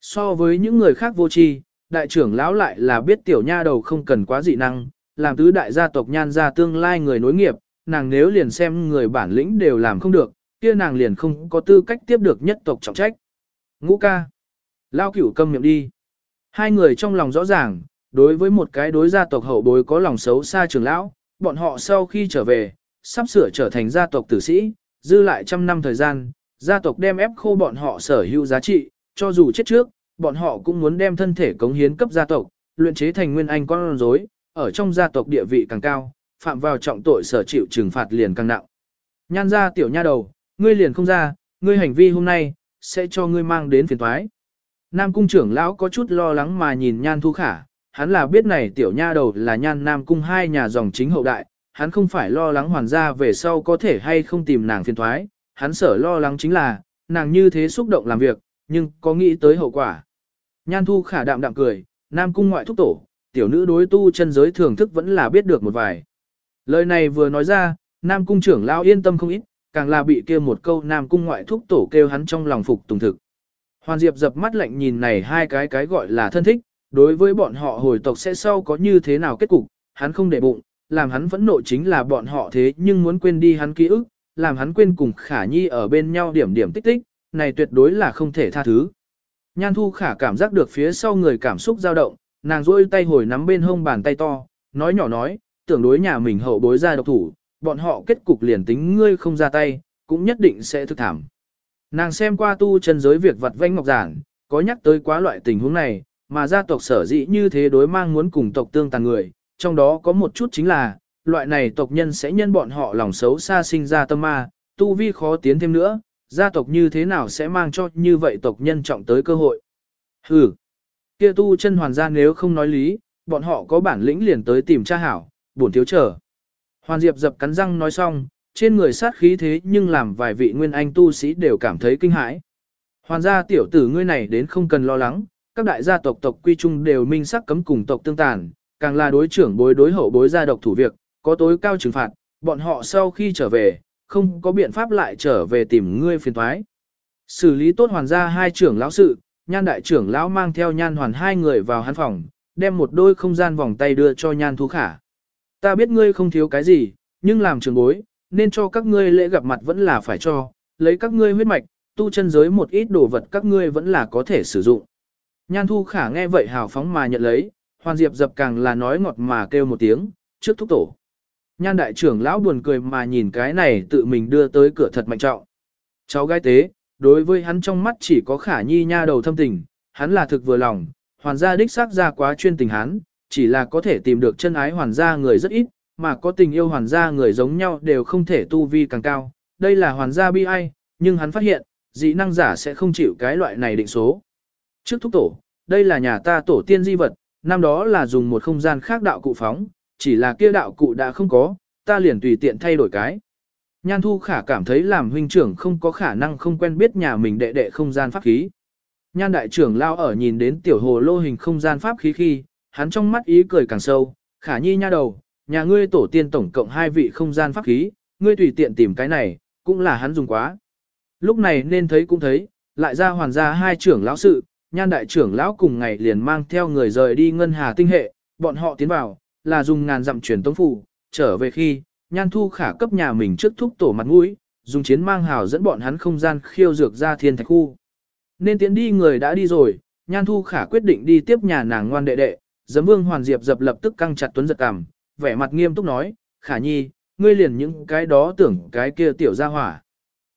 So với những người khác vô tri, đại trưởng lão lại là biết tiểu nha đầu không cần quá dị năng, làm tứ đại gia tộc nhan gia tương lai người nối nghiệp, nàng nếu liền xem người bản lĩnh đều làm không được, kia nàng liền không có tư cách tiếp được nhất tộc trọng trách. Ngũ ca. Lao cửu câm miệng đi. Hai người trong lòng rõ ràng, đối với một cái đối gia tộc hậu bối có lòng xấu xa trường lão, bọn họ sau khi trở về, sắp sửa trở thành gia tộc tử sĩ, dư lại trăm năm thời gian, gia tộc đem ép khô bọn họ sở hữu giá trị, cho dù chết trước, bọn họ cũng muốn đem thân thể cống hiến cấp gia tộc, luyện chế thành nguyên anh con rối, ở trong gia tộc địa vị càng cao, phạm vào trọng tội sở chịu trừng phạt liền càng nặng. Nhan ra tiểu nha đầu, ngươi liền không ra, ngươi hành vi hôm nay, sẽ cho ngươi mang đến phiền toái. Nam cung trưởng lão có chút lo lắng mà nhìn nhan thu khả, hắn là biết này tiểu nha đầu là nhan nam cung hai nhà dòng chính hậu đại, hắn không phải lo lắng hoàn gia về sau có thể hay không tìm nàng phiền thoái, hắn sở lo lắng chính là, nàng như thế xúc động làm việc, nhưng có nghĩ tới hậu quả. Nhan thu khả đạm đạm cười, nam cung ngoại thúc tổ, tiểu nữ đối tu chân giới thưởng thức vẫn là biết được một vài. Lời này vừa nói ra, nam cung trưởng lão yên tâm không ít, càng là bị kêu một câu nam cung ngoại thúc tổ kêu hắn trong lòng phục tùng thực. Hoàn Diệp dập mắt lạnh nhìn này hai cái cái gọi là thân thích, đối với bọn họ hồi tộc sẽ sau có như thế nào kết cục, hắn không để bụng, làm hắn vẫn nộ chính là bọn họ thế nhưng muốn quên đi hắn ký ức, làm hắn quên cùng khả nhi ở bên nhau điểm điểm tích tích, này tuyệt đối là không thể tha thứ. Nhan thu khả cảm giác được phía sau người cảm xúc dao động, nàng rôi tay hồi nắm bên hông bàn tay to, nói nhỏ nói, tưởng đối nhà mình hậu bối ra độc thủ, bọn họ kết cục liền tính ngươi không ra tay, cũng nhất định sẽ thực thảm. Nàng xem qua tu chân giới việc vật vanh ngọc giản, có nhắc tới quá loại tình huống này, mà gia tộc sở dĩ như thế đối mang muốn cùng tộc tương tàn người, trong đó có một chút chính là, loại này tộc nhân sẽ nhân bọn họ lòng xấu xa sinh ra tâm ma, tu vi khó tiến thêm nữa, gia tộc như thế nào sẽ mang cho như vậy tộc nhân trọng tới cơ hội. Hừ, kia tu chân hoàn gia nếu không nói lý, bọn họ có bản lĩnh liền tới tìm cha hảo, buồn thiếu trở. Hoàn Diệp dập cắn răng nói xong, trên người sát khí thế nhưng làm vài vị nguyên anh tu sĩ đều cảm thấy kinh hãi. Hoàn gia tiểu tử ngươi này đến không cần lo lắng, các đại gia tộc tộc quy trung đều minh sắc cấm cùng tộc tương tàn, càng là đối trưởng bối đối hậu bối gia độc thủ việc, có tối cao trừng phạt, bọn họ sau khi trở về, không có biện pháp lại trở về tìm ngươi phiền thoái. Xử lý tốt hoàn gia hai trưởng lão sự, nhan đại trưởng lão mang theo nhan hoàn hai người vào hắn phòng, đem một đôi không gian vòng tay đưa cho nhan thú khả. Ta biết ngươi không thiếu cái gì, nhưng làm trường bối, nên cho các ngươi lễ gặp mặt vẫn là phải cho, lấy các ngươi huyết mạch, tu chân giới một ít đồ vật các ngươi vẫn là có thể sử dụng. Nhan thu khả nghe vậy hào phóng mà nhận lấy, hoàn diệp dập càng là nói ngọt mà kêu một tiếng, trước thúc tổ. Nhan đại trưởng lão buồn cười mà nhìn cái này tự mình đưa tới cửa thật mạnh trọng. Cháu gái tế, đối với hắn trong mắt chỉ có khả nhi nha đầu thâm tình, hắn là thực vừa lòng, hoàn gia đích xác ra quá chuyên tình hắn, chỉ là có thể tìm được chân ái hoàn gia người rất ít, mà có tình yêu hoàn gia người giống nhau đều không thể tu vi càng cao. Đây là hoàn gia bi ai, nhưng hắn phát hiện, dị năng giả sẽ không chịu cái loại này định số. Trước thúc tổ, đây là nhà ta tổ tiên di vật, năm đó là dùng một không gian khác đạo cụ phóng, chỉ là kia đạo cụ đã không có, ta liền tùy tiện thay đổi cái. Nhan Thu Khả cảm thấy làm huynh trưởng không có khả năng không quen biết nhà mình đệ đệ không gian pháp khí. Nhan đại trưởng lao ở nhìn đến tiểu hồ lô hình không gian pháp khí khi, hắn trong mắt ý cười càng sâu, khả nhi nha đầu, nhà ngươi tổ tiên tổng cộng hai vị không gian pháp khí, ngươi tùy tiện tìm cái này, cũng là hắn dùng quá. Lúc này nên thấy cũng thấy, lại ra hoàn ra hai trưởng lão sự, nhan đại trưởng lão cùng ngày liền mang theo người rời đi ngân hà tinh hệ, bọn họ tiến vào, là dùng ngàn dặm truyền tống phủ, trở về khi, nhan thu khả cấp nhà mình trước thúc tổ mặt mũi, dùng chiến mang hào dẫn bọn hắn không gian khiêu dược ra thiên thạch khu. Nên tiến đi người đã đi rồi, nhan thu khả quyết định đi tiếp nhà nàng ngoan đệ đệ, giấm vương hoàn diệp dập lập tức căng chặt tuấn giật cằm, vẻ mặt nghiêm túc nói, khả nhi, ngươi liền những cái đó tưởng cái kia tiểu ra hỏa.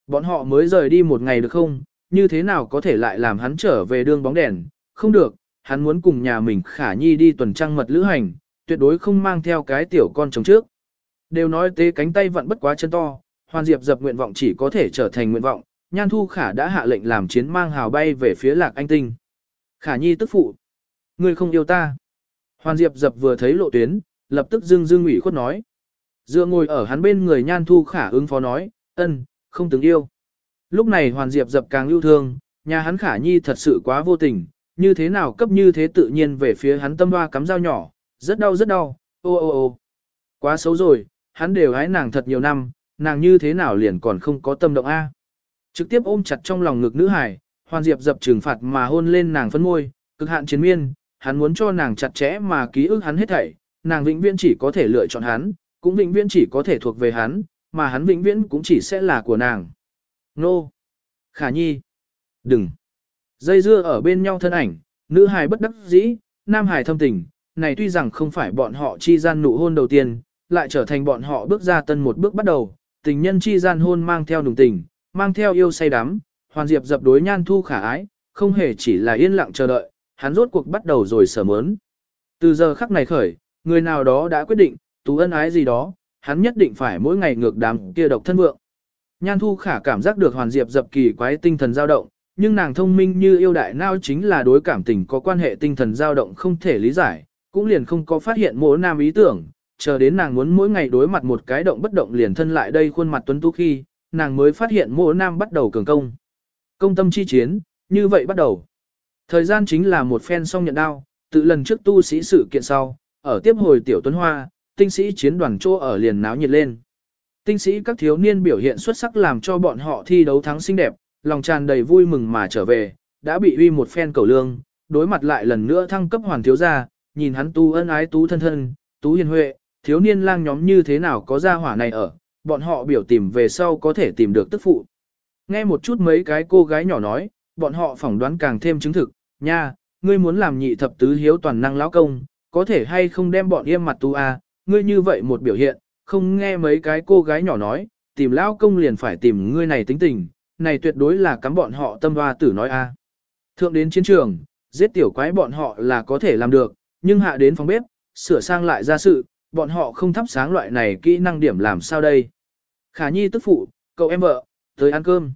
Bọn họ mới rời đi một ngày được không, như thế nào có thể lại làm hắn trở về đường bóng đèn, không được, hắn muốn cùng nhà mình khả nhi đi tuần trăng mật lữ hành, tuyệt đối không mang theo cái tiểu con chồng trước. Đều nói tế cánh tay vẫn bất quá chân to, hoàn diệp dập nguyện vọng chỉ có thể trở thành nguyện vọng, nhan thu khả đã hạ lệnh làm chiến mang hào bay về phía lạc anh tinh. Khả nhi tức phụ, ngươi không yêu ta. Hoàn diệp dập vừa thấy lộ tuyến, lập tức dưng dưng ủy khuất nói. Dựa ngồi ở hắn bên người nhan thu khả ứng phó nói, ân, không từng yêu. Lúc này hoàn diệp dập càng lưu thương, nhà hắn khả nhi thật sự quá vô tình, như thế nào cấp như thế tự nhiên về phía hắn tâm hoa cắm dao nhỏ, rất đau rất đau, ô ô ô. Quá xấu rồi, hắn đều hái nàng thật nhiều năm, nàng như thế nào liền còn không có tâm động A. Trực tiếp ôm chặt trong lòng ngực nữ hải, Hoàn Diệp dập trừng phạt mà hôn lên nàng phân môi, cực hạn chiến miên, hắn muốn cho nàng chặt chẽ mà ký ức hắn hết thảy, nàng vĩnh viễn chỉ có thể lựa chọn hắn, cũng vĩnh viễn chỉ có thể thuộc về hắn, mà hắn vĩnh viễn cũng chỉ sẽ là của nàng. Nô! Khả nhi! Đừng! Dây dưa ở bên nhau thân ảnh, nữ hài bất đắc dĩ, nam hài thâm tình, này tuy rằng không phải bọn họ chi gian nụ hôn đầu tiên, lại trở thành bọn họ bước ra tân một bước bắt đầu, tình nhân chi gian hôn mang theo nùng tình, mang theo yêu say đắm, hoàn diệp dập đối nhan thu khả ái, không hề chỉ là yên lặng chờ đợi, hắn rốt cuộc bắt đầu rồi sở mớn. Từ giờ khắc này khởi, người nào đó đã quyết định, tú ân ái gì đó, hắn nhất định phải mỗi ngày ngược đám kia độc thân vượng. Nhan thu khả cảm giác được hoàn diệp dập kỳ quái tinh thần dao động, nhưng nàng thông minh như yêu đại nao chính là đối cảm tình có quan hệ tinh thần dao động không thể lý giải, cũng liền không có phát hiện mỗi nam ý tưởng, chờ đến nàng muốn mỗi ngày đối mặt một cái động bất động liền thân lại đây khuôn mặt tuấn tú khi, nàng mới phát hiện mỗi nam bắt đầu cường công. Công tâm chi chiến, như vậy bắt đầu. Thời gian chính là một phen song nhận đao, tự lần trước tu sĩ sự kiện sau, ở tiếp hồi tiểu tuấn hoa, tinh sĩ chiến đoàn chỗ ở liền náo nhiệt lên. Tinh sĩ các thiếu niên biểu hiện xuất sắc làm cho bọn họ thi đấu thắng xinh đẹp, lòng tràn đầy vui mừng mà trở về, đã bị uy một phen cầu lương, đối mặt lại lần nữa thăng cấp hoàn thiếu gia, nhìn hắn tu ân ái tú thân thân, tú hiền huệ, thiếu niên lang nhóm như thế nào có gia hỏa này ở, bọn họ biểu tìm về sau có thể tìm được tức phụ. Nghe một chút mấy cái cô gái nhỏ nói, bọn họ phỏng đoán càng thêm chứng thực, nha, ngươi muốn làm nhị thập tứ hiếu toàn năng lão công, có thể hay không đem bọn yêm mặt tu a, ngươi như vậy một biểu hiện, không nghe mấy cái cô gái nhỏ nói, tìm lão công liền phải tìm ngươi này tính tình, này tuyệt đối là cắm bọn họ tâm hoa tử nói a. Thượng đến chiến trường, giết tiểu quái bọn họ là có thể làm được, nhưng hạ đến phòng bếp, sửa sang lại ra sự, bọn họ không thắp sáng loại này kỹ năng điểm làm sao đây. Khả nhi tức phụ, cậu em vợ, tới ăn cơm.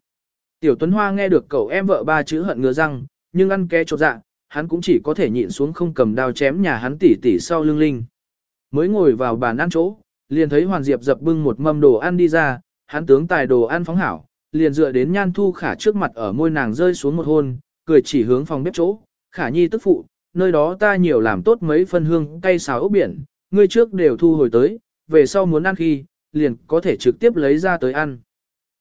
Tiểu Tuấn Hoa nghe được cậu em vợ ba chữ hận ngứa răng, nhưng ăn ké chột dạ, hắn cũng chỉ có thể nhịn xuống không cầm đao chém nhà hắn tỉ tỉ sau lưng linh. Mới ngồi vào bàn ăn chỗ, liền thấy Hoàn Diệp dập bưng một mâm đồ ăn đi ra, hắn tướng tài đồ ăn phóng hảo, liền dựa đến Nhan Thu Khả trước mặt ở môi nàng rơi xuống một hôn, cười chỉ hướng phòng bếp chỗ, Khả Nhi tức phụ, nơi đó ta nhiều làm tốt mấy phân hương cay xào ốc biển, ngươi trước đều thu hồi tới, về sau muốn ăn khi, liền có thể trực tiếp lấy ra tới ăn.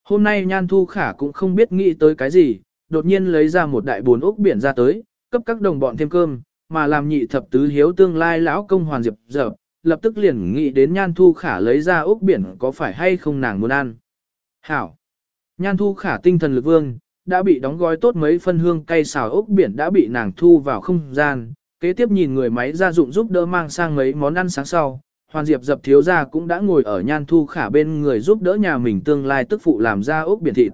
Hôm nay Nhan Thu Khả cũng không biết nghĩ tới cái gì, đột nhiên lấy ra một đại bồn ốc biển ra tới, cấp các đồng bọn thêm cơm, mà làm nhị thập tứ hiếu tương lai lão công hoàn diệp dở, lập tức liền nghĩ đến Nhan Thu Khả lấy ra ốc biển có phải hay không nàng muốn ăn. Hảo! Nhan Thu Khả tinh thần lực vương, đã bị đóng gói tốt mấy phân hương cây xào ốc biển đã bị nàng thu vào không gian, kế tiếp nhìn người máy gia dụng giúp đỡ mang sang mấy món ăn sáng sau. Hoàn Diệp dập thiếu gia cũng đã ngồi ở nhan thu khả bên người giúp đỡ nhà mình tương lai tức phụ làm ra ốc biển thịt.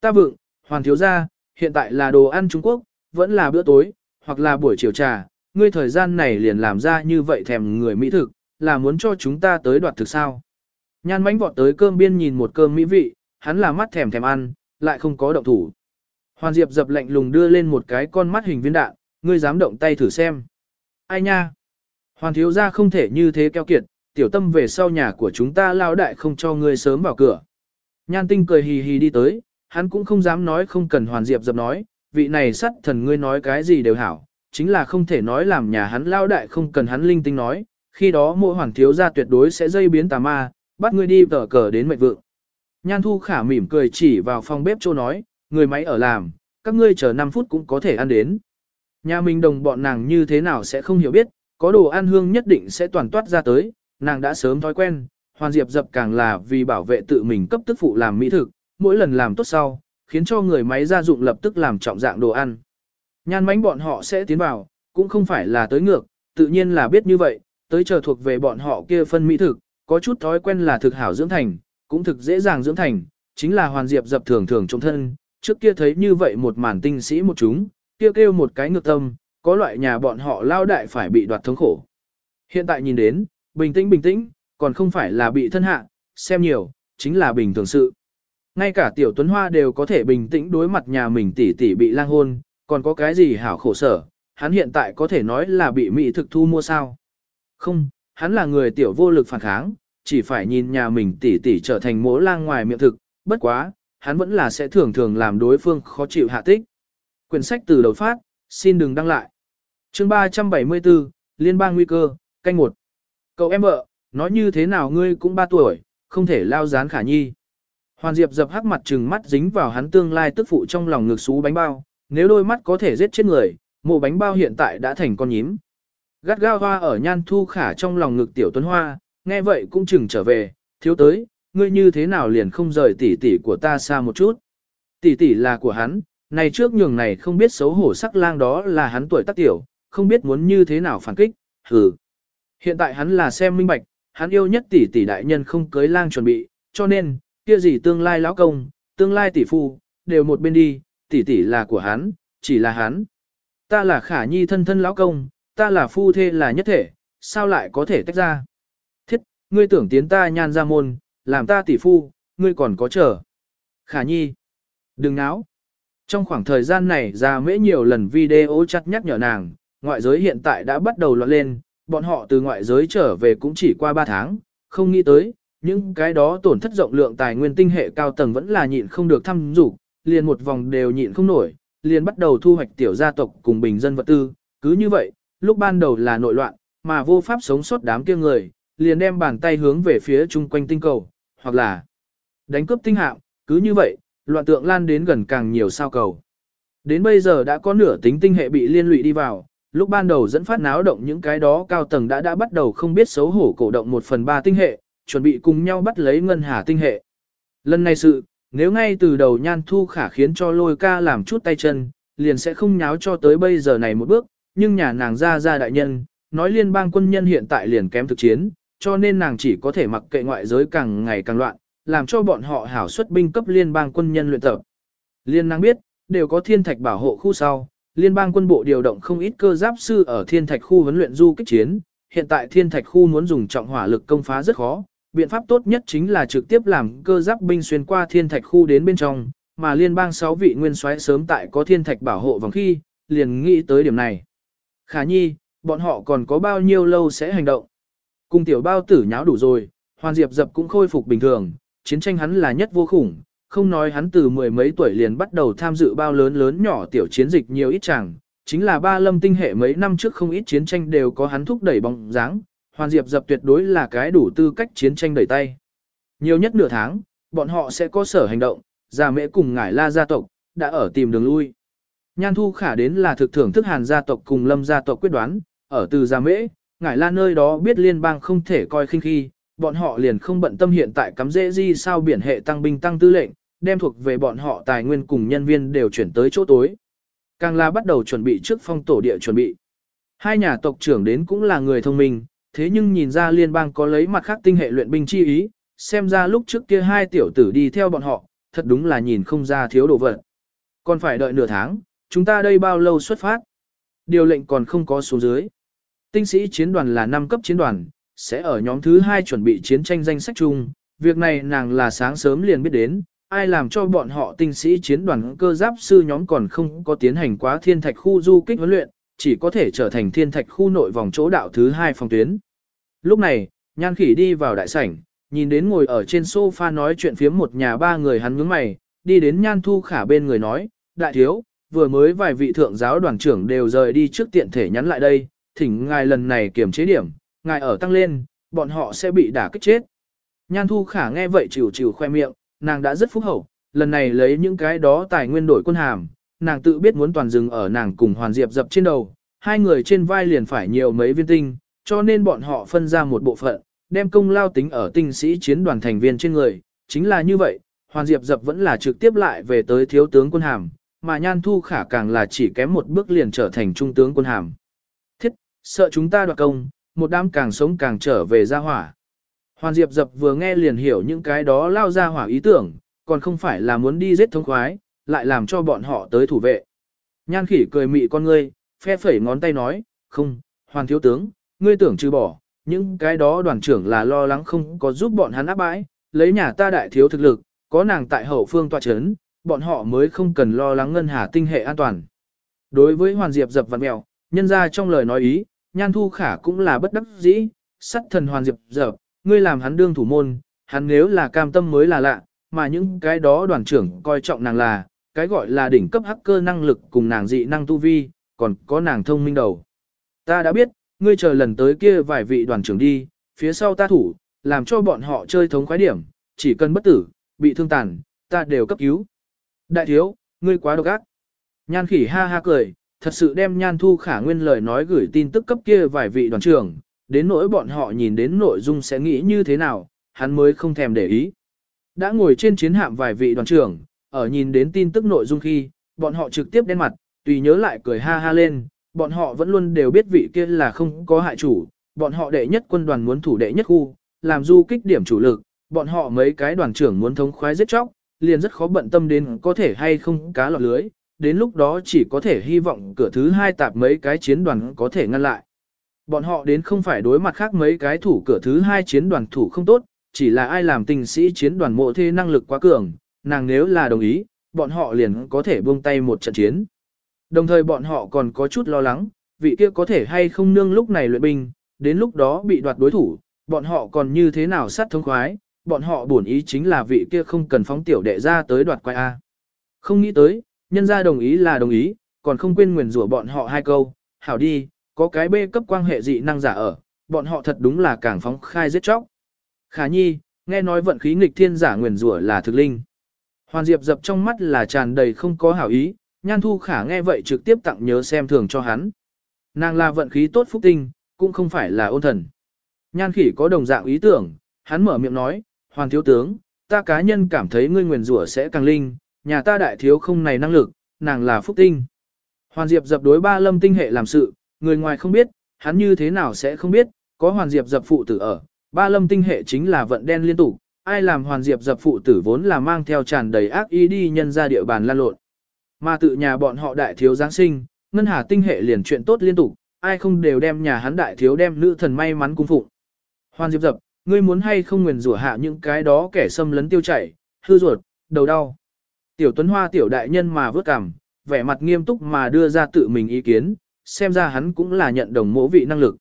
Ta vượng, Hoàn thiếu gia, hiện tại là đồ ăn Trung Quốc, vẫn là bữa tối, hoặc là buổi chiều trà, ngươi thời gian này liền làm ra như vậy thèm người mỹ thực, là muốn cho chúng ta tới đoạt thực sao. Nhan mánh vọt tới cơm biên nhìn một cơm mỹ vị, hắn là mắt thèm thèm ăn, lại không có động thủ. Hoàn Diệp dập lạnh lùng đưa lên một cái con mắt hình viên đạn, ngươi dám động tay thử xem. Ai nha? Hoàn thiếu gia không thể như thế keo kiệt, tiểu tâm về sau nhà của chúng ta lao đại không cho ngươi sớm vào cửa. Nhan tinh cười hì hì đi tới, hắn cũng không dám nói không cần hoàn diệp dập nói, vị này sắt thần ngươi nói cái gì đều hảo, chính là không thể nói làm nhà hắn lao đại không cần hắn linh tinh nói, khi đó mỗi hoàn thiếu gia tuyệt đối sẽ dây biến tà ma, bắt ngươi đi tờ cờ đến mệnh vượng. Nhan thu khả mỉm cười chỉ vào phòng bếp chỗ nói, người máy ở làm, các ngươi chờ 5 phút cũng có thể ăn đến. Nhà mình đồng bọn nàng như thế nào sẽ không hiểu biết, có đồ ăn hương nhất định sẽ toàn toát ra tới, nàng đã sớm thói quen, hoàn diệp dập càng là vì bảo vệ tự mình cấp tức phụ làm mỹ thực, mỗi lần làm tốt sau, khiến cho người máy gia dụng lập tức làm trọng dạng đồ ăn. Nhan mánh bọn họ sẽ tiến vào, cũng không phải là tới ngược, tự nhiên là biết như vậy, tới chờ thuộc về bọn họ kia phân mỹ thực, có chút thói quen là thực hảo dưỡng thành, cũng thực dễ dàng dưỡng thành, chính là hoàn diệp dập thường thường trong thân, trước kia thấy như vậy một màn tinh sĩ một chúng, kêu kêu một cái ngược tâm, có loại nhà bọn họ lao đại phải bị đoạt thống khổ. Hiện tại nhìn đến, bình tĩnh bình tĩnh, còn không phải là bị thân hạ, xem nhiều, chính là bình thường sự. Ngay cả tiểu tuấn hoa đều có thể bình tĩnh đối mặt nhà mình tỷ tỷ bị lang hôn, còn có cái gì hảo khổ sở, hắn hiện tại có thể nói là bị mỹ thực thu mua sao. Không, hắn là người tiểu vô lực phản kháng, chỉ phải nhìn nhà mình tỷ tỷ trở thành mố lang ngoài miệng thực, bất quá, hắn vẫn là sẽ thường thường làm đối phương khó chịu hạ tích. Quyển sách từ đầu phát, xin đừng đăng lại chương 374, Liên bang nguy cơ, canh một. Cậu em vợ, nói như thế nào ngươi cũng 3 tuổi, không thể lao dán khả nhi. Hoàn Diệp dập hắc mặt trừng mắt dính vào hắn tương lai tức phụ trong lòng ngực xú bánh bao, nếu đôi mắt có thể giết chết người, mộ bánh bao hiện tại đã thành con nhím. Gắt gao hoa ở nhan thu khả trong lòng ngực tiểu tuấn hoa, nghe vậy cũng chừng trở về, thiếu tới, ngươi như thế nào liền không rời tỷ tỷ của ta xa một chút. Tỷ tỷ là của hắn, này trước nhường này không biết xấu hổ sắc lang đó là hắn tuổi tác tiểu, không biết muốn như thế nào phản kích, hừ. Hiện tại hắn là xem minh bạch, hắn yêu nhất tỷ tỷ đại nhân không cưới lang chuẩn bị, cho nên, kia gì tương lai lão công, tương lai tỷ phu, đều một bên đi, tỷ tỷ là của hắn, chỉ là hắn. Ta là khả nhi thân thân lão công, ta là phu thê là nhất thể, sao lại có thể tách ra? Thiết, ngươi tưởng tiến ta nhan ra môn, làm ta tỷ phu, ngươi còn có chờ. Khả nhi, đừng náo. Trong khoảng thời gian này ra mễ nhiều lần video chặt nhắc nhở nàng, ngoại giới hiện tại đã bắt đầu loạn lên, bọn họ từ ngoại giới trở về cũng chỉ qua 3 tháng, không nghĩ tới, những cái đó tổn thất rộng lượng tài nguyên tinh hệ cao tầng vẫn là nhịn không được thăm dục liền một vòng đều nhịn không nổi, liền bắt đầu thu hoạch tiểu gia tộc cùng bình dân vật tư, cứ như vậy, lúc ban đầu là nội loạn, mà vô pháp sống sót đám kia người, liền đem bàn tay hướng về phía chung quanh tinh cầu, hoặc là đánh cướp tinh hạm, cứ như vậy, loạn tượng lan đến gần càng nhiều sao cầu. Đến bây giờ đã có nửa tính tinh hệ bị liên lụy đi vào, lúc ban đầu dẫn phát náo động những cái đó cao tầng đã đã bắt đầu không biết xấu hổ cổ động một phần ba tinh hệ, chuẩn bị cùng nhau bắt lấy ngân hà tinh hệ. Lần này sự, nếu ngay từ đầu nhan thu khả khiến cho lôi ca làm chút tay chân, liền sẽ không nháo cho tới bây giờ này một bước, nhưng nhà nàng ra ra đại nhân, nói liên bang quân nhân hiện tại liền kém thực chiến, cho nên nàng chỉ có thể mặc kệ ngoại giới càng ngày càng loạn, làm cho bọn họ hảo xuất binh cấp liên bang quân nhân luyện tập. Liên nàng biết, đều có thiên thạch bảo hộ khu sau, liên bang quân bộ điều động không ít cơ giáp sư ở thiên thạch khu huấn luyện du kích chiến, hiện tại thiên thạch khu muốn dùng trọng hỏa lực công phá rất khó, biện pháp tốt nhất chính là trực tiếp làm cơ giáp binh xuyên qua thiên thạch khu đến bên trong, mà liên bang 6 vị nguyên soái sớm tại có thiên thạch bảo hộ vòng khi, liền nghĩ tới điểm này. Khả nhi, bọn họ còn có bao nhiêu lâu sẽ hành động? Cung tiểu bao tử nháo đủ rồi, hoàn diệp dập cũng khôi phục bình thường, chiến tranh hắn là nhất vô khủng, không nói hắn từ mười mấy tuổi liền bắt đầu tham dự bao lớn lớn nhỏ tiểu chiến dịch nhiều ít chẳng, chính là ba lâm tinh hệ mấy năm trước không ít chiến tranh đều có hắn thúc đẩy bóng dáng, hoàn diệp dập tuyệt đối là cái đủ tư cách chiến tranh đẩy tay. Nhiều nhất nửa tháng, bọn họ sẽ có sở hành động, già mẹ cùng ngải la gia tộc, đã ở tìm đường lui. Nhan thu khả đến là thực thưởng thức hàn gia tộc cùng lâm gia tộc quyết đoán, ở từ già mễ, ngải la nơi đó biết liên bang không thể coi khinh khi, bọn họ liền không bận tâm hiện tại cắm dễ di sao biển hệ tăng binh tăng tư lệnh, đem thuộc về bọn họ tài nguyên cùng nhân viên đều chuyển tới chỗ tối. Càng là bắt đầu chuẩn bị trước phong tổ địa chuẩn bị. Hai nhà tộc trưởng đến cũng là người thông minh, thế nhưng nhìn ra liên bang có lấy mặt khác tinh hệ luyện binh chi ý, xem ra lúc trước kia hai tiểu tử đi theo bọn họ, thật đúng là nhìn không ra thiếu đồ vật. Còn phải đợi nửa tháng, chúng ta đây bao lâu xuất phát? Điều lệnh còn không có số dưới. Tinh sĩ chiến đoàn là 5 cấp chiến đoàn, sẽ ở nhóm thứ 2 chuẩn bị chiến tranh danh sách chung. Việc này nàng là sáng sớm liền biết đến, ai làm cho bọn họ tinh sĩ chiến đoàn cơ giáp sư nhóm còn không có tiến hành quá thiên thạch khu du kích huấn luyện, chỉ có thể trở thành thiên thạch khu nội vòng chỗ đạo thứ hai phòng tuyến. Lúc này, nhan khỉ đi vào đại sảnh, nhìn đến ngồi ở trên sofa nói chuyện phiếm một nhà ba người hắn nhướng mày, đi đến nhan thu khả bên người nói, đại thiếu, vừa mới vài vị thượng giáo đoàn trưởng đều rời đi trước tiện thể nhắn lại đây, thỉnh ngài lần này kiểm chế điểm, ngài ở tăng lên, bọn họ sẽ bị đả kích chết. Nhan thu khả nghe vậy chịu chịu khoe miệng, nàng đã rất phúc hậu, lần này lấy những cái đó tài nguyên đổi quân hàm, nàng tự biết muốn toàn dừng ở nàng cùng hoàn diệp dập trên đầu, hai người trên vai liền phải nhiều mấy viên tinh, cho nên bọn họ phân ra một bộ phận, đem công lao tính ở tinh sĩ chiến đoàn thành viên trên người, chính là như vậy, hoàn diệp dập vẫn là trực tiếp lại về tới thiếu tướng quân hàm, mà nhan thu khả càng là chỉ kém một bước liền trở thành trung tướng quân hàm. Thiết, sợ chúng ta đoạt công, một đám càng sống càng trở về ra hỏa. Hoàn Diệp Dập vừa nghe liền hiểu những cái đó lao ra hỏa ý tưởng, còn không phải là muốn đi giết thông khoái, lại làm cho bọn họ tới thủ vệ. Nhan khỉ cười mị con ngươi, phe phẩy ngón tay nói, không, Hoàn thiếu tướng, ngươi tưởng trừ bỏ, những cái đó đoàn trưởng là lo lắng không có giúp bọn hắn áp bãi, lấy nhà ta đại thiếu thực lực, có nàng tại hậu phương tòa chấn, bọn họ mới không cần lo lắng ngân hà tinh hệ an toàn. Đối với Hoàn Diệp dập vặt mèo, nhân ra trong lời nói ý, Nhan Thu Khả cũng là bất đắc dĩ, sắt thần Hoàn Diệp dập, ngươi làm hắn đương thủ môn, hắn nếu là cam tâm mới là lạ, mà những cái đó đoàn trưởng coi trọng nàng là, cái gọi là đỉnh cấp hacker năng lực cùng nàng dị năng tu vi, còn có nàng thông minh đầu. Ta đã biết, ngươi chờ lần tới kia vài vị đoàn trưởng đi, phía sau ta thủ, làm cho bọn họ chơi thống khoái điểm, chỉ cần bất tử, bị thương tàn, ta đều cấp cứu. Đại thiếu, ngươi quá độc ác. Nhan khỉ ha ha cười, thật sự đem nhan thu khả nguyên lời nói gửi tin tức cấp kia vài vị đoàn trưởng, đến nỗi bọn họ nhìn đến nội dung sẽ nghĩ như thế nào, hắn mới không thèm để ý. Đã ngồi trên chiến hạm vài vị đoàn trưởng, ở nhìn đến tin tức nội dung khi, bọn họ trực tiếp đen mặt, tùy nhớ lại cười ha ha lên, bọn họ vẫn luôn đều biết vị kia là không có hại chủ, bọn họ đệ nhất quân đoàn muốn thủ đệ nhất khu, làm du kích điểm chủ lực, bọn họ mấy cái đoàn trưởng muốn thống khoái giết chóc, liền rất khó bận tâm đến có thể hay không cá lọt lưới, đến lúc đó chỉ có thể hy vọng cửa thứ hai tạp mấy cái chiến đoàn có thể ngăn lại. Bọn họ đến không phải đối mặt khác mấy cái thủ cửa thứ hai chiến đoàn thủ không tốt, chỉ là ai làm tình sĩ chiến đoàn mộ thế năng lực quá cường, nàng nếu là đồng ý, bọn họ liền có thể buông tay một trận chiến. Đồng thời bọn họ còn có chút lo lắng, vị kia có thể hay không nương lúc này luyện binh, đến lúc đó bị đoạt đối thủ, bọn họ còn như thế nào sát thông khoái, bọn họ buồn ý chính là vị kia không cần phóng tiểu đệ ra tới đoạt quay A. Không nghĩ tới, nhân ra đồng ý là đồng ý, còn không quên nguyền rủa bọn họ hai câu, hảo đi, có cái bê cấp quan hệ dị năng giả ở, bọn họ thật đúng là càng phóng khai giết chóc. Khả nhi, nghe nói vận khí nghịch thiên giả nguyền rủa là thực linh. Hoàn Diệp dập trong mắt là tràn đầy không có hảo ý, nhan thu khả nghe vậy trực tiếp tặng nhớ xem thường cho hắn. Nàng là vận khí tốt phúc tinh, cũng không phải là ôn thần. Nhan khỉ có đồng dạng ý tưởng, hắn mở miệng nói, hoàn thiếu tướng, ta cá nhân cảm thấy ngươi nguyền rủa sẽ càng linh, nhà ta đại thiếu không này năng lực, nàng là phúc tinh. Hoàn Diệp dập đối ba lâm tinh hệ làm sự, người ngoài không biết, hắn như thế nào sẽ không biết, có Hoàn Diệp dập phụ tử ở, ba lâm tinh hệ chính là vận đen liên tục, ai làm Hoàn Diệp dập phụ tử vốn là mang theo tràn đầy ác ý đi nhân ra địa bàn lan lộn. Mà tự nhà bọn họ đại thiếu Giáng sinh, ngân hà tinh hệ liền chuyện tốt liên tục, ai không đều đem nhà hắn đại thiếu đem nữ thần may mắn cung phụng. Hoàn Diệp dập, ngươi muốn hay không nguyền rủa hạ những cái đó kẻ xâm lấn tiêu chảy, hư ruột, đầu đau. Tiểu Tuấn Hoa tiểu đại nhân mà vớt cằm, vẻ mặt nghiêm túc mà đưa ra tự mình ý kiến, xem ra hắn cũng là nhận đồng mỗ vị năng lực.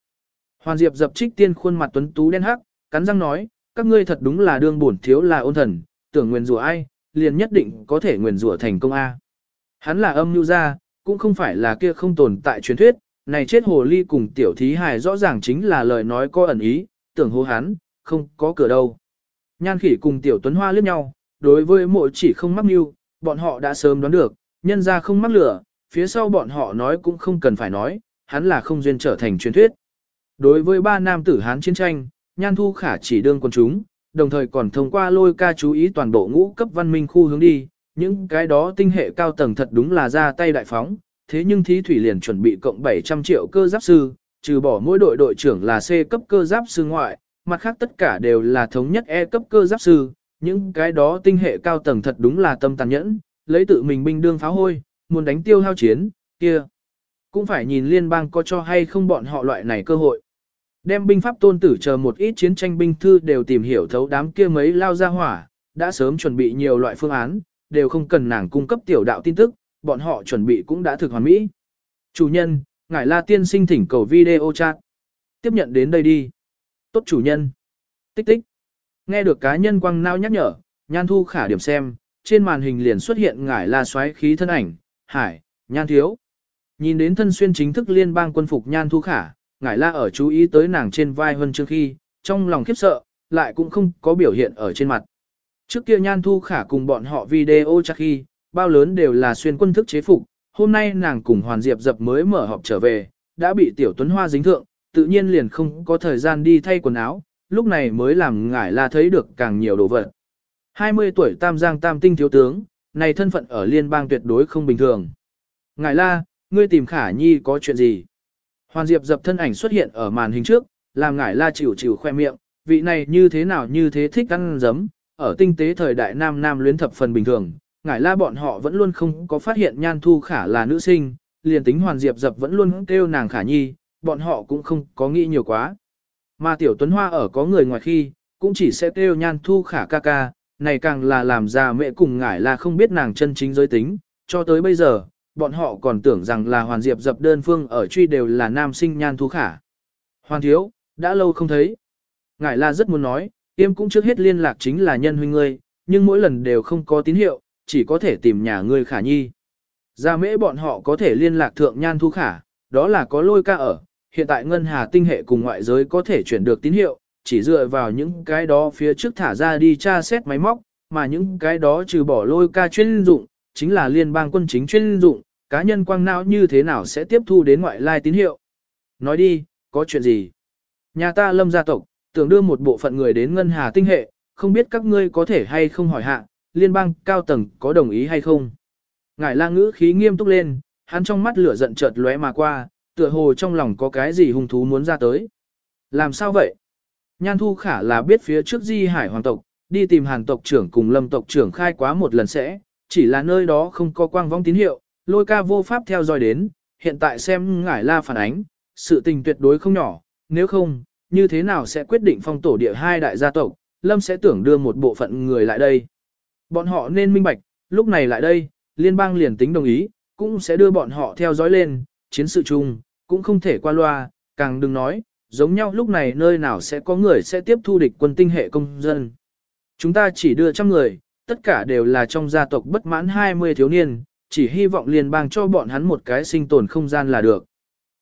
Hoàn Diệp dập trích tiên khuôn mặt tuấn tú đen hắc, cắn răng nói, các ngươi thật đúng là đương bổn thiếu là ôn thần, tưởng nguyền rủa ai, liền nhất định có thể nguyền rủa thành công a. Hắn là âm nhu gia, cũng không phải là kia không tồn tại truyền thuyết, này chết hồ ly cùng tiểu thí hài rõ ràng chính là lời nói có ẩn ý, tưởng hô hắn, không có cửa đâu. Nhan khỉ cùng tiểu tuấn hoa liếc nhau, đối với mỗi chỉ không mắc mưu, bọn họ đã sớm đoán được, nhân ra không mắc lửa, phía sau bọn họ nói cũng không cần phải nói, hắn là không duyên trở thành truyền thuyết. Đối với ba nam tử hán chiến tranh, nhan thu khả chỉ đương quân chúng, đồng thời còn thông qua lôi ca chú ý toàn bộ ngũ cấp văn minh khu hướng đi, những cái đó tinh hệ cao tầng thật đúng là ra tay đại phóng, thế nhưng thí thủy liền chuẩn bị cộng 700 triệu cơ giáp sư, trừ bỏ mỗi đội đội trưởng là C cấp cơ giáp sư ngoại, mặt khác tất cả đều là thống nhất E cấp cơ giáp sư, những cái đó tinh hệ cao tầng thật đúng là tâm tàn nhẫn, lấy tự mình binh đương pháo hôi, muốn đánh tiêu hao chiến, kia. Cũng phải nhìn liên bang có cho hay không bọn họ loại này cơ hội. Đem binh pháp tôn tử chờ một ít chiến tranh binh thư đều tìm hiểu thấu đám kia mấy lao ra hỏa, đã sớm chuẩn bị nhiều loại phương án, đều không cần nàng cung cấp tiểu đạo tin tức, bọn họ chuẩn bị cũng đã thực hoàn mỹ. Chủ nhân, ngài la tiên sinh thỉnh cầu video chat. Tiếp nhận đến đây đi. Tốt chủ nhân. Tích tích. Nghe được cá nhân quăng nao nhắc nhở, nhan thu khả điểm xem, trên màn hình liền xuất hiện ngải la xoáy khí thân ảnh, hải, nhan thiếu. Nhìn đến thân xuyên chính thức liên bang quân phục nhan thu khả, ngải la ở chú ý tới nàng trên vai hơn trước khi, trong lòng khiếp sợ, lại cũng không có biểu hiện ở trên mặt. Trước kia nhan thu khả cùng bọn họ video chắc khi, bao lớn đều là xuyên quân thức chế phục, hôm nay nàng cùng Hoàn Diệp dập mới mở họp trở về, đã bị tiểu tuấn hoa dính thượng, tự nhiên liền không có thời gian đi thay quần áo, lúc này mới làm ngải la thấy được càng nhiều đồ vật. 20 tuổi tam giang tam tinh thiếu tướng, này thân phận ở liên bang tuyệt đối không bình thường. Ngải la, ngươi tìm khả nhi có chuyện gì? Hoàn Diệp dập thân ảnh xuất hiện ở màn hình trước, làm ngải la chịu chịu khoe miệng, vị này như thế nào như thế thích ăn dấm. ở tinh tế thời đại nam nam luyến thập phần bình thường, ngải la bọn họ vẫn luôn không có phát hiện nhan thu khả là nữ sinh, liền tính Hoàn Diệp dập vẫn luôn kêu nàng khả nhi, bọn họ cũng không có nghĩ nhiều quá. Mà tiểu tuấn hoa ở có người ngoài khi, cũng chỉ sẽ kêu nhan thu khả ca ca, này càng là làm ra mẹ cùng ngải là không biết nàng chân chính giới tính, cho tới bây giờ, bọn họ còn tưởng rằng là hoàn diệp dập đơn phương ở truy đều là nam sinh nhan thu khả. Hoàn thiếu, đã lâu không thấy. Ngải la rất muốn nói, tiêm cũng trước hết liên lạc chính là nhân huynh ngươi, nhưng mỗi lần đều không có tín hiệu, chỉ có thể tìm nhà ngươi khả nhi. Gia mễ bọn họ có thể liên lạc thượng nhan thu khả, đó là có lôi ca ở, hiện tại ngân hà tinh hệ cùng ngoại giới có thể chuyển được tín hiệu, chỉ dựa vào những cái đó phía trước thả ra đi tra xét máy móc, mà những cái đó trừ bỏ lôi ca chuyên dụng, chính là liên bang quân chính chuyên dụng, cá nhân quang não như thế nào sẽ tiếp thu đến ngoại lai tín hiệu. Nói đi, có chuyện gì? Nhà ta lâm gia tộc, tưởng đưa một bộ phận người đến ngân hà tinh hệ, không biết các ngươi có thể hay không hỏi hạ, liên bang cao tầng có đồng ý hay không? Ngải la ngữ khí nghiêm túc lên, hắn trong mắt lửa giận chợt lóe mà qua, tựa hồ trong lòng có cái gì hung thú muốn ra tới. Làm sao vậy? Nhan Thu Khả là biết phía trước Di Hải Hoàng tộc, đi tìm Hàn tộc trưởng cùng Lâm tộc trưởng khai quá một lần sẽ, chỉ là nơi đó không có quang vong tín hiệu, lôi ca vô pháp theo dõi đến, hiện tại xem ngải la phản ánh, sự tình tuyệt đối không nhỏ, nếu không, như thế nào sẽ quyết định phong tổ địa hai đại gia tộc, Lâm sẽ tưởng đưa một bộ phận người lại đây. Bọn họ nên minh bạch, lúc này lại đây, liên bang liền tính đồng ý, cũng sẽ đưa bọn họ theo dõi lên, chiến sự chung, cũng không thể qua loa, càng đừng nói, giống nhau lúc này nơi nào sẽ có người sẽ tiếp thu địch quân tinh hệ công dân. Chúng ta chỉ đưa trăm người, tất cả đều là trong gia tộc bất mãn 20 thiếu niên, chỉ hy vọng liên bang cho bọn hắn một cái sinh tồn không gian là được.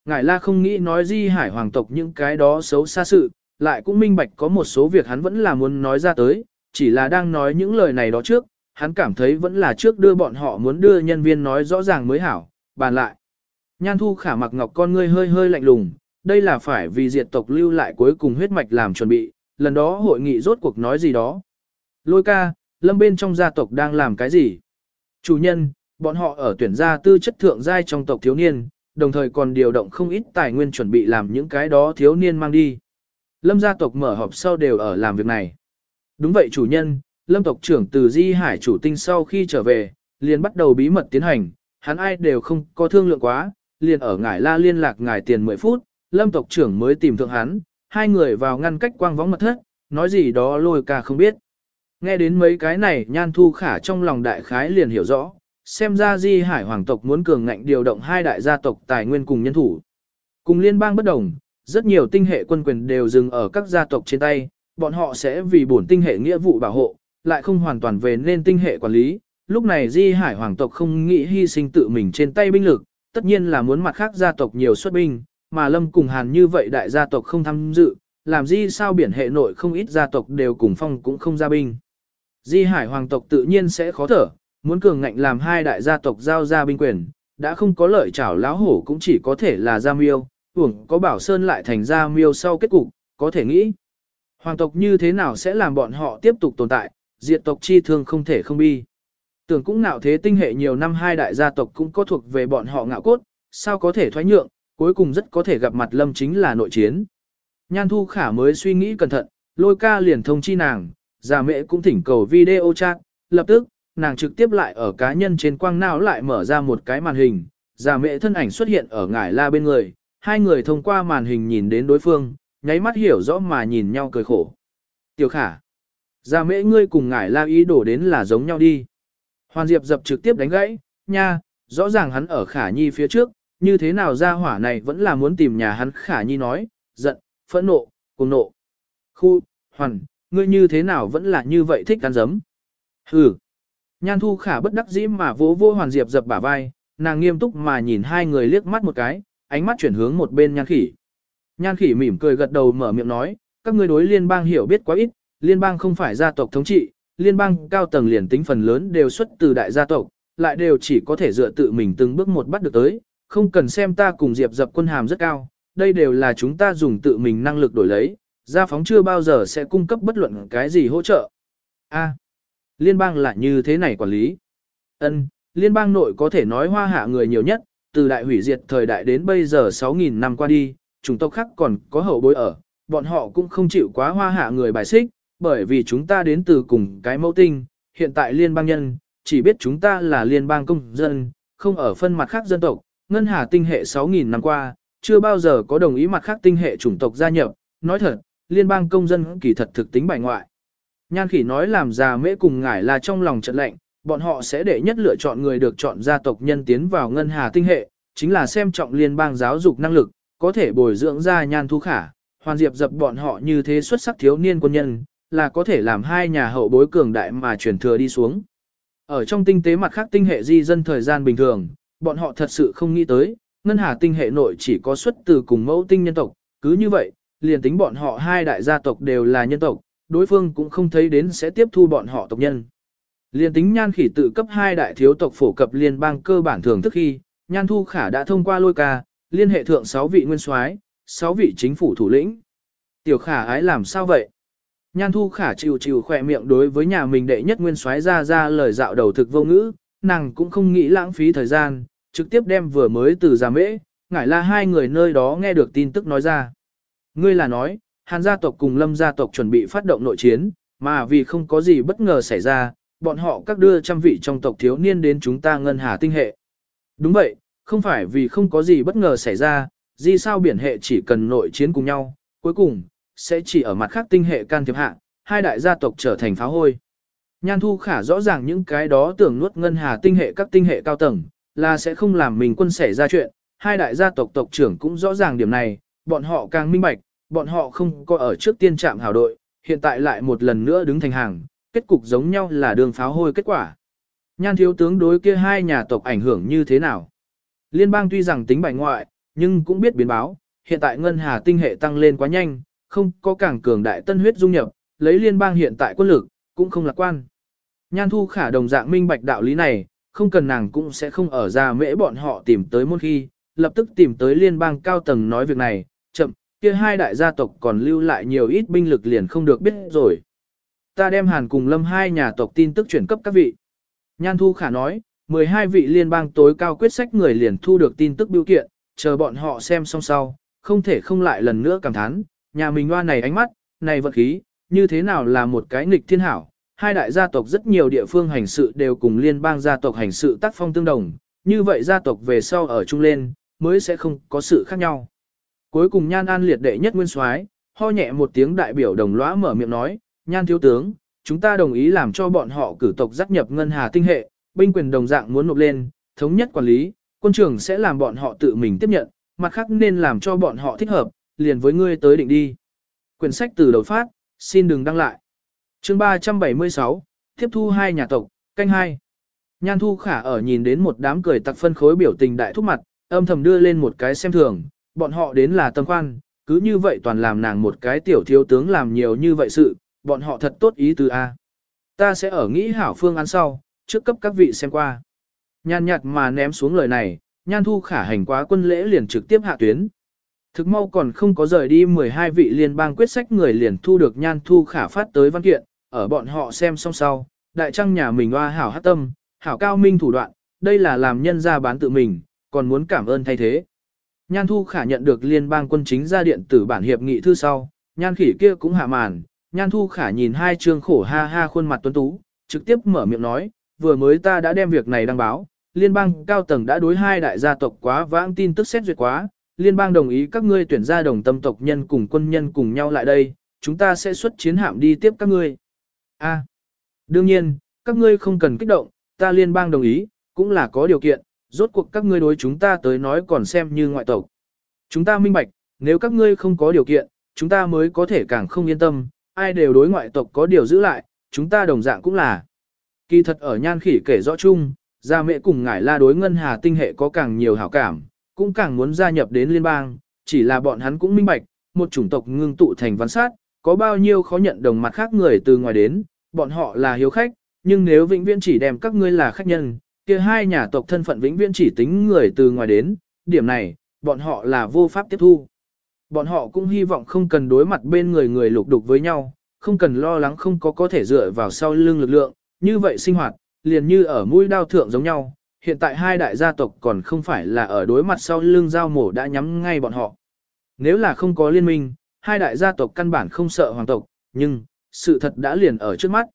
Ngải la không nghĩ nói di hải hoàng tộc những cái đó xấu xa sự, lại cũng minh bạch có một số việc hắn vẫn là muốn nói ra tới, chỉ là đang nói những lời này đó trước, hắn cảm thấy vẫn là trước đưa bọn họ muốn đưa nhân viên nói rõ ràng mới hảo, bàn lại. Nhan thu khả mặc ngọc con ngươi hơi hơi lạnh lùng, đây là phải vì diệt tộc lưu lại cuối cùng huyết mạch làm chuẩn bị, lần đó hội nghị rốt cuộc nói gì đó. Lôi ca, lâm bên trong gia tộc đang làm cái gì? Chủ nhân, bọn họ ở tuyển gia tư chất thượng giai trong tộc thiếu niên, đồng thời còn điều động không ít tài nguyên chuẩn bị làm những cái đó thiếu niên mang đi. Lâm gia tộc mở họp sau đều ở làm việc này. Đúng vậy chủ nhân, lâm tộc trưởng từ Di Hải chủ tinh sau khi trở về, liền bắt đầu bí mật tiến hành, hắn ai đều không có thương lượng quá, liền ở ngải la liên lạc ngài tiền 10 phút, lâm tộc trưởng mới tìm thượng hắn, hai người vào ngăn cách quang võng mật thất, nói gì đó lôi ca không biết. Nghe đến mấy cái này nhan thu khả trong lòng đại khái liền hiểu rõ, xem ra di hải hoàng tộc muốn cường ngạnh điều động hai đại gia tộc tài nguyên cùng nhân thủ. Cùng liên bang bất đồng, rất nhiều tinh hệ quân quyền đều dừng ở các gia tộc trên tay, bọn họ sẽ vì bổn tinh hệ nghĩa vụ bảo hộ, lại không hoàn toàn về nên tinh hệ quản lý. Lúc này di hải hoàng tộc không nghĩ hy sinh tự mình trên tay binh lực, tất nhiên là muốn mặt khác gia tộc nhiều xuất binh, mà lâm cùng hàn như vậy đại gia tộc không tham dự, làm gì sao biển hệ nội không ít gia tộc đều cùng phong cũng không ra binh. Di hải hoàng tộc tự nhiên sẽ khó thở, muốn cường ngạnh làm hai đại gia tộc giao ra binh quyền, đã không có lợi chảo láo hổ cũng chỉ có thể là gia miêu, hưởng có bảo sơn lại thành gia miêu sau kết cục, có thể nghĩ. Hoàng tộc như thế nào sẽ làm bọn họ tiếp tục tồn tại, diệt tộc chi thương không thể không bi. Tưởng cũng ngạo thế tinh hệ nhiều năm hai đại gia tộc cũng có thuộc về bọn họ ngạo cốt, sao có thể thoái nhượng, cuối cùng rất có thể gặp mặt lâm chính là nội chiến. Nhan Thu Khả mới suy nghĩ cẩn thận, lôi ca liền thông chi nàng, già mẹ cũng thỉnh cầu video chat, lập tức, nàng trực tiếp lại ở cá nhân trên quang não lại mở ra một cái màn hình, già mẹ thân ảnh xuất hiện ở ngải la bên người, hai người thông qua màn hình nhìn đến đối phương, nháy mắt hiểu rõ mà nhìn nhau cười khổ. Tiểu khả, già mẹ ngươi cùng ngải la ý đổ đến là giống nhau đi. Hoàn Diệp dập trực tiếp đánh gãy, nha, rõ ràng hắn ở khả nhi phía trước, như thế nào ra hỏa này vẫn là muốn tìm nhà hắn khả nhi nói, giận, phẫn nộ, cùng nộ. Khu, hoàn, ngươi như thế nào vẫn là như vậy thích ăn dấm. Hừ. Nhan thu khả bất đắc dĩ mà vỗ vô hoàn diệp dập bả vai, nàng nghiêm túc mà nhìn hai người liếc mắt một cái, ánh mắt chuyển hướng một bên nhan khỉ. Nhan khỉ mỉm cười gật đầu mở miệng nói, các ngươi đối liên bang hiểu biết quá ít, liên bang không phải gia tộc thống trị, liên bang cao tầng liền tính phần lớn đều xuất từ đại gia tộc, lại đều chỉ có thể dựa tự mình từng bước một bắt được tới, không cần xem ta cùng Diệp dập quân hàm rất cao, đây đều là chúng ta dùng tự mình năng lực đổi lấy, gia phóng chưa bao giờ sẽ cung cấp bất luận cái gì hỗ trợ. A, liên bang là như thế này quản lý. Ân, liên bang nội có thể nói hoa hạ người nhiều nhất, từ đại hủy diệt thời đại đến bây giờ 6.000 năm qua đi, chúng tộc khác còn có hậu bối ở, bọn họ cũng không chịu quá hoa hạ người bài xích, bởi vì chúng ta đến từ cùng cái mẫu tinh, hiện tại liên bang nhân, chỉ biết chúng ta là liên bang công dân, không ở phân mặt khác dân tộc, ngân hà tinh hệ 6.000 năm qua, chưa bao giờ có đồng ý mặt khác tinh hệ chủng tộc gia nhập, nói thật, liên bang công dân kỳ thật thực tính bài ngoại. Nhan khỉ nói làm già mễ cùng ngải là trong lòng trận lệnh, bọn họ sẽ để nhất lựa chọn người được chọn gia tộc nhân tiến vào ngân hà tinh hệ, chính là xem trọng liên bang giáo dục năng lực, có thể bồi dưỡng ra nhan thu khả, hoàn diệp dập bọn họ như thế xuất sắc thiếu niên quân nhân, là có thể làm hai nhà hậu bối cường đại mà truyền thừa đi xuống. Ở trong tinh tế mặt khác tinh hệ di dân thời gian bình thường, bọn họ thật sự không nghĩ tới, ngân hà tinh hệ nội chỉ có xuất từ cùng mẫu tinh nhân tộc, cứ như vậy, liền tính bọn họ hai đại gia tộc đều là nhân tộc, đối phương cũng không thấy đến sẽ tiếp thu bọn họ tộc nhân. Liên tính nhan khỉ tự cấp hai đại thiếu tộc phổ cập liên bang cơ bản thường thức khi, nhan thu khả đã thông qua lôi ca, liên hệ thượng 6 vị nguyên soái, 6 vị chính phủ thủ lĩnh. Tiểu khả ái làm sao vậy? Nhan thu khả chịu chịu khỏe miệng đối với nhà mình đệ nhất nguyên soái ra ra lời dạo đầu thực vô ngữ, nàng cũng không nghĩ lãng phí thời gian, trực tiếp đem vừa mới từ già mễ, ngải là hai người nơi đó nghe được tin tức nói ra. Ngươi là nói, hàn gia tộc cùng lâm gia tộc chuẩn bị phát động nội chiến, mà vì không có gì bất ngờ xảy ra, bọn họ các đưa trăm vị trong tộc thiếu niên đến chúng ta ngân hà tinh hệ. Đúng vậy, không phải vì không có gì bất ngờ xảy ra, di sao biển hệ chỉ cần nội chiến cùng nhau, cuối cùng, sẽ chỉ ở mặt khác tinh hệ can thiệp hạ, hai đại gia tộc trở thành pháo hôi. Nhan thu khả rõ ràng những cái đó tưởng nuốt ngân hà tinh hệ các tinh hệ cao tầng, là sẽ không làm mình quân xảy ra chuyện, hai đại gia tộc tộc trưởng cũng rõ ràng điểm này, bọn họ càng minh bạch, bọn họ không có ở trước tiên trạm hào đội, hiện tại lại một lần nữa đứng thành hàng, kết cục giống nhau là đường pháo hôi kết quả. Nhan thiếu tướng đối kia hai nhà tộc ảnh hưởng như thế nào? Liên bang tuy rằng tính bài ngoại, nhưng cũng biết biến báo, hiện tại ngân hà tinh hệ tăng lên quá nhanh, không có càng cường đại tân huyết dung nhập, lấy liên bang hiện tại quân lực, cũng không lạc quan. Nhan thu khả đồng dạng minh bạch đạo lý này, không cần nàng cũng sẽ không ở ra mễ bọn họ tìm tới môn khi, lập tức tìm tới liên bang cao tầng nói việc này, chậm, kia hai đại gia tộc còn lưu lại nhiều ít binh lực liền không được biết rồi. Ta đem hàn cùng lâm hai nhà tộc tin tức chuyển cấp các vị. Nhan thu khả nói, 12 vị liên bang tối cao quyết sách người liền thu được tin tức biểu kiện, chờ bọn họ xem xong sau, không thể không lại lần nữa cảm thán, nhà mình hoa này ánh mắt, này vật khí, như thế nào là một cái nghịch thiên hảo. Hai đại gia tộc rất nhiều địa phương hành sự đều cùng liên bang gia tộc hành sự tác phong tương đồng, như vậy gia tộc về sau ở chung lên, mới sẽ không có sự khác nhau. Cuối cùng Nhan An liệt đệ nhất nguyên soái, ho nhẹ một tiếng đại biểu đồng lõa mở miệng nói, Nhan thiếu tướng, chúng ta đồng ý làm cho bọn họ cử tộc giác nhập ngân hà tinh hệ, binh quyền đồng dạng muốn nộp lên, thống nhất quản lý, quân trưởng sẽ làm bọn họ tự mình tiếp nhận, mặt khác nên làm cho bọn họ thích hợp, liền với ngươi tới định đi. Quyển sách từ đầu phát, xin đừng đăng lại chương 376, tiếp thu hai nhà tộc, canh hai. Nhan thu khả ở nhìn đến một đám cười tặc phân khối biểu tình đại thúc mặt, âm thầm đưa lên một cái xem thường, bọn họ đến là tâm khoan, cứ như vậy toàn làm nàng một cái tiểu thiếu tướng làm nhiều như vậy sự, bọn họ thật tốt ý từ A. Ta sẽ ở nghĩ hảo phương án sau, trước cấp các vị xem qua. Nhan nhạt mà ném xuống lời này, nhan thu khả hành quá quân lễ liền trực tiếp hạ tuyến. Thực mau còn không có rời đi 12 vị liên bang quyết sách người liền thu được nhan thu khả phát tới văn kiện, ở bọn họ xem xong sau, đại trăng nhà mình hoa hảo hát tâm, hảo cao minh thủ đoạn, đây là làm nhân ra bán tự mình, còn muốn cảm ơn thay thế. Nhan thu khả nhận được liên bang quân chính ra điện tử bản hiệp nghị thư sau, nhan khỉ kia cũng hạ màn, nhan thu khả nhìn hai trương khổ ha ha khuôn mặt tuấn tú, trực tiếp mở miệng nói, vừa mới ta đã đem việc này đăng báo, liên bang cao tầng đã đối hai đại gia tộc quá vãng tin tức xét duyệt quá, liên bang đồng ý các ngươi tuyển ra đồng tâm tộc nhân cùng quân nhân cùng nhau lại đây, chúng ta sẽ xuất chiến hạm đi tiếp các ngươi. A. đương nhiên, các ngươi không cần kích động, ta liên bang đồng ý, cũng là có điều kiện, rốt cuộc các ngươi đối chúng ta tới nói còn xem như ngoại tộc. Chúng ta minh bạch, nếu các ngươi không có điều kiện, chúng ta mới có thể càng không yên tâm, ai đều đối ngoại tộc có điều giữ lại, chúng ta đồng dạng cũng là. Kỳ thật ở nhan khỉ kể rõ chung, gia mẹ cùng ngải la đối ngân hà tinh hệ có càng nhiều hảo cảm, cũng càng muốn gia nhập đến liên bang, chỉ là bọn hắn cũng minh bạch, một chủng tộc ngưng tụ thành văn sát, có bao nhiêu khó nhận đồng mặt khác người từ ngoài đến, bọn họ là hiếu khách, nhưng nếu vĩnh viễn chỉ đem các ngươi là khách nhân, kia hai nhà tộc thân phận vĩnh viễn chỉ tính người từ ngoài đến, điểm này, bọn họ là vô pháp tiếp thu. Bọn họ cũng hy vọng không cần đối mặt bên người người lục đục với nhau, không cần lo lắng không có có thể dựa vào sau lưng lực lượng, như vậy sinh hoạt, liền như ở mũi đao thượng giống nhau. Hiện tại hai đại gia tộc còn không phải là ở đối mặt sau lưng giao mổ đã nhắm ngay bọn họ. Nếu là không có liên minh, hai đại gia tộc căn bản không sợ hoàng tộc, nhưng, sự thật đã liền ở trước mắt.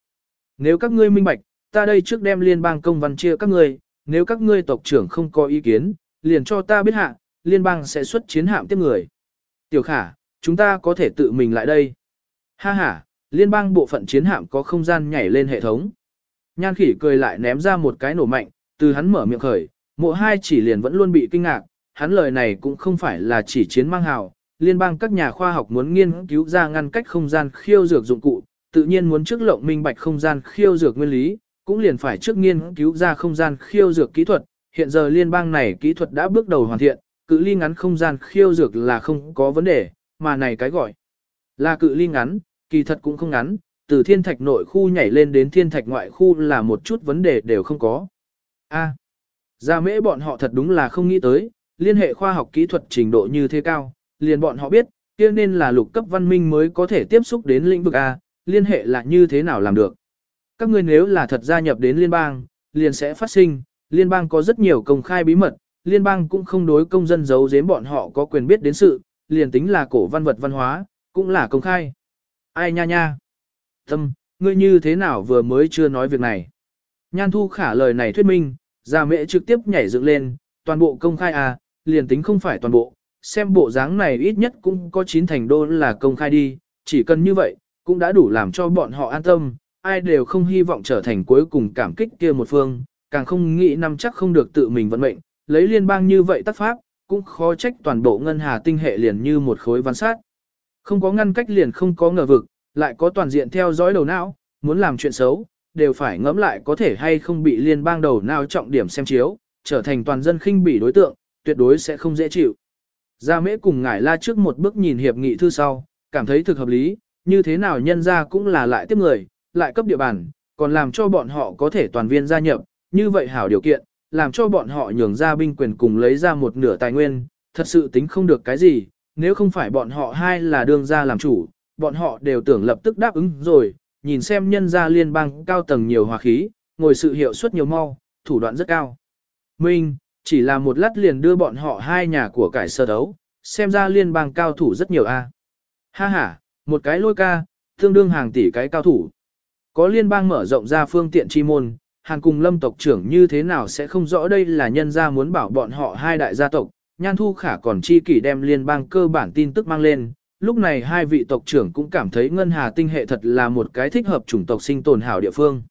Nếu các ngươi minh bạch, ta đây trước đem liên bang công văn chia các ngươi, nếu các ngươi tộc trưởng không có ý kiến, liền cho ta biết hạ, liên bang sẽ xuất chiến hạm tiếp người. Tiểu khả, chúng ta có thể tự mình lại đây. Ha ha, liên bang bộ phận chiến hạm có không gian nhảy lên hệ thống. Nhan khỉ cười lại ném ra một cái nổ mạnh, từ hắn mở miệng khởi, mộ hai chỉ liền vẫn luôn bị kinh ngạc, hắn lời này cũng không phải là chỉ chiến mang hào, liên bang các nhà khoa học muốn nghiên cứu ra ngăn cách không gian khiêu dược dụng cụ, tự nhiên muốn trước lộng minh bạch không gian khiêu dược nguyên lý, cũng liền phải trước nghiên cứu ra không gian khiêu dược kỹ thuật, hiện giờ liên bang này kỹ thuật đã bước đầu hoàn thiện, cự ly ngắn không gian khiêu dược là không có vấn đề, mà này cái gọi là cự ly ngắn, kỳ thật cũng không ngắn, từ thiên thạch nội khu nhảy lên đến thiên thạch ngoại khu là một chút vấn đề đều không có. A. Gia mễ bọn họ thật đúng là không nghĩ tới, liên hệ khoa học kỹ thuật trình độ như thế cao, liền bọn họ biết, kia nên là lục cấp văn minh mới có thể tiếp xúc đến lĩnh vực A, liên hệ là như thế nào làm được. Các ngươi nếu là thật gia nhập đến liên bang, liền sẽ phát sinh, liên bang có rất nhiều công khai bí mật, liên bang cũng không đối công dân giấu giếm bọn họ có quyền biết đến sự, liền tính là cổ văn vật văn hóa, cũng là công khai. Ai nha nha? Tâm, ngươi như thế nào vừa mới chưa nói việc này? Nhan thu khả lời này thuyết minh, già mẹ trực tiếp nhảy dựng lên, toàn bộ công khai à, liền tính không phải toàn bộ, xem bộ dáng này ít nhất cũng có chín thành đô là công khai đi, chỉ cần như vậy, cũng đã đủ làm cho bọn họ an tâm, ai đều không hy vọng trở thành cuối cùng cảm kích kia một phương, càng không nghĩ năm chắc không được tự mình vận mệnh, lấy liên bang như vậy tác pháp, cũng khó trách toàn bộ ngân hà tinh hệ liền như một khối văn sát. Không có ngăn cách liền không có ngờ vực, lại có toàn diện theo dõi đầu não, muốn làm chuyện xấu, đều phải ngẫm lại có thể hay không bị liên bang đầu não trọng điểm xem chiếu, trở thành toàn dân khinh bỉ đối tượng, tuyệt đối sẽ không dễ chịu. Gia mễ cùng ngải la trước một bước nhìn hiệp nghị thư sau, cảm thấy thực hợp lý, như thế nào nhân ra cũng là lại tiếp người, lại cấp địa bàn, còn làm cho bọn họ có thể toàn viên gia nhập, như vậy hảo điều kiện, làm cho bọn họ nhường ra binh quyền cùng lấy ra một nửa tài nguyên, thật sự tính không được cái gì, nếu không phải bọn họ hai là đương gia làm chủ, bọn họ đều tưởng lập tức đáp ứng rồi, nhìn xem nhân gia liên bang cao tầng nhiều hòa khí, ngồi sự hiệu suất nhiều mau, thủ đoạn rất cao. Minh, chỉ là một lát liền đưa bọn họ hai nhà của cải sơ đấu, xem ra liên bang cao thủ rất nhiều a. Ha ha, một cái lôi ca, tương đương hàng tỷ cái cao thủ. Có liên bang mở rộng ra phương tiện chi môn, hàng cùng lâm tộc trưởng như thế nào sẽ không rõ đây là nhân gia muốn bảo bọn họ hai đại gia tộc, nhan thu khả còn chi kỷ đem liên bang cơ bản tin tức mang lên. Lúc này hai vị tộc trưởng cũng cảm thấy ngân hà tinh hệ thật là một cái thích hợp chủng tộc sinh tồn hảo địa phương.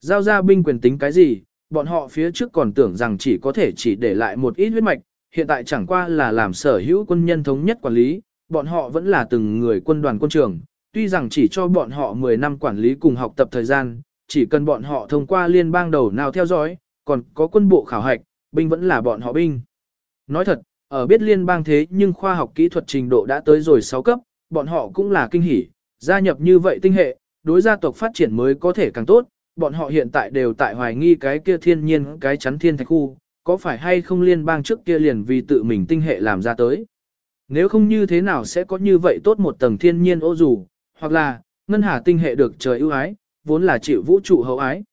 Giao ra binh quyền tính cái gì, bọn họ phía trước còn tưởng rằng chỉ có thể chỉ để lại một ít huyết mạch, hiện tại chẳng qua là làm sở hữu quân nhân thống nhất quản lý, bọn họ vẫn là từng người quân đoàn quân trường, tuy rằng chỉ cho bọn họ 10 năm quản lý cùng học tập thời gian, chỉ cần bọn họ thông qua liên bang đầu nào theo dõi, còn có quân bộ khảo hạch, binh vẫn là bọn họ binh. Nói thật, ở biết liên bang thế nhưng khoa học kỹ thuật trình độ đã tới rồi 6 cấp, bọn họ cũng là kinh hỉ, gia nhập như vậy tinh hệ, đối gia tộc phát triển mới có thể càng tốt, bọn họ hiện tại đều tại hoài nghi cái kia thiên nhiên cái chắn thiên thạch khu, có phải hay không liên bang trước kia liền vì tự mình tinh hệ làm ra tới. Nếu không như thế nào sẽ có như vậy tốt một tầng thiên nhiên ô dù, hoặc là, ngân hà tinh hệ được trời ưu ái, vốn là chịu vũ trụ hậu ái.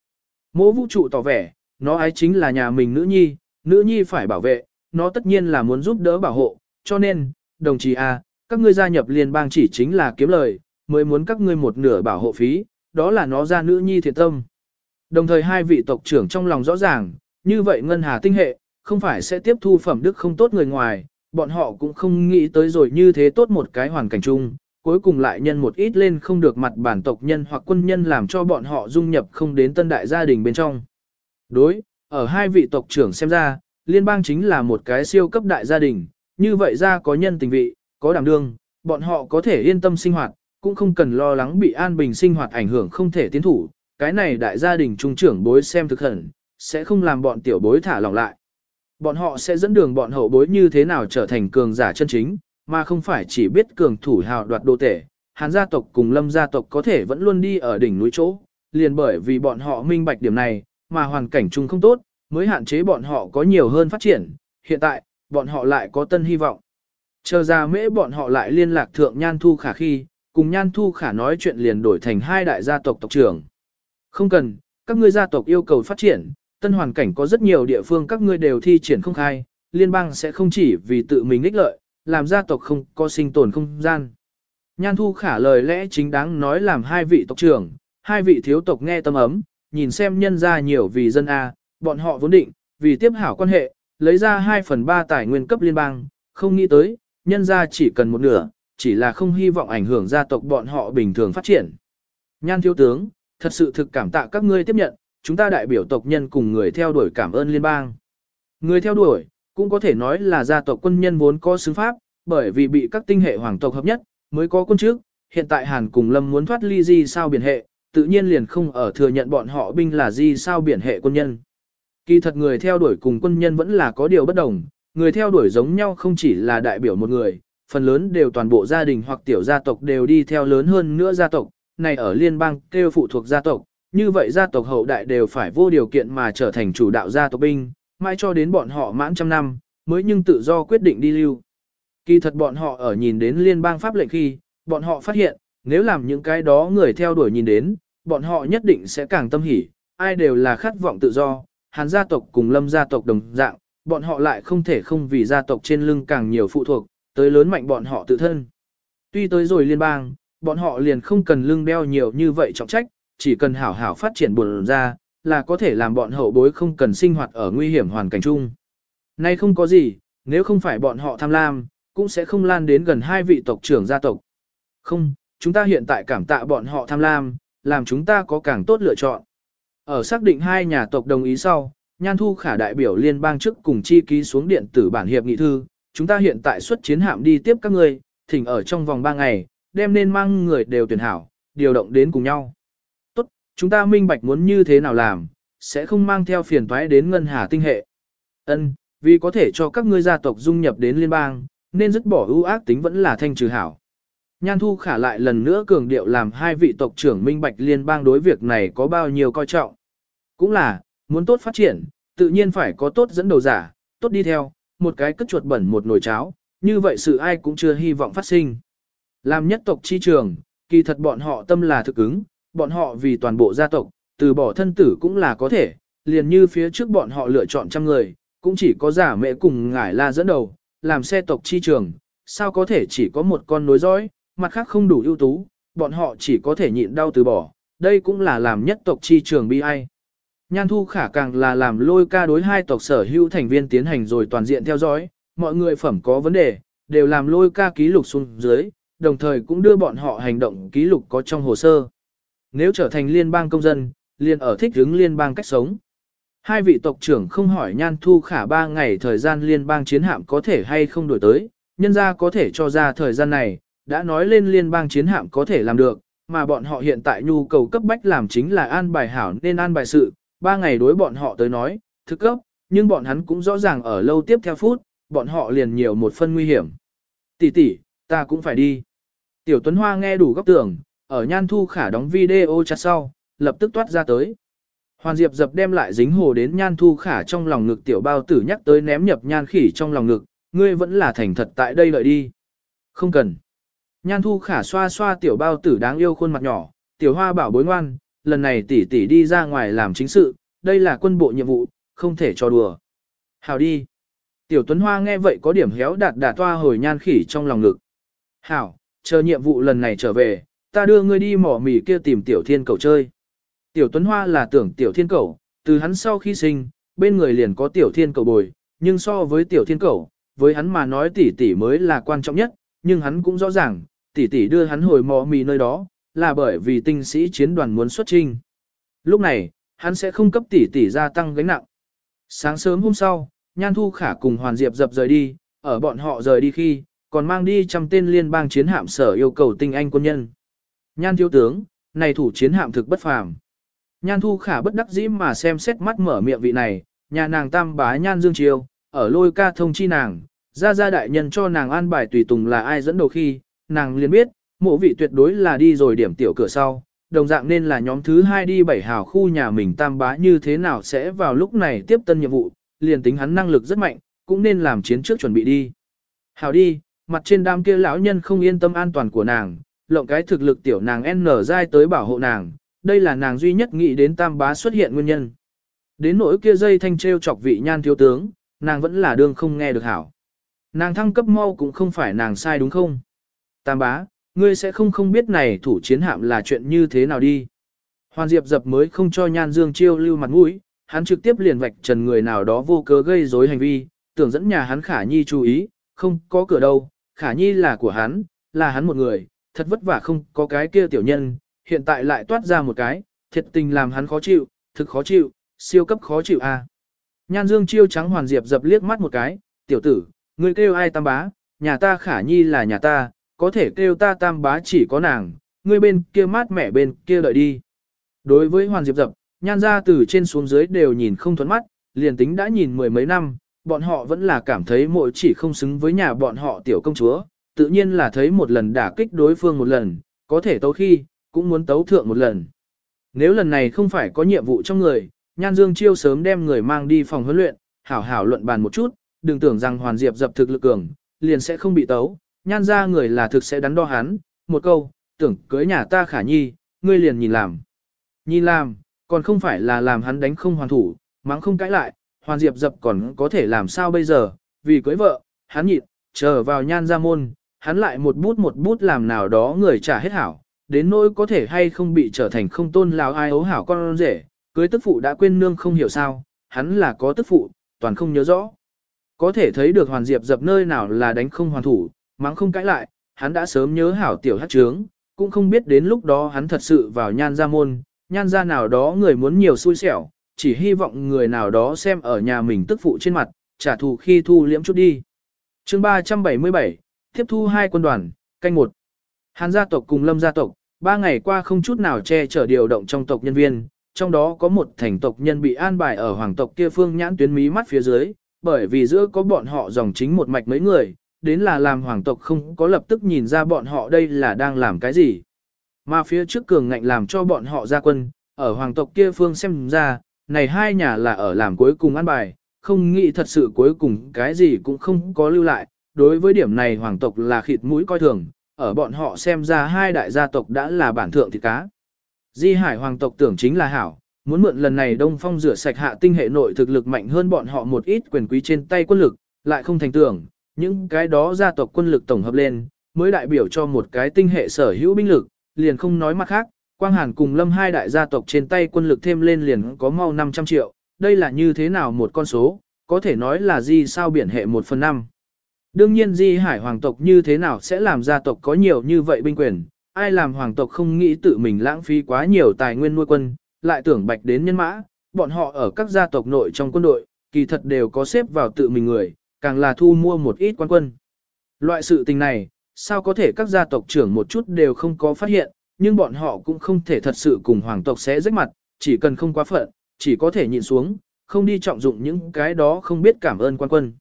Mỗ vũ trụ tỏ vẻ, nó ái chính là nhà mình nữ nhi, nữ nhi phải bảo vệ, nó tất nhiên là muốn giúp đỡ bảo hộ, cho nên, đồng chí A, các ngươi gia nhập liên bang chỉ chính là kiếm lời, mới muốn các ngươi một nửa bảo hộ phí, đó là nó ra nữ nhi thiện tâm. Đồng thời hai vị tộc trưởng trong lòng rõ ràng, như vậy ngân hà tinh hệ, không phải sẽ tiếp thu phẩm đức không tốt người ngoài, bọn họ cũng không nghĩ tới rồi như thế tốt một cái hoàn cảnh chung, cuối cùng lại nhân một ít lên không được mặt bản tộc nhân hoặc quân nhân làm cho bọn họ dung nhập không đến tân đại gia đình bên trong. Đối, ở hai vị tộc trưởng xem ra, liên bang chính là một cái siêu cấp đại gia đình, như vậy ra có nhân tình vị, có đảm đương, bọn họ có thể yên tâm sinh hoạt, cũng không cần lo lắng bị an bình sinh hoạt ảnh hưởng không thể tiến thủ, cái này đại gia đình trung trưởng bối xem thực hẳn, sẽ không làm bọn tiểu bối thả lỏng lại. Bọn họ sẽ dẫn đường bọn hậu bối như thế nào trở thành cường giả chân chính, mà không phải chỉ biết cường thủ hào đoạt đô tể. hán gia tộc cùng lâm gia tộc có thể vẫn luôn đi ở đỉnh núi chỗ, liền bởi vì bọn họ minh bạch điểm này, mà hoàn cảnh chung không tốt, mới hạn chế bọn họ có nhiều hơn phát triển. Hiện tại, bọn họ lại có tân hy vọng. Chờ ra mễ bọn họ lại liên lạc thượng Nhan Thu Khả khi, cùng Nhan Thu Khả nói chuyện liền đổi thành hai đại gia tộc tộc trưởng. Không cần, các ngươi gia tộc yêu cầu phát triển, tân hoàn cảnh có rất nhiều địa phương các ngươi đều thi triển không khai, liên bang sẽ không chỉ vì tự mình ích lợi, làm gia tộc không có sinh tồn không gian. Nhan thu khả lời lẽ chính đáng nói làm hai vị tộc trưởng, hai vị thiếu tộc nghe tâm ấm, nhìn xem nhân ra nhiều vì dân A, bọn họ vốn định, vì tiếp hảo quan hệ, lấy ra 2 phần 3 tài nguyên cấp liên bang, không nghĩ tới, nhân ra chỉ cần một nửa, chỉ là không hy vọng ảnh hưởng gia tộc bọn họ bình thường phát triển. Nhan thiếu tướng, thật sự thực cảm tạ các ngươi tiếp nhận, chúng ta đại biểu tộc nhân cùng người theo đuổi cảm ơn liên bang. Người theo đuổi, cũng có thể nói là gia tộc quân nhân vốn có xứng pháp, bởi vì bị các tinh hệ hoàng tộc hợp nhất, mới có quân trước, hiện tại Hàn cùng Lâm muốn thoát ly di sao biển hệ, tự nhiên liền không ở thừa nhận bọn họ binh là di sao biển hệ quân nhân. Kỳ thật người theo đuổi cùng quân nhân vẫn là có điều bất đồng, người theo đuổi giống nhau không chỉ là đại biểu một người, phần lớn đều toàn bộ gia đình hoặc tiểu gia tộc đều đi theo lớn hơn nữa gia tộc, này ở liên bang kêu phụ thuộc gia tộc, như vậy gia tộc hậu đại đều phải vô điều kiện mà trở thành chủ đạo gia tộc binh, mãi cho đến bọn họ mãn trăm năm, mới nhưng tự do quyết định đi lưu. Kỳ thật bọn họ ở nhìn đến liên bang pháp lệnh khi, bọn họ phát hiện, nếu làm những cái đó người theo đuổi nhìn đến, bọn họ nhất định sẽ càng tâm hỉ, ai đều là khát vọng tự do, hàn gia tộc cùng lâm gia tộc đồng dạng, bọn họ lại không thể không vì gia tộc trên lưng càng nhiều phụ thuộc, tới lớn mạnh bọn họ tự thân. Tuy tới rồi liên bang, bọn họ liền không cần lưng đeo nhiều như vậy trọng trách, chỉ cần hảo hảo phát triển buồn ra, là có thể làm bọn hậu bối không cần sinh hoạt ở nguy hiểm hoàn cảnh chung. Nay không có gì, nếu không phải bọn họ tham lam, cũng sẽ không lan đến gần hai vị tộc trưởng gia tộc. Không, chúng ta hiện tại cảm tạ bọn họ tham lam, làm chúng ta có càng tốt lựa chọn. Ở xác định hai nhà tộc đồng ý sau, Nhan Thu Khả đại biểu liên bang trước cùng chi ký xuống điện tử bản hiệp nghị thư, chúng ta hiện tại xuất chiến hạm đi tiếp các ngươi, thỉnh ở trong vòng 3 ngày, đem nên mang người đều tuyển hảo, điều động đến cùng nhau. Tốt, chúng ta minh bạch muốn như thế nào làm, sẽ không mang theo phiền toái đến ngân hà tinh hệ. Ân, vì có thể cho các ngươi gia tộc dung nhập đến liên bang, nên dứt bỏ ưu ác tính vẫn là thanh trừ hảo. Nhan Thu Khả lại lần nữa cường điệu làm hai vị tộc trưởng minh bạch liên bang đối việc này có bao nhiêu coi trọng. Cũng là, muốn tốt phát triển, tự nhiên phải có tốt dẫn đầu giả, tốt đi theo, một cái cất chuột bẩn một nồi cháo, như vậy sự ai cũng chưa hy vọng phát sinh. Làm nhất tộc chi trường, kỳ thật bọn họ tâm là thực ứng, bọn họ vì toàn bộ gia tộc, từ bỏ thân tử cũng là có thể, liền như phía trước bọn họ lựa chọn trăm người, cũng chỉ có giả mẹ cùng ngải la dẫn đầu, làm xe tộc chi trường, sao có thể chỉ có một con nối dõi, mặt khác không đủ ưu tú, bọn họ chỉ có thể nhịn đau từ bỏ, đây cũng là làm nhất tộc chi trường bi ai. Nhan thu khả càng là làm lôi ca đối hai tộc sở hữu thành viên tiến hành rồi toàn diện theo dõi, mọi người phẩm có vấn đề, đều làm lôi ca ký lục xuống dưới, đồng thời cũng đưa bọn họ hành động ký lục có trong hồ sơ. Nếu trở thành liên bang công dân, liền ở thích ứng liên bang cách sống. Hai vị tộc trưởng không hỏi nhan thu khả ba ngày thời gian liên bang chiến hạm có thể hay không đổi tới, nhân ra có thể cho ra thời gian này, đã nói lên liên bang chiến hạm có thể làm được, mà bọn họ hiện tại nhu cầu cấp bách làm chính là an bài hảo nên an bài sự, ba ngày đối bọn họ tới nói, thực cấp, nhưng bọn hắn cũng rõ ràng ở lâu tiếp theo phút, bọn họ liền nhiều một phân nguy hiểm. Tỷ tỷ, ta cũng phải đi. Tiểu Tuấn Hoa nghe đủ góc tưởng, ở nhan thu khả đóng video chặt sau, lập tức toát ra tới. Hoàn Diệp dập đem lại dính hồ đến nhan thu khả trong lòng ngực tiểu bao tử nhắc tới ném nhập nhan khỉ trong lòng ngực, ngươi vẫn là thành thật tại đây lợi đi. Không cần. Nhan thu khả xoa xoa tiểu bao tử đáng yêu khuôn mặt nhỏ, tiểu hoa bảo bối ngoan, lần này tỷ tỷ đi ra ngoài làm chính sự, đây là quân bộ nhiệm vụ, không thể cho đùa. Hào đi. Tiểu Tuấn Hoa nghe vậy có điểm héo đạt đạt toa hồi nhan khỉ trong lòng ngực. Hảo, chờ nhiệm vụ lần này trở về, ta đưa ngươi đi mỏ mì kia tìm tiểu thiên cầu chơi. Tiểu Tuấn Hoa là tưởng tiểu thiên cầu, từ hắn sau khi sinh, bên người liền có tiểu thiên cầu bồi, nhưng so với tiểu thiên cầu, với hắn mà nói tỷ tỷ mới là quan trọng nhất, nhưng hắn cũng rõ ràng, tỷ tỷ đưa hắn hồi mỏ mì nơi đó, là bởi vì tinh sĩ chiến đoàn muốn xuất trinh. Lúc này, hắn sẽ không cấp tỷ tỷ gia tăng gánh nặng. Sáng sớm hôm sau, Nhan Thu Khả cùng Hoàn Diệp dập rời đi, ở bọn họ rời đi khi, còn mang đi trăm tên liên bang chiến hạm sở yêu cầu tinh anh quân nhân. Nhan thiếu tướng, này thủ chiến hạm thực bất phàm. Nhan Thu Khả bất đắc dĩ mà xem xét mắt mở miệng vị này, nhà nàng tam bá Nhan Dương Chiêu, ở lôi ca thông chi nàng, ra ra đại nhân cho nàng an bài tùy tùng là ai dẫn đầu khi, nàng liền biết, mộ vị tuyệt đối là đi rồi điểm tiểu cửa sau, đồng dạng nên là nhóm thứ hai đi bảy hào khu nhà mình tam bá như thế nào sẽ vào lúc này tiếp tân nhiệm vụ, liền tính hắn năng lực rất mạnh, cũng nên làm chiến trước chuẩn bị đi. Hào đi, mặt trên đám kia lão nhân không yên tâm an toàn của nàng, lộng cái thực lực tiểu nàng N dai tới bảo hộ nàng, đây là nàng duy nhất nghĩ đến tam bá xuất hiện nguyên nhân. Đến nỗi kia dây thanh treo chọc vị nhan thiếu tướng, nàng vẫn là đương không nghe được hảo. Nàng thăng cấp mau cũng không phải nàng sai đúng không? Tam bá, ngươi sẽ không không biết này thủ chiến hạm là chuyện như thế nào đi. Hoàn Diệp dập mới không cho Nhan Dương Chiêu lưu mặt mũi, hắn trực tiếp liền vạch trần người nào đó vô cớ gây rối hành vi, tưởng dẫn nhà hắn Khả Nhi chú ý, không có cửa đâu, Khả Nhi là của hắn, là hắn một người, thật vất vả không có cái kia tiểu nhân, hiện tại lại toát ra một cái, thiệt tình làm hắn khó chịu, thực khó chịu, siêu cấp khó chịu a. À. Nhan Dương Chiêu trắng Hoàn Diệp dập liếc mắt một cái, tiểu tử, ngươi kêu ai tam bá, nhà ta Khả Nhi là nhà ta, có thể kêu ta tam bá chỉ có nàng, ngươi bên kia mát mẻ bên kia đợi đi. Đối với Hoàn Diệp Dập, nhan ra từ trên xuống dưới đều nhìn không thuẫn mắt, liền tính đã nhìn mười mấy năm, bọn họ vẫn là cảm thấy mỗi chỉ không xứng với nhà bọn họ tiểu công chúa, tự nhiên là thấy một lần đả kích đối phương một lần, có thể tấu khi, cũng muốn tấu thượng một lần. Nếu lần này không phải có nhiệm vụ trong người, Nhan Dương Chiêu sớm đem người mang đi phòng huấn luyện, hảo hảo luận bàn một chút, đừng tưởng rằng Hoàn Diệp dập thực lực cường, liền sẽ không bị tấu, Nhan ra người là thực sẽ đắn đo hắn, một câu, tưởng cưới nhà ta khả nhi, ngươi liền nhìn làm. Nhìn làm, còn không phải là làm hắn đánh không hoàn thủ, mắng không cãi lại, Hoàn Diệp dập còn có thể làm sao bây giờ, vì cưới vợ, hắn nhịn, chờ vào nhan ra môn, hắn lại một bút một bút làm nào đó người trả hết hảo, đến nỗi có thể hay không bị trở thành không tôn lào ai ấu hảo con rể, cưới tức phụ đã quên nương không hiểu sao, hắn là có tức phụ, toàn không nhớ rõ. Có thể thấy được hoàn diệp dập nơi nào là đánh không hoàn thủ, mắng không cãi lại, hắn đã sớm nhớ hảo tiểu hát trướng, cũng không biết đến lúc đó hắn thật sự vào nhan ra môn, nhan ra nào đó người muốn nhiều xui xẻo, chỉ hy vọng người nào đó xem ở nhà mình tức phụ trên mặt, trả thù khi thu liễm chút đi. chương 377, tiếp thu hai quân đoàn, canh một. Hàn gia tộc cùng lâm gia tộc, ba ngày qua không chút nào che chở điều động trong tộc nhân viên, trong đó có một thành tộc nhân bị an bài ở hoàng tộc kia phương nhãn tuyến mí mắt phía dưới, bởi vì giữa có bọn họ dòng chính một mạch mấy người, đến là làm hoàng tộc không có lập tức nhìn ra bọn họ đây là đang làm cái gì. Mà phía trước cường ngạnh làm cho bọn họ ra quân, ở hoàng tộc kia phương xem ra, này hai nhà là ở làm cuối cùng ăn bài, không nghĩ thật sự cuối cùng cái gì cũng không có lưu lại. Đối với điểm này hoàng tộc là khịt mũi coi thường, ở bọn họ xem ra hai đại gia tộc đã là bản thượng thịt cá. Di hải hoàng tộc tưởng chính là hảo, muốn mượn lần này đông phong rửa sạch hạ tinh hệ nội thực lực mạnh hơn bọn họ một ít quyền quý trên tay quân lực, lại không thành tưởng, những cái đó gia tộc quân lực tổng hợp lên, mới đại biểu cho một cái tinh hệ sở hữu binh lực, liền không nói mặt khác, Quang Hàn cùng Lâm hai đại gia tộc trên tay quân lực thêm lên liền có mau 500 triệu, đây là như thế nào một con số, có thể nói là di sao biển hệ 1 phần 5. Đương nhiên di hải hoàng tộc như thế nào sẽ làm gia tộc có nhiều như vậy binh quyền, ai làm hoàng tộc không nghĩ tự mình lãng phí quá nhiều tài nguyên nuôi quân, lại tưởng bạch đến nhân mã, bọn họ ở các gia tộc nội trong quân đội, kỳ thật đều có xếp vào tự mình người, càng là thu mua một ít quan quân. Loại sự tình này, sao có thể các gia tộc trưởng một chút đều không có phát hiện, nhưng bọn họ cũng không thể thật sự cùng hoàng tộc sẽ rách mặt, chỉ cần không quá phận, chỉ có thể nhịn xuống, không đi trọng dụng những cái đó không biết cảm ơn quan quân.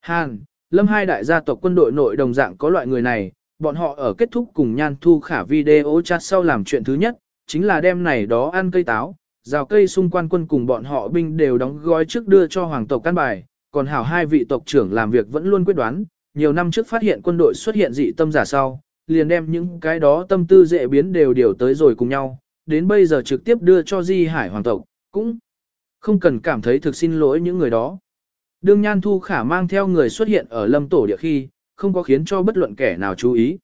Hàn, Lâm hai đại gia tộc quân đội nội đồng dạng có loại người này, bọn họ ở kết thúc cùng nhan thu khả video chat sau làm chuyện thứ nhất, chính là đem này đó ăn cây táo, rào cây xung quanh quân cùng bọn họ binh đều đóng gói trước đưa cho hoàng tộc căn bài, còn hảo hai vị tộc trưởng làm việc vẫn luôn quyết đoán, nhiều năm trước phát hiện quân đội xuất hiện dị tâm giả sau, liền đem những cái đó tâm tư dễ biến đều điều tới rồi cùng nhau, đến bây giờ trực tiếp đưa cho Di Hải hoàng tộc, cũng không cần cảm thấy thực xin lỗi những người đó. Đương Nhan Thu Khả mang theo người xuất hiện ở lâm tổ địa khi, không có khiến cho bất luận kẻ nào chú ý.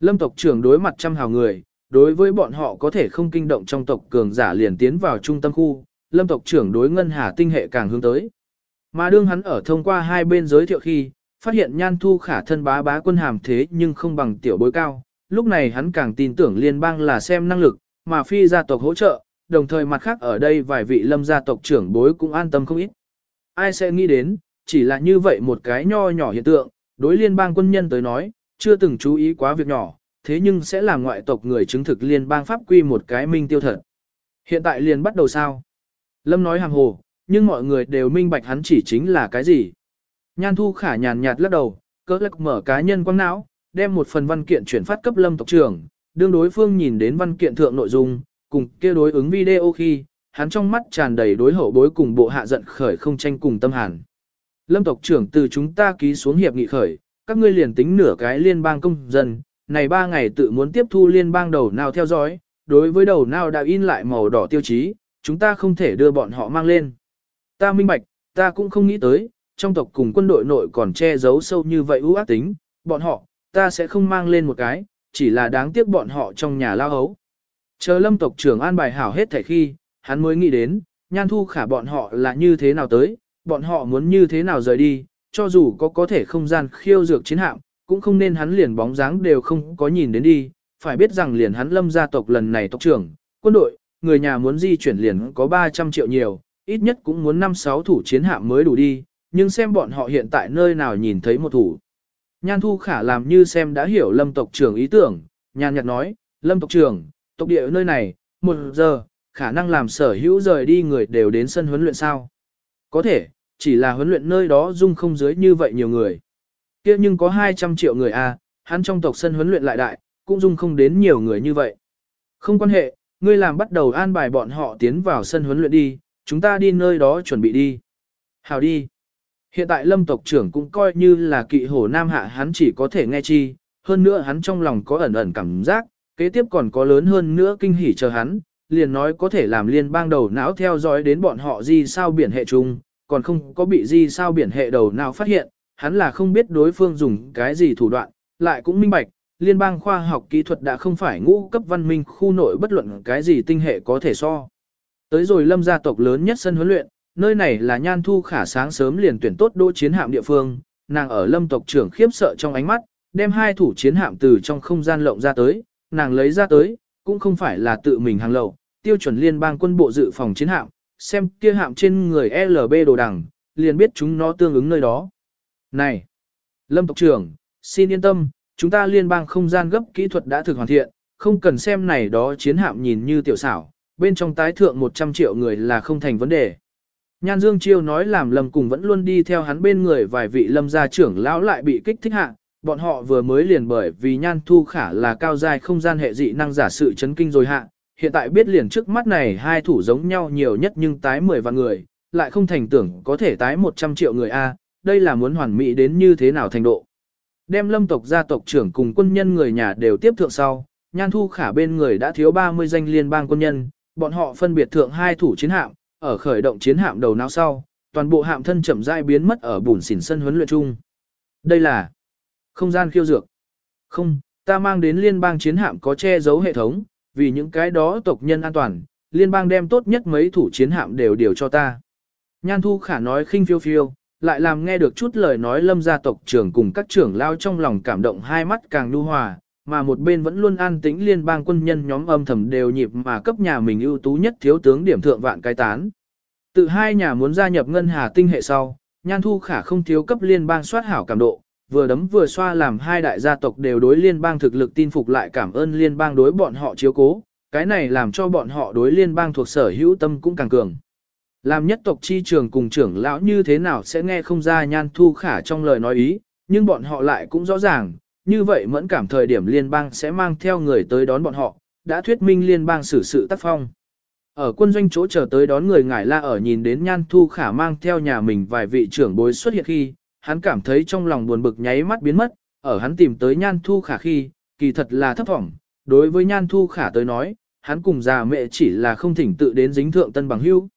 Lâm tộc trưởng đối mặt trăm hào người, đối với bọn họ có thể không kinh động trong tộc cường giả liền tiến vào trung tâm khu, lâm tộc trưởng đối ngân hà tinh hệ càng hướng tới. Mà đương hắn ở thông qua hai bên giới thiệu khi, phát hiện nhan thu khả thân bá bá quân hàm thế nhưng không bằng tiểu bối cao, lúc này hắn càng tin tưởng liên bang là xem năng lực, mà phi gia tộc hỗ trợ, đồng thời mặt khác ở đây vài vị lâm gia tộc trưởng bối cũng an tâm không ít. Ai sẽ nghĩ đến, chỉ là như vậy một cái nho nhỏ hiện tượng, đối liên bang quân nhân tới nói, chưa từng chú ý quá việc nhỏ, thế nhưng sẽ làm ngoại tộc người chứng thực liên bang pháp quy một cái minh tiêu thật. Hiện tại liền bắt đầu sao? Lâm nói hàng hồ, nhưng mọi người đều minh bạch hắn chỉ chính là cái gì. Nhan thu khả nhàn nhạt lắc đầu, cỡ lắc mở cá nhân quăng não, đem một phần văn kiện chuyển phát cấp lâm tộc trưởng, đương đối phương nhìn đến văn kiện thượng nội dung, cùng kia đối ứng video khi, hắn trong mắt tràn đầy đối hậu bối cùng bộ hạ giận khởi không tranh cùng tâm hàn. Lâm tộc trưởng từ chúng ta ký xuống hiệp nghị khởi, các ngươi liền tính nửa cái liên bang công dân, này ba ngày tự muốn tiếp thu liên bang đầu nào theo dõi, đối với đầu nào đã in lại màu đỏ tiêu chí, chúng ta không thể đưa bọn họ mang lên. Ta minh bạch, ta cũng không nghĩ tới, trong tộc cùng quân đội nội còn che giấu sâu như vậy ưu ác tính, bọn họ, ta sẽ không mang lên một cái, chỉ là đáng tiếc bọn họ trong nhà lao hấu. Chờ lâm tộc trưởng an bài hảo hết thảy khi, hắn mới nghĩ đến, nhan thu khả bọn họ là như thế nào tới, bọn họ muốn như thế nào rời đi, cho dù có có thể không gian khiêu dược chiến hạm, cũng không nên hắn liền bóng dáng đều không có nhìn đến đi, phải biết rằng liền hắn lâm gia tộc lần này tộc trưởng, quân đội, người nhà muốn di chuyển liền có 300 triệu nhiều, ít nhất cũng muốn 5-6 thủ chiến hạm mới đủ đi, nhưng xem bọn họ hiện tại nơi nào nhìn thấy một thủ. Nhan Thu Khả làm như xem đã hiểu lâm tộc trưởng ý tưởng, nhàn nhạt nói, lâm tộc trưởng, tộc địa ở nơi này, một giờ, khả năng làm sở hữu rời đi người đều đến sân huấn luyện sao. Có thể, chỉ là huấn luyện nơi đó dung không dưới như vậy nhiều người. kia nhưng có 200 triệu người a, à, hắn trong tộc sân huấn luyện lại đại, cũng dung không đến nhiều người như vậy. Không quan hệ, ngươi làm bắt đầu an bài bọn họ tiến vào sân huấn luyện đi, chúng ta đi nơi đó chuẩn bị đi. Hào đi. Hiện tại lâm tộc trưởng cũng coi như là kỵ hổ nam hạ hắn chỉ có thể nghe chi, hơn nữa hắn trong lòng có ẩn ẩn cảm giác, kế tiếp còn có lớn hơn nữa kinh hỉ chờ hắn, liền nói có thể làm liên bang đầu não theo dõi đến bọn họ di sao biển hệ chung, còn không có bị di sao biển hệ đầu nào phát hiện, hắn là không biết đối phương dùng cái gì thủ đoạn, lại cũng minh bạch, liên bang khoa học kỹ thuật đã không phải ngũ cấp văn minh khu nội bất luận cái gì tinh hệ có thể so. Tới rồi lâm gia tộc lớn nhất sân huấn luyện, nơi này là nhan thu khả sáng sớm liền tuyển tốt đô chiến hạm địa phương, nàng ở lâm tộc trưởng khiếp sợ trong ánh mắt, đem hai thủ chiến hạm từ trong không gian lộng ra tới, nàng lấy ra tới, cũng không phải là tự mình hàng lậu, tiêu chuẩn liên bang quân bộ dự phòng chiến hạm, xem kia hạm trên người LB đồ đằng, liền biết chúng nó tương ứng nơi đó. Này, lâm tộc trưởng, xin yên tâm, chúng ta liên bang không gian gấp kỹ thuật đã thực hoàn thiện, không cần xem này đó chiến hạm nhìn như tiểu xảo, bên trong tái thượng 100 triệu người là không thành vấn đề. Nhan Dương Chiêu nói làm Lâm cùng vẫn luôn đi theo hắn bên người vài vị Lâm gia trưởng lão lại bị kích thích hạ, bọn họ vừa mới liền bởi vì Nhan Thu Khả là cao dài không gian hệ dị năng giả sự chấn kinh rồi hạ, hiện tại biết liền trước mắt này hai thủ giống nhau nhiều nhất nhưng tái 10 vạn người, lại không thành tưởng có thể tái 100 triệu người A, đây là muốn hoàn mỹ đến như thế nào thành độ. Đem lâm tộc gia tộc trưởng cùng quân nhân người nhà đều tiếp thượng sau, nhan thu khả bên người đã thiếu 30 danh liên bang quân nhân, bọn họ phân biệt thượng hai thủ chiến hạm, ở khởi động chiến hạm đầu não sau, toàn bộ hạm thân chậm rãi biến mất ở bùn xỉn sân huấn luyện chung. Đây là không gian khiêu dược. Không, ta mang đến liên bang chiến hạm có che giấu hệ thống, vì những cái đó tộc nhân an toàn, liên bang đem tốt nhất mấy thủ chiến hạm đều điều cho ta. Nhan thu khả nói khinh phiêu phiêu, lại làm nghe được chút lời nói lâm gia tộc trưởng cùng các trưởng lao trong lòng cảm động hai mắt càng nhu hòa, mà một bên vẫn luôn an tĩnh liên bang quân nhân nhóm âm thầm đều nhịp mà cấp nhà mình ưu tú nhất thiếu tướng điểm thượng vạn cái tán. Từ hai nhà muốn gia nhập ngân hà tinh hệ sau, nhan thu khả không thiếu cấp liên bang soát hảo cảm độ, vừa đấm vừa xoa làm hai đại gia tộc đều đối liên bang thực lực tin phục lại cảm ơn liên bang đối bọn họ chiếu cố, cái này làm cho bọn họ đối liên bang thuộc sở hữu tâm cũng càng cường. Làm nhất tộc chi trường cùng trưởng lão như thế nào sẽ nghe không ra nhan thu khả trong lời nói ý, nhưng bọn họ lại cũng rõ ràng, như vậy mẫn cảm thời điểm liên bang sẽ mang theo người tới đón bọn họ, đã thuyết minh liên bang xử sự tác phong. Ở quân doanh chỗ chờ tới đón người ngải la ở nhìn đến nhan thu khả mang theo nhà mình vài vị trưởng bối xuất hiện khi, hắn cảm thấy trong lòng buồn bực nháy mắt biến mất, ở hắn tìm tới nhan thu khả khi, kỳ thật là thấp vọng. đối với nhan thu khả tới nói, hắn cùng già mẹ chỉ là không thỉnh tự đến dính thượng tân bằng hưu.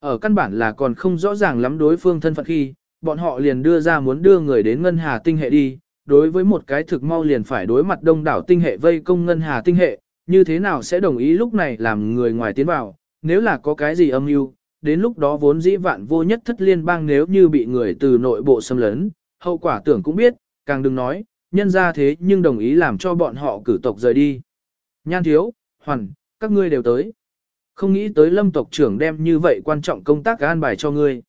Ở căn bản là còn không rõ ràng lắm đối phương thân phận khi, bọn họ liền đưa ra muốn đưa người đến ngân hà tinh hệ đi, đối với một cái thực mau liền phải đối mặt đông đảo tinh hệ vây công ngân hà tinh hệ, như thế nào sẽ đồng ý lúc này làm người ngoài tiến vào, nếu là có cái gì âm mưu, đến lúc đó vốn dĩ vạn vô nhất thất liên bang nếu như bị người từ nội bộ xâm lấn, hậu quả tưởng cũng biết, càng đừng nói, nhân ra thế nhưng đồng ý làm cho bọn họ cử tộc rời đi. Nhan thiếu, hoàn, các ngươi đều tới. Không nghĩ tới lâm tộc trưởng đem như vậy quan trọng công tác an bài cho ngươi.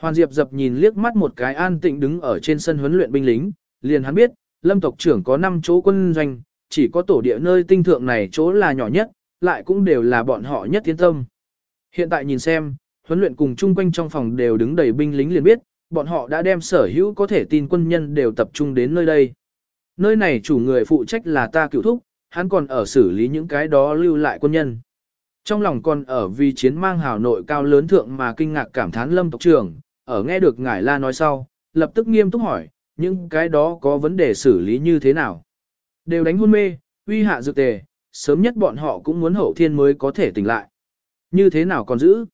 Hoàn Diệp dập nhìn liếc mắt một cái an tịnh đứng ở trên sân huấn luyện binh lính, liền hắn biết, lâm tộc trưởng có 5 chỗ quân doanh, chỉ có tổ địa nơi tinh thượng này chỗ là nhỏ nhất, lại cũng đều là bọn họ nhất tiến tâm. Hiện tại nhìn xem, huấn luyện cùng chung quanh trong phòng đều đứng đầy binh lính liền biết, bọn họ đã đem sở hữu có thể tin quân nhân đều tập trung đến nơi đây. Nơi này chủ người phụ trách là ta cựu thúc, hắn còn ở xử lý những cái đó lưu lại quân nhân. Trong lòng còn ở vì chiến mang hào nội cao lớn thượng mà kinh ngạc cảm thán lâm tộc trưởng, ở nghe được ngải la nói sau, lập tức nghiêm túc hỏi, những cái đó có vấn đề xử lý như thế nào? Đều đánh hôn mê, uy hạ dược tề, sớm nhất bọn họ cũng muốn hậu thiên mới có thể tỉnh lại. Như thế nào còn giữ?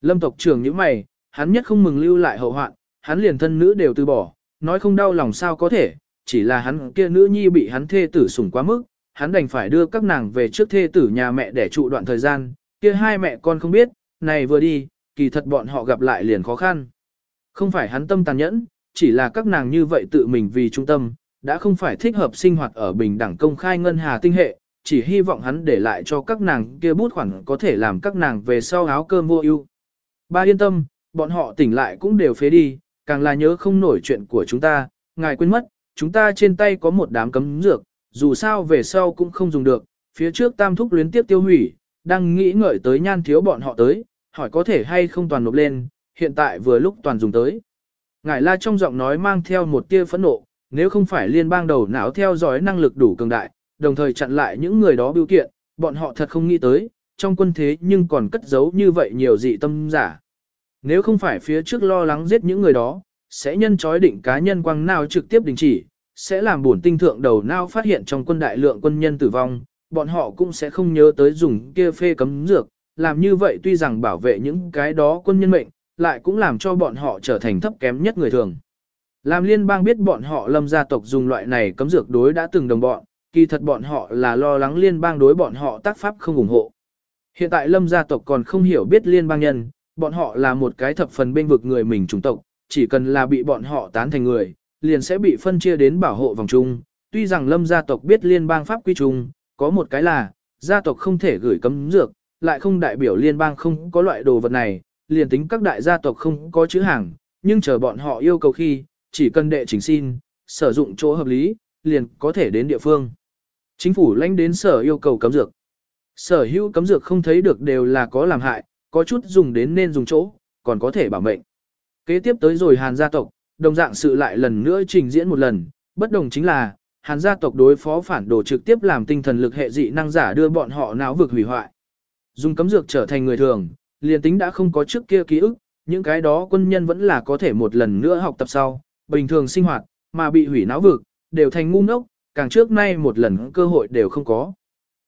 Lâm tộc trưởng như mày, hắn nhất không mừng lưu lại hậu hoạn, hắn liền thân nữ đều từ bỏ, nói không đau lòng sao có thể, chỉ là hắn kia nữ nhi bị hắn thê tử sủng quá mức, hắn đành phải đưa các nàng về trước thê tử nhà mẹ để trụ đoạn thời gian, kia hai mẹ con không biết, này vừa đi, kỳ thật bọn họ gặp lại liền khó khăn. Không phải hắn tâm tàn nhẫn, chỉ là các nàng như vậy tự mình vì trung tâm, đã không phải thích hợp sinh hoạt ở bình đẳng công khai ngân hà tinh hệ, chỉ hy vọng hắn để lại cho các nàng kia bút khoản có thể làm các nàng về sau áo cơm vô ưu. Ba yên tâm, bọn họ tỉnh lại cũng đều phế đi, càng là nhớ không nổi chuyện của chúng ta, ngài quên mất, chúng ta trên tay có một đám cấm dược, dù sao về sau cũng không dùng được, phía trước tam thúc luyến tiếp tiêu hủy, đang nghĩ ngợi tới nhan thiếu bọn họ tới, hỏi có thể hay không toàn nộp lên, hiện tại vừa lúc toàn dùng tới. Ngài la trong giọng nói mang theo một tia phẫn nộ, nếu không phải liên bang đầu não theo dõi năng lực đủ cường đại, đồng thời chặn lại những người đó biểu kiện, bọn họ thật không nghĩ tới, trong quân thế nhưng còn cất giấu như vậy nhiều dị tâm giả. Nếu không phải phía trước lo lắng giết những người đó, sẽ nhân chói định cá nhân quang nào trực tiếp đình chỉ, sẽ làm bổn tinh thượng đầu nào phát hiện trong quân đại lượng quân nhân tử vong, bọn họ cũng sẽ không nhớ tới dùng kia phê cấm dược, làm như vậy tuy rằng bảo vệ những cái đó quân nhân mệnh, lại cũng làm cho bọn họ trở thành thấp kém nhất người thường. Làm liên bang biết bọn họ lâm gia tộc dùng loại này cấm dược đối đã từng đồng bọn, kỳ thật bọn họ là lo lắng liên bang đối bọn họ tác pháp không ủng hộ. Hiện tại lâm gia tộc còn không hiểu biết liên bang nhân, bọn họ là một cái thập phần bên vực người mình chủng tộc, chỉ cần là bị bọn họ tán thành người, liền sẽ bị phân chia đến bảo hộ vòng chung. Tuy rằng lâm gia tộc biết liên bang pháp quy chung, có một cái là, gia tộc không thể gửi cấm dược, lại không đại biểu liên bang không có loại đồ vật này, liền tính các đại gia tộc không có chữ hàng, nhưng chờ bọn họ yêu cầu khi, chỉ cần đệ trình xin, sử dụng chỗ hợp lý, liền có thể đến địa phương. Chính phủ lãnh đến sở yêu cầu cấm dược. Sở hữu cấm dược không thấy được đều là có làm hại, có chút dùng đến nên dùng chỗ, còn có thể bảo mệnh. Kế tiếp tới rồi Hàn gia tộc, đồng dạng sự lại lần nữa trình diễn một lần, bất đồng chính là, Hàn gia tộc đối phó phản đồ trực tiếp làm tinh thần lực hệ dị năng giả đưa bọn họ não vực hủy hoại. Dùng cấm dược trở thành người thường, liền tính đã không có trước kia ký ức, những cái đó quân nhân vẫn là có thể một lần nữa học tập sau, bình thường sinh hoạt, mà bị hủy não vực, đều thành ngu ngốc, càng trước nay một lần cơ hội đều không có.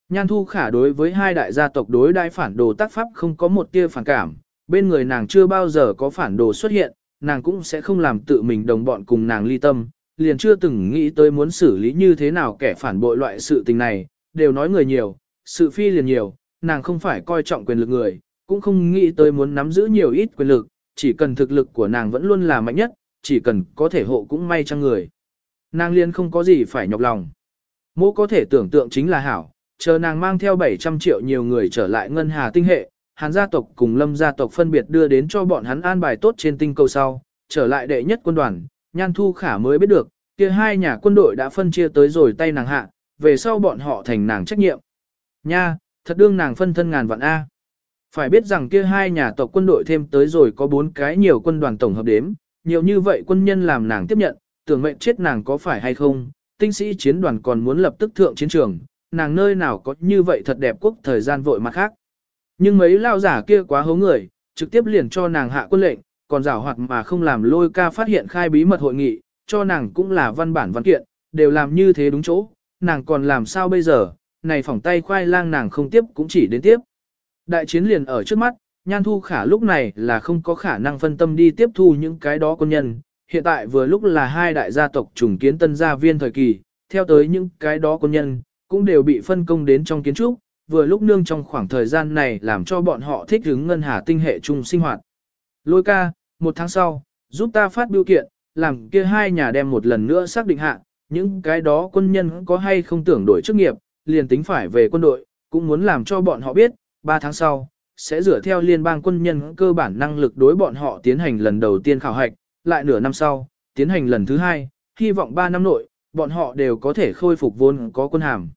Nhan Thu Khả đối với hai đại gia tộc đối đại phản đồ tác pháp không có một tia phản cảm, bên người nàng chưa bao giờ có phản đồ xuất hiện, nàng cũng sẽ không làm tự mình đồng bọn cùng nàng ly tâm, liền chưa từng nghĩ tới muốn xử lý như thế nào kẻ phản bội loại sự tình này, đều nói người nhiều, sự phi liền nhiều, nàng không phải coi trọng quyền lực người, cũng không nghĩ tới muốn nắm giữ nhiều ít quyền lực, chỉ cần thực lực của nàng vẫn luôn là mạnh nhất, chỉ cần có thể hộ cũng may cho người. Nàng liên không có gì phải nhọc lòng. Mô có thể tưởng tượng chính là hảo, chờ nàng mang theo 700 triệu nhiều người trở lại ngân hà tinh hệ, hàn gia tộc cùng lâm gia tộc phân biệt đưa đến cho bọn hắn an bài tốt trên tinh cầu sau, trở lại đệ nhất quân đoàn, nhan thu khả mới biết được, kia hai nhà quân đội đã phân chia tới rồi tay nàng hạ, về sau bọn họ thành nàng trách nhiệm. Nha, thật đương nàng phân thân ngàn vạn A. Phải biết rằng kia hai nhà tộc quân đội thêm tới rồi có bốn cái nhiều quân đoàn tổng hợp đếm, nhiều như vậy quân nhân làm nàng tiếp nhận, tưởng mệnh chết nàng có phải hay không, tinh sĩ chiến đoàn còn muốn lập tức thượng chiến trường, nàng nơi nào có như vậy thật đẹp quốc thời gian vội mặt khác. Nhưng mấy lao giả kia quá hố người, trực tiếp liền cho nàng hạ quân lệnh, còn rảo hoạt mà không làm lôi ca phát hiện khai bí mật hội nghị, cho nàng cũng là văn bản văn kiện, đều làm như thế đúng chỗ, nàng còn làm sao bây giờ, này phỏng tay khoai lang nàng không tiếp cũng chỉ đến tiếp. Đại chiến liền ở trước mắt, Nhan Thu Khả lúc này là không có khả năng phân tâm đi tiếp thu những cái đó quân nhân. Hiện tại vừa lúc là hai đại gia tộc trùng kiến tân gia viên thời kỳ, theo tới những cái đó quân nhân, cũng đều bị phân công đến trong kiến trúc, vừa lúc nương trong khoảng thời gian này làm cho bọn họ thích ứng ngân hà tinh hệ chung sinh hoạt. Lôi ca, một tháng sau, giúp ta phát biểu kiện, làm kia hai nhà đem một lần nữa xác định hạ, những cái đó quân nhân có hay không tưởng đổi chức nghiệp, liền tính phải về quân đội, cũng muốn làm cho bọn họ biết, 3 tháng sau, sẽ dựa theo liên bang quân nhân cơ bản năng lực đối bọn họ tiến hành lần đầu tiên khảo hạch, lại nửa năm sau, tiến hành lần thứ hai, hy vọng 3 năm nội, bọn họ đều có thể khôi phục vốn có quân hàm.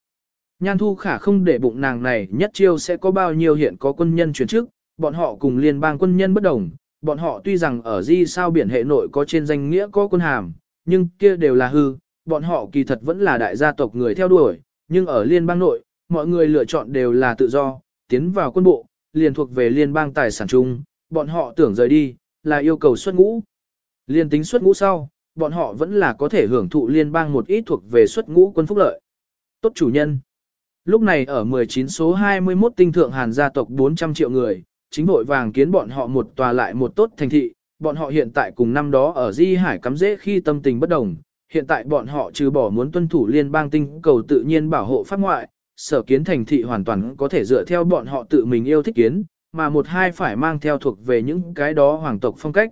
Nhan Thu Khả không để bụng nàng này nhất chiêu sẽ có bao nhiêu hiện có quân nhân chuyển chức, bọn họ cùng liên bang quân nhân bất đồng, bọn họ tuy rằng ở di sao biển hệ nội có trên danh nghĩa có quân hàm, nhưng kia đều là hư, bọn họ kỳ thật vẫn là đại gia tộc người theo đuổi, nhưng ở liên bang nội, mọi người lựa chọn đều là tự do, tiến vào quân bộ, liền thuộc về liên bang tài sản chung, bọn họ tưởng rời đi, là yêu cầu xuất ngũ. Liên tính xuất ngũ sau, bọn họ vẫn là có thể hưởng thụ liên bang một ít thuộc về xuất ngũ quân phúc lợi. Tốt chủ nhân. Lúc này ở 19 số 21 tinh thượng hàn gia tộc 400 triệu người, chính vội vàng kiến bọn họ một tòa lại một tốt thành thị, bọn họ hiện tại cùng năm đó ở Di Hải cắm dễ khi tâm tình bất đồng, hiện tại bọn họ trừ bỏ muốn tuân thủ liên bang tinh cầu tự nhiên bảo hộ pháp ngoại, sở kiến thành thị hoàn toàn có thể dựa theo bọn họ tự mình yêu thích kiến, mà một hai phải mang theo thuộc về những cái đó hoàng tộc phong cách.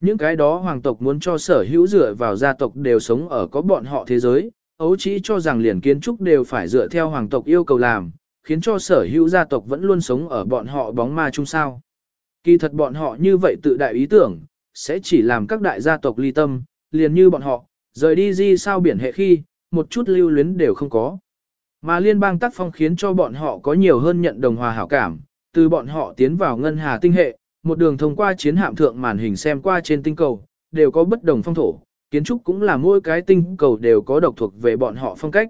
Những cái đó hoàng tộc muốn cho sở hữu dựa vào gia tộc đều sống ở có bọn họ thế giới, ấu chỉ cho rằng liền kiến trúc đều phải dựa theo hoàng tộc yêu cầu làm, khiến cho sở hữu gia tộc vẫn luôn sống ở bọn họ bóng ma chung sao. Kỳ thật bọn họ như vậy tự đại ý tưởng, sẽ chỉ làm các đại gia tộc ly tâm, liền như bọn họ, rời đi di sao biển hệ khi, một chút lưu luyến đều không có. Mà liên bang tác phong khiến cho bọn họ có nhiều hơn nhận đồng hòa hảo cảm, từ bọn họ tiến vào ngân hà tinh hệ, một đường thông qua chiến hạm thượng màn hình xem qua trên tinh cầu, đều có bất đồng phong thổ, kiến trúc cũng là mỗi cái tinh cầu đều có độc thuộc về bọn họ phong cách.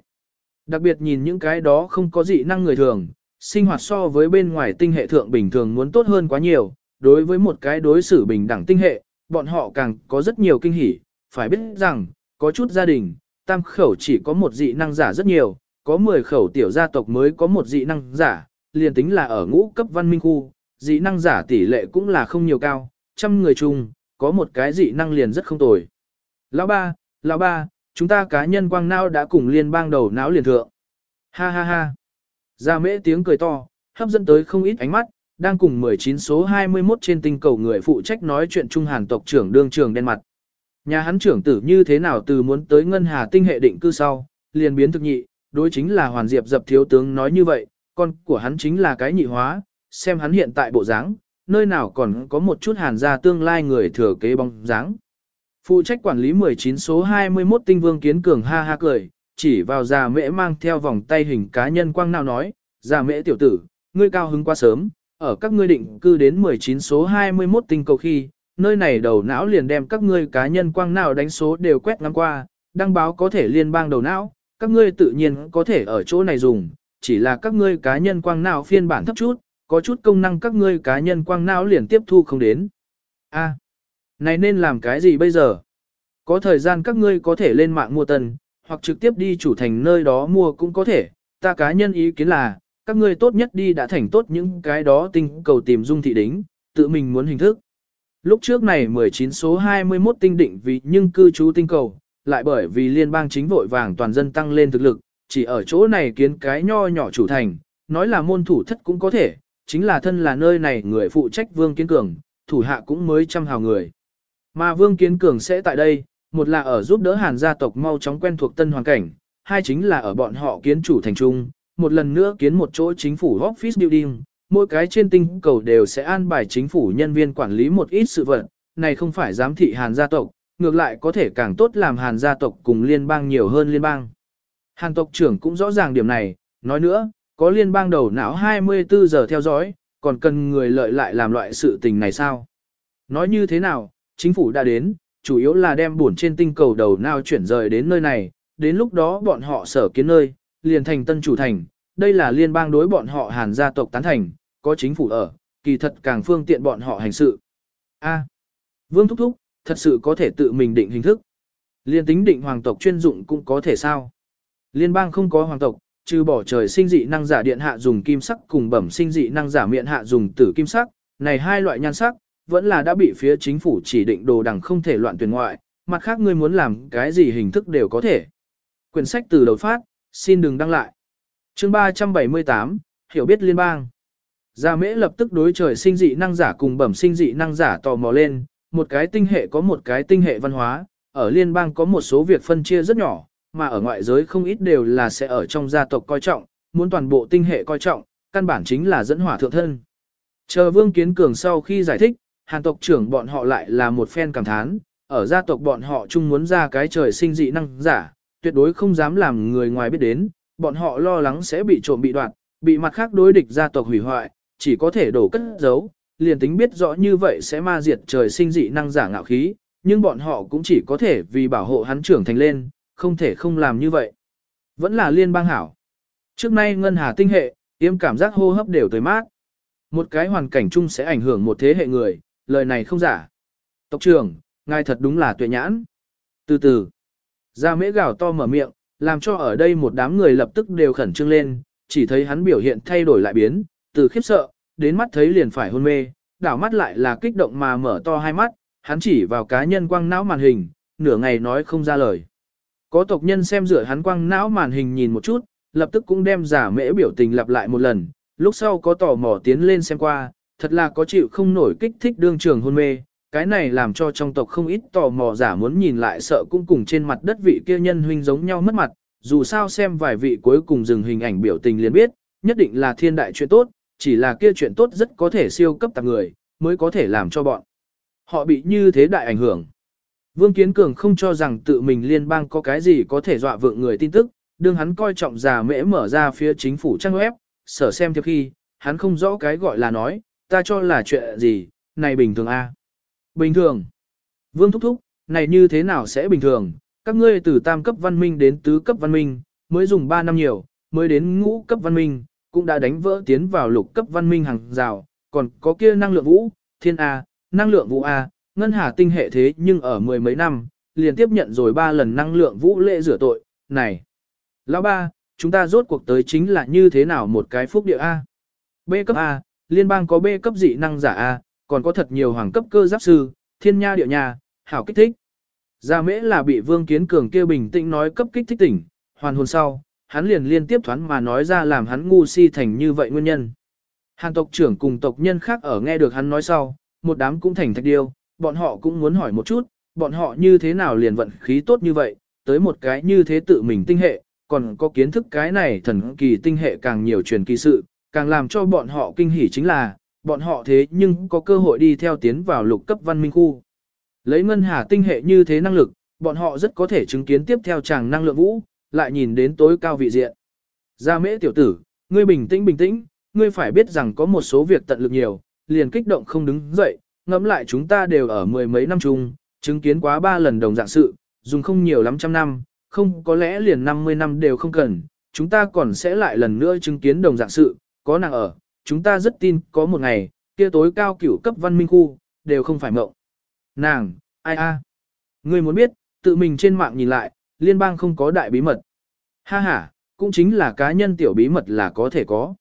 Đặc biệt nhìn những cái đó không có dị năng người thường, sinh hoạt so với bên ngoài tinh hệ thượng bình thường muốn tốt hơn quá nhiều, đối với một cái đối xử bình đẳng tinh hệ, bọn họ càng có rất nhiều kinh hỉ, phải biết rằng, có chút gia đình, tam khẩu chỉ có một dị năng giả rất nhiều, có 10 khẩu tiểu gia tộc mới có một dị năng giả, liền tính là ở ngũ cấp văn minh khu, dị năng giả tỷ lệ cũng là không nhiều cao, trăm người chung, có một cái dị năng liền rất không tồi. Lão ba, lão ba, chúng ta cá nhân quang não đã cùng liên bang đầu não liền thượng. Ha ha ha. Gia mễ tiếng cười to, hấp dẫn tới không ít ánh mắt, đang cùng 19 số 21 trên tinh cầu người phụ trách nói chuyện trung hàn tộc trưởng đương trường đen mặt. Nhà hắn trưởng tử như thế nào từ muốn tới ngân hà tinh hệ định cư sau, liền biến thực nhị, đối chính là hoàn diệp dập thiếu tướng nói như vậy, con của hắn chính là cái nhị hóa, xem hắn hiện tại bộ dáng, nơi nào còn có một chút hàn gia tương lai người thừa kế bóng dáng. Phụ trách quản lý 19 số 21 tinh vương kiến cường ha ha cười, chỉ vào già mễ mang theo vòng tay hình cá nhân quang nào nói, già mễ tiểu tử, ngươi cao hứng quá sớm, ở các ngươi định cư đến 19 số 21 tinh cầu khi, nơi này đầu não liền đem các ngươi cá nhân quang nào đánh số đều quét ngang qua, đăng báo có thể liên bang đầu não, các ngươi tự nhiên có thể ở chỗ này dùng, chỉ là các ngươi cá nhân quang não phiên bản thấp chút, có chút công năng các ngươi cá nhân quang não liền tiếp thu không đến. A, này nên làm cái gì bây giờ? Có thời gian các ngươi có thể lên mạng mua tần, hoặc trực tiếp đi chủ thành nơi đó mua cũng có thể, ta cá nhân ý kiến là, các ngươi tốt nhất đi đã thành tốt những cái đó tinh cầu tìm dung thị đính, tự mình muốn hình thức. Lúc trước này 19 số 21 tinh định vì nhưng cư trú tinh cầu, lại bởi vì liên bang chính vội vàng toàn dân tăng lên thực lực, chỉ ở chỗ này kiến cái nho nhỏ chủ thành, nói là môn thủ thất cũng có thể, chính là thân là nơi này người phụ trách Vương Kiến Cường, thủ hạ cũng mới trăm hào người. Mà Vương Kiến Cường sẽ tại đây, một là ở giúp đỡ Hàn gia tộc mau chóng quen thuộc tân hoàn cảnh, hai chính là ở bọn họ kiến chủ thành trung, một lần nữa kiến một chỗ chính phủ office building, mỗi cái trên tinh cầu đều sẽ an bài chính phủ nhân viên quản lý một ít sự vật, này không phải giám thị Hàn gia tộc, ngược lại có thể càng tốt làm Hàn gia tộc cùng liên bang nhiều hơn liên bang. Hàn tộc trưởng cũng rõ ràng điểm này, nói nữa, có liên bang đầu não 24 giờ theo dõi, còn cần người lợi lại làm loại sự tình này sao? Nói như thế nào, chính phủ đã đến, chủ yếu là đem buồn trên tinh cầu đầu não chuyển rời đến nơi này, đến lúc đó bọn họ sở kiến nơi, liền thành tân chủ thành, đây là liên bang đối bọn họ hàn gia tộc tán thành, có chính phủ ở, kỳ thật càng phương tiện bọn họ hành sự. A. Vương Thúc Thúc, thật sự có thể tự mình định hình thức. Liên tính định hoàng tộc chuyên dụng cũng có thể sao. Liên bang không có hoàng tộc, trừ bỏ trời sinh dị năng giả điện hạ dùng kim sắc cùng bẩm sinh dị năng giả miệng hạ dùng tử kim sắc, này hai loại nhan sắc, vẫn là đã bị phía chính phủ chỉ định đồ đằng không thể loạn tuyển ngoại, mặt khác ngươi muốn làm cái gì hình thức đều có thể. Quyển sách từ đầu phát, xin đừng đăng lại. chương 378, Hiểu biết liên bang. Gia mễ lập tức đối trời sinh dị năng giả cùng bẩm sinh dị năng giả tò mò lên, một cái tinh hệ có một cái tinh hệ văn hóa, ở liên bang có một số việc phân chia rất nhỏ, mà ở ngoại giới không ít đều là sẽ ở trong gia tộc coi trọng, muốn toàn bộ tinh hệ coi trọng, căn bản chính là dẫn hỏa thượng thân. Chờ Vương Kiến Cường sau khi giải thích, hàn tộc trưởng bọn họ lại là một phen cảm thán, ở gia tộc bọn họ chung muốn ra cái trời sinh dị năng giả, tuyệt đối không dám làm người ngoài biết đến, bọn họ lo lắng sẽ bị trộm bị đoạt, bị mặt khác đối địch gia tộc hủy hoại, chỉ có thể đổ cất giấu, liền tính biết rõ như vậy sẽ ma diệt trời sinh dị năng giả ngạo khí, nhưng bọn họ cũng chỉ có thể vì bảo hộ hắn trưởng thành lên, không thể không làm như vậy. Vẫn là liên bang hảo. Trước nay ngân hà tinh hệ, yếm cảm giác hô hấp đều tới mát. Một cái hoàn cảnh chung sẽ ảnh hưởng một thế hệ người, lời này không giả. Tộc trưởng, ngài thật đúng là tuệ nhãn. Từ từ, ra mễ gào to mở miệng, làm cho ở đây một đám người lập tức đều khẩn trương lên, chỉ thấy hắn biểu hiện thay đổi lại biến, từ khiếp sợ, đến mắt thấy liền phải hôn mê, đảo mắt lại là kích động mà mở to hai mắt, hắn chỉ vào cá nhân quăng não màn hình, nửa ngày nói không ra lời. Có tộc nhân xem rửa hắn quăng não màn hình nhìn một chút, lập tức cũng đem giả mễ biểu tình lặp lại một lần, lúc sau có tò mò tiến lên xem qua, thật là có chịu không nổi kích thích đương trường hôn mê, cái này làm cho trong tộc không ít tò mò giả muốn nhìn lại sợ cũng cùng trên mặt đất vị kia nhân huynh giống nhau mất mặt, dù sao xem vài vị cuối cùng dừng hình ảnh biểu tình liền biết, nhất định là thiên đại chuyện tốt, chỉ là kia chuyện tốt rất có thể siêu cấp tạp người, mới có thể làm cho bọn. Họ bị như thế đại ảnh hưởng. Vương Kiến Cường không cho rằng tự mình liên bang có cái gì có thể dọa vượng người tin tức, đương hắn coi trọng già mễ mở ra phía chính phủ trang web, sở xem theo khi, hắn không rõ cái gọi là nói, ta cho là chuyện gì, này bình thường a Bình thường. Vương Thúc Thúc, này như thế nào sẽ bình thường, các ngươi từ tam cấp văn minh đến tứ cấp văn minh, mới dùng 3 năm nhiều, mới đến ngũ cấp văn minh, cũng đã đánh vỡ tiến vào lục cấp văn minh hàng rào, còn có kia năng lượng vũ, thiên A, năng lượng vũ A, ngân hà tinh hệ thế nhưng ở mười mấy năm, liền tiếp nhận rồi ba lần năng lượng vũ lễ rửa tội, này. Lão ba, chúng ta rốt cuộc tới chính là như thế nào một cái phúc địa A. B cấp A, liên bang có B cấp dị năng giả A, còn có thật nhiều hoàng cấp cơ giáp sư, thiên nha địa nhà, hảo kích thích. Gia mễ là bị vương kiến cường kia bình tĩnh nói cấp kích thích tỉnh, hoàn hồn sau, hắn liền liên tiếp thoán mà nói ra làm hắn ngu si thành như vậy nguyên nhân. Hàn tộc trưởng cùng tộc nhân khác ở nghe được hắn nói sau, một đám cũng thành thạch điêu, bọn họ cũng muốn hỏi một chút, bọn họ như thế nào liền vận khí tốt như vậy, tới một cái như thế tự mình tinh hệ, còn có kiến thức cái này thần kỳ tinh hệ càng nhiều truyền kỳ sự, càng làm cho bọn họ kinh hỉ chính là, bọn họ thế nhưng có cơ hội đi theo tiến vào lục cấp văn minh khu. Lấy ngân hà tinh hệ như thế năng lực, bọn họ rất có thể chứng kiến tiếp theo chàng năng lượng vũ, lại nhìn đến tối cao vị diện. Gia mễ tiểu tử, ngươi bình tĩnh bình tĩnh, ngươi phải biết rằng có một số việc tận lực nhiều, liền kích động không đứng dậy, ngẫm lại chúng ta đều ở mười mấy năm chung, chứng kiến quá ba lần đồng dạng sự, dùng không nhiều lắm trăm năm, không có lẽ liền 50 năm đều không cần, chúng ta còn sẽ lại lần nữa chứng kiến đồng dạng sự, có nàng ở, chúng ta rất tin có một ngày, kia tối cao cửu cấp văn minh khu, đều không phải mộng. Nàng, ai a? Ngươi muốn biết, tự mình trên mạng nhìn lại, liên bang không có đại bí mật. Ha ha, cũng chính là cá nhân tiểu bí mật là có thể có.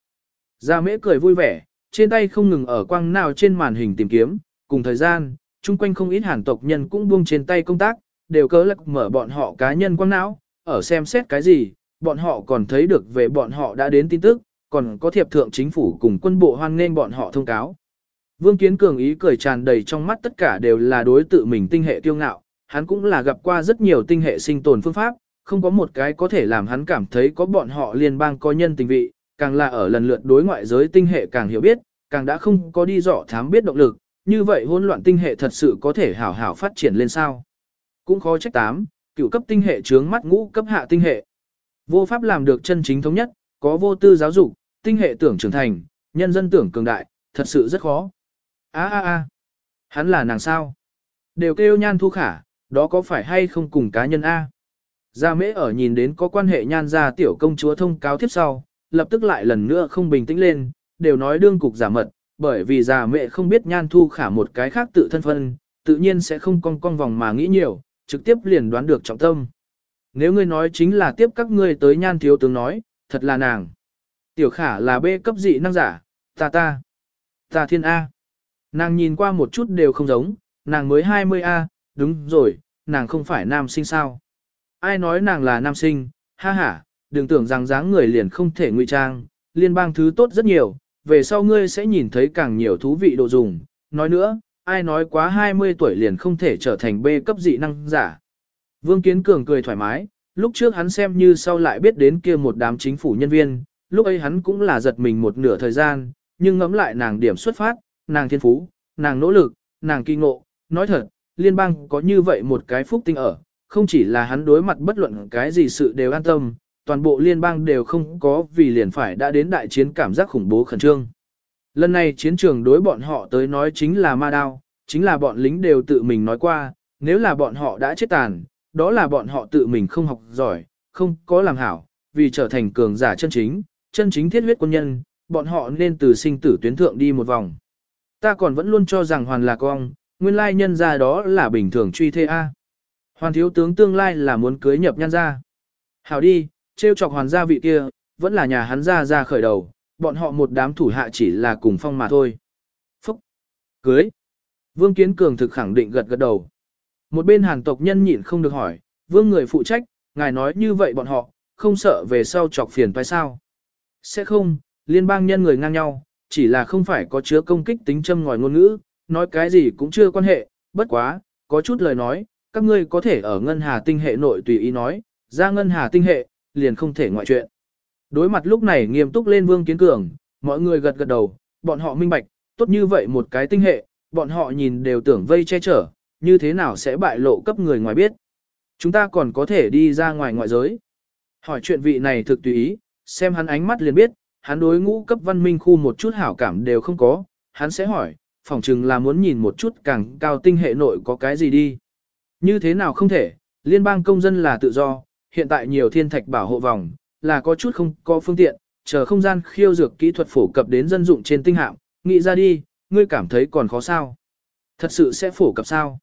Gia mễ cười vui vẻ, trên tay không ngừng ở quang nào trên màn hình tìm kiếm, cùng thời gian, chung quanh không ít hàn tộc nhân cũng buông trên tay công tác, đều cớ lắc mở bọn họ cá nhân quang não, ở xem xét cái gì, bọn họ còn thấy được về bọn họ đã đến tin tức, còn có thiệp thượng chính phủ cùng quân bộ hoan nghênh bọn họ thông cáo. Vương Kiến Cường ý cười tràn đầy trong mắt tất cả đều là đối tự mình tinh hệ tiêu ngạo, hắn cũng là gặp qua rất nhiều tinh hệ sinh tồn phương pháp, không có một cái có thể làm hắn cảm thấy có bọn họ liên bang có nhân tình vị, càng là ở lần lượt đối ngoại giới tinh hệ càng hiểu biết, càng đã không có đi dò thám biết động lực, như vậy hỗn loạn tinh hệ thật sự có thể hảo hảo phát triển lên sao. Cũng khó trách tám, cựu cấp tinh hệ trướng mắt ngũ cấp hạ tinh hệ. Vô pháp làm được chân chính thống nhất, có vô tư giáo dục, tinh hệ tưởng trưởng thành, nhân dân tưởng cường đại, thật sự rất khó. A a a, hắn là nàng sao? Đều kêu nhan thu khả, đó có phải hay không cùng cá nhân A? Gia mễ ở nhìn đến có quan hệ nhan gia tiểu công chúa thông cáo tiếp sau, lập tức lại lần nữa không bình tĩnh lên, đều nói đương cục giả mật, bởi vì già mẹ không biết nhan thu khả một cái khác tự thân phân, tự nhiên sẽ không cong cong vòng mà nghĩ nhiều, trực tiếp liền đoán được trọng tâm. Nếu ngươi nói chính là tiếp các ngươi tới nhan thiếu tướng nói, thật là nàng. Tiểu khả là bê cấp dị năng giả, ta ta, ta thiên A. Nàng nhìn qua một chút đều không giống, nàng mới 20A, đúng rồi, nàng không phải nam sinh sao. Ai nói nàng là nam sinh, ha ha, đừng tưởng rằng dáng người liền không thể ngụy trang, liên bang thứ tốt rất nhiều, về sau ngươi sẽ nhìn thấy càng nhiều thú vị đồ dùng. Nói nữa, ai nói quá 20 tuổi liền không thể trở thành bê cấp dị năng giả. Vương Kiến Cường cười thoải mái, lúc trước hắn xem như sau lại biết đến kia một đám chính phủ nhân viên, lúc ấy hắn cũng là giật mình một nửa thời gian, nhưng ngẫm lại nàng điểm xuất phát, nàng thiên phú, nàng nỗ lực, nàng kỳ ngộ, nói thật, liên bang có như vậy một cái phúc tinh ở, không chỉ là hắn đối mặt bất luận cái gì sự đều an tâm, toàn bộ liên bang đều không có vì liền phải đã đến đại chiến cảm giác khủng bố khẩn trương. Lần này chiến trường đối bọn họ tới nói chính là ma đao, chính là bọn lính đều tự mình nói qua, nếu là bọn họ đã chết tàn, đó là bọn họ tự mình không học giỏi, không có làm hảo, vì trở thành cường giả chân chính, chân chính thiết huyết quân nhân, bọn họ nên từ sinh tử tuyến thượng đi một vòng. Ta còn vẫn luôn cho rằng hoàn là con, nguyên lai nhân ra đó là bình thường truy thê A. Hoàn thiếu tướng tương lai là muốn cưới nhập nhân ra. Hảo đi, trêu chọc hoàn gia vị kia, vẫn là nhà hắn ra ra khởi đầu, bọn họ một đám thủ hạ chỉ là cùng phong mà thôi. Phúc! Cưới! Vương Kiến Cường thực khẳng định gật gật đầu. Một bên hàng tộc nhân nhịn không được hỏi, vương người phụ trách, ngài nói như vậy bọn họ, không sợ về sau chọc phiền phải sao? Sẽ không, liên bang nhân người ngang nhau, chỉ là không phải có chứa công kích tính châm ngòi ngôn ngữ, nói cái gì cũng chưa quan hệ, bất quá, có chút lời nói, các ngươi có thể ở ngân hà tinh hệ nội tùy ý nói, ra ngân hà tinh hệ, liền không thể ngoại chuyện. Đối mặt lúc này nghiêm túc lên Vương Kiến Cường, mọi người gật gật đầu, bọn họ minh bạch, tốt như vậy một cái tinh hệ, bọn họ nhìn đều tưởng vây che chở, như thế nào sẽ bại lộ cấp người ngoài biết. Chúng ta còn có thể đi ra ngoài ngoại giới. Hỏi chuyện vị này thực tùy ý, xem hắn ánh mắt liền biết, hắn đối ngũ cấp văn minh khu một chút hảo cảm đều không có, hắn sẽ hỏi, phỏng chừng là muốn nhìn một chút càng cao tinh hệ nội có cái gì đi. Như thế nào không thể, liên bang công dân là tự do, hiện tại nhiều thiên thạch bảo hộ vòng, là có chút không có phương tiện, chờ không gian khiêu dược kỹ thuật phổ cập đến dân dụng trên tinh hạm, nghĩ ra đi, ngươi cảm thấy còn khó sao. Thật sự sẽ phổ cập sao?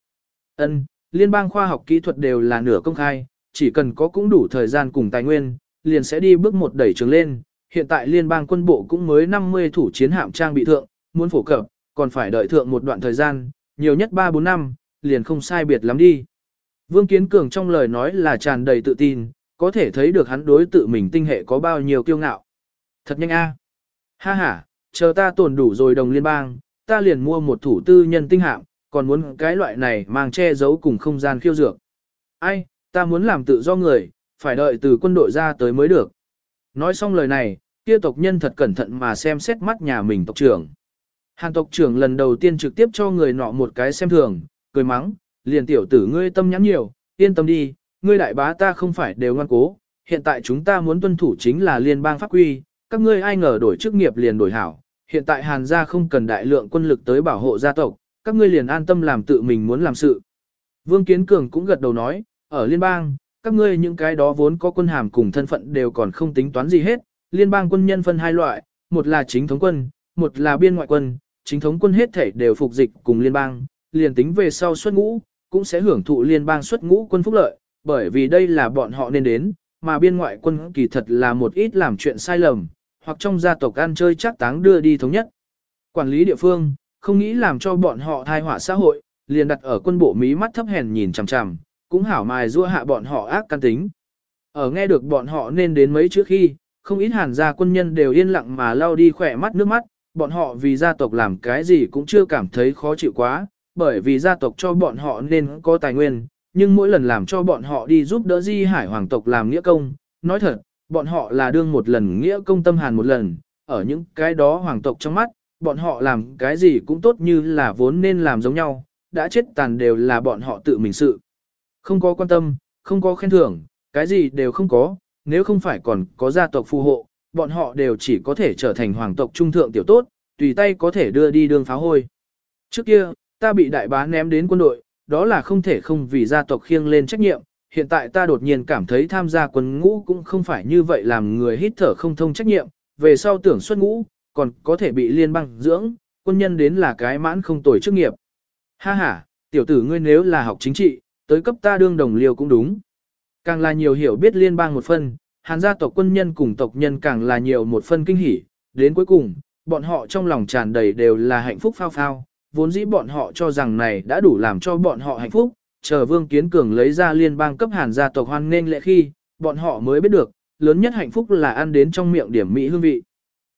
Ân, liên bang khoa học kỹ thuật đều là nửa công khai, chỉ cần có cũng đủ thời gian cùng tài nguyên, liền sẽ đi bước một đẩy trường lên. Hiện tại liên bang quân bộ cũng mới 50 thủ chiến hạm trang bị thượng, muốn phổ cập, còn phải đợi thượng một đoạn thời gian, nhiều nhất 3-4 năm, liền không sai biệt lắm đi. Vương Kiến Cường trong lời nói là tràn đầy tự tin, có thể thấy được hắn đối tự mình tinh hệ có bao nhiêu kiêu ngạo. Thật nhanh a. Ha ha, chờ ta tổn đủ rồi đồng liên bang, ta liền mua một thủ tư nhân tinh hạm, còn muốn cái loại này mang che giấu cùng không gian khiêu dược. Ai, ta muốn làm tự do người, phải đợi từ quân đội ra tới mới được. Nói xong lời này, kia tộc nhân thật cẩn thận mà xem xét mắt nhà mình tộc trưởng. Hàn tộc trưởng lần đầu tiên trực tiếp cho người nọ một cái xem thường, cười mắng, liền tiểu tử ngươi tâm nhắn nhiều, yên tâm đi, ngươi đại bá ta không phải đều ngoan cố, hiện tại chúng ta muốn tuân thủ chính là liên bang pháp quy, các ngươi ai ngờ đổi chức nghiệp liền đổi hảo, hiện tại Hàn gia không cần đại lượng quân lực tới bảo hộ gia tộc, các ngươi liền an tâm làm tự mình muốn làm sự. Vương Kiến Cường cũng gật đầu nói, ở liên bang, các ngươi những cái đó vốn có quân hàm cùng thân phận đều còn không tính toán gì hết, liên bang quân nhân phân hai loại, một là chính thống quân, một là biên ngoại quân, chính thống quân hết thể đều phục dịch cùng liên bang, liền tính về sau xuất ngũ, cũng sẽ hưởng thụ liên bang xuất ngũ quân phúc lợi, bởi vì đây là bọn họ nên đến, mà biên ngoại quân kỳ thật là một ít làm chuyện sai lầm, hoặc trong gia tộc ăn chơi chắc táng đưa đi thống nhất. Quản lý địa phương, không nghĩ làm cho bọn họ thai họa xã hội, liền đặt ở quân bộ mí mắt thấp hèn nhìn chằm chằm, cũng hảo mài rua hạ bọn họ ác căn tính. Ở nghe được bọn họ nên đến mấy trước khi, không ít hàn gia quân nhân đều yên lặng mà lau đi khỏe mắt nước mắt, bọn họ vì gia tộc làm cái gì cũng chưa cảm thấy khó chịu quá, bởi vì gia tộc cho bọn họ nên có tài nguyên, nhưng mỗi lần làm cho bọn họ đi giúp đỡ di hải hoàng tộc làm nghĩa công, nói thật, bọn họ là đương một lần nghĩa công tâm hàn một lần, ở những cái đó hoàng tộc trong mắt, bọn họ làm cái gì cũng tốt như là vốn nên làm giống nhau, đã chết tàn đều là bọn họ tự mình sự. Không có quan tâm, không có khen thưởng, cái gì đều không có, nếu không phải còn có gia tộc phù hộ, bọn họ đều chỉ có thể trở thành hoàng tộc trung thượng tiểu tốt, tùy tay có thể đưa đi đường pháo hôi. Trước kia, ta bị đại bá ném đến quân đội, đó là không thể không vì gia tộc khiêng lên trách nhiệm, hiện tại ta đột nhiên cảm thấy tham gia quân ngũ cũng không phải như vậy làm người hít thở không thông trách nhiệm, về sau tưởng xuất ngũ, còn có thể bị liên bang dưỡng, quân nhân đến là cái mãn không tồi chức nghiệp. Ha ha, tiểu tử ngươi nếu là học chính trị, tới cấp ta đương đồng liêu cũng đúng. Càng là nhiều hiểu biết liên bang một phần hàn gia tộc quân nhân cùng tộc nhân càng là nhiều một phân kinh hỉ, đến cuối cùng, bọn họ trong lòng tràn đầy đều là hạnh phúc phao phao, vốn dĩ bọn họ cho rằng này đã đủ làm cho bọn họ hạnh phúc, chờ Vương Kiến Cường lấy ra liên bang cấp hàn gia tộc hoan nên lệ khi, bọn họ mới biết được, lớn nhất hạnh phúc là ăn đến trong miệng điểm mỹ hương vị.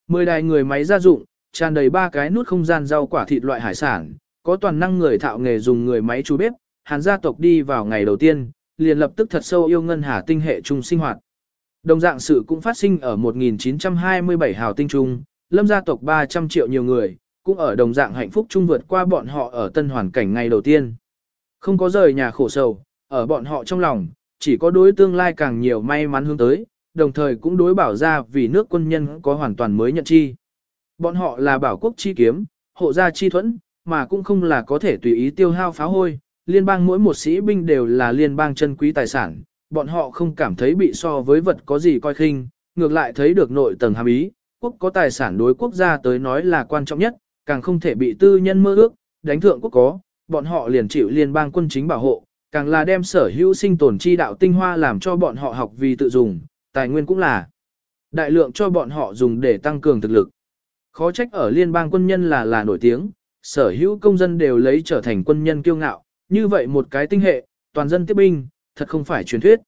Mười đài người máy gia dụng, tràn đầy ba cái nút không gian rau quả thịt loại hải sản, có toàn năng người thạo nghề dùng người máy chú bếp, hàn gia tộc đi vào ngày đầu tiên, liền lập tức thật sâu yêu ngân hà tinh hệ chung sinh hoạt. Đồng dạng sự cũng phát sinh ở 1927 hào tinh trung, lâm gia tộc 300 triệu nhiều người, cũng ở đồng dạng hạnh phúc chung vượt qua bọn họ ở tân hoàn cảnh ngày đầu tiên. Không có rời nhà khổ sầu, ở bọn họ trong lòng, chỉ có đối tương lai càng nhiều may mắn hướng tới, đồng thời cũng đối bảo ra vì nước quân nhân có hoàn toàn mới nhận chi. Bọn họ là bảo quốc chi kiếm, hộ gia chi thuẫn, mà cũng không là có thể tùy ý tiêu hao phá hôi. Liên bang mỗi một sĩ binh đều là liên bang chân quý tài sản, bọn họ không cảm thấy bị so với vật có gì coi khinh, ngược lại thấy được nội tầng hàm ý, quốc có tài sản đối quốc gia tới nói là quan trọng nhất, càng không thể bị tư nhân mơ ước, đánh thượng quốc có, bọn họ liền chịu liên bang quân chính bảo hộ, càng là đem sở hữu sinh tồn chi đạo tinh hoa làm cho bọn họ học vì tự dùng, tài nguyên cũng là đại lượng cho bọn họ dùng để tăng cường thực lực. Khó trách ở liên bang quân nhân là là nổi tiếng, sở hữu công dân đều lấy trở thành quân nhân kiêu ngạo, như vậy một cái tinh hệ, toàn dân tiếp binh, thật không phải truyền thuyết.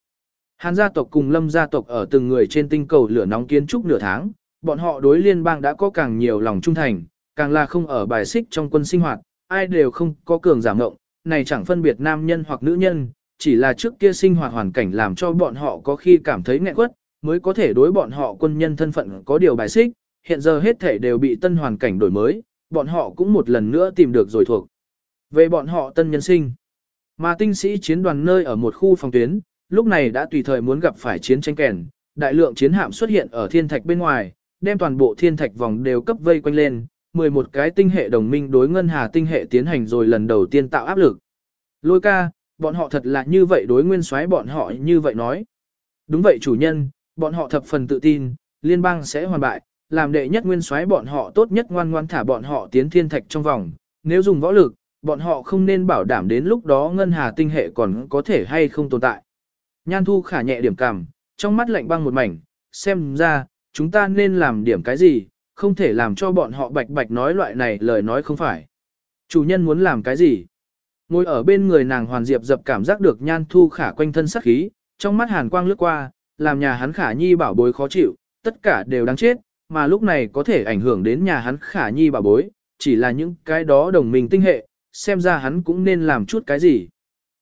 Hàn gia tộc cùng lâm gia tộc ở từng người trên tinh cầu lửa nóng kiến trúc nửa tháng, bọn họ đối liên bang đã có càng nhiều lòng trung thành, càng là không ở bài xích trong quân sinh hoạt, ai đều không có cường giảm ngộng, này chẳng phân biệt nam nhân hoặc nữ nhân, chỉ là trước kia sinh hoạt hoàn cảnh làm cho bọn họ có khi cảm thấy nghẹn quất, mới có thể đối bọn họ quân nhân thân phận có điều bài xích, hiện giờ hết thể đều bị tân hoàn cảnh đổi mới, bọn họ cũng một lần nữa tìm được rồi thuộc. Về bọn họ tân nhân sinh, mà tinh sĩ chiến đoàn nơi ở một khu phòng tuyến, lúc này đã tùy thời muốn gặp phải chiến tranh kèn, đại lượng chiến hạm xuất hiện ở thiên thạch bên ngoài, đem toàn bộ thiên thạch vòng đều cấp vây quanh lên, 11 cái tinh hệ đồng minh đối ngân hà tinh hệ tiến hành rồi lần đầu tiên tạo áp lực. Lôi ca, bọn họ thật là như vậy đối nguyên soái bọn họ như vậy nói. Đúng vậy chủ nhân, bọn họ thập phần tự tin, liên bang sẽ hoàn bại, làm đệ nhất nguyên soái bọn họ tốt nhất ngoan ngoan thả bọn họ tiến thiên thạch trong vòng, nếu dùng võ lực, bọn họ không nên bảo đảm đến lúc đó ngân hà tinh hệ còn có thể hay không tồn tại. Nhan thu khả nhẹ điểm cảm, trong mắt lạnh băng một mảnh, xem ra, chúng ta nên làm điểm cái gì, không thể làm cho bọn họ bạch bạch nói loại này lời nói không phải. Chủ nhân muốn làm cái gì? Ngồi ở bên người nàng hoàn diệp dập cảm giác được nhan thu khả quanh thân sắc khí, trong mắt hàn quang lướt qua, làm nhà hắn khả nhi bảo bối khó chịu, tất cả đều đáng chết, mà lúc này có thể ảnh hưởng đến nhà hắn khả nhi bảo bối, chỉ là những cái đó đồng minh tinh hệ, xem ra hắn cũng nên làm chút cái gì.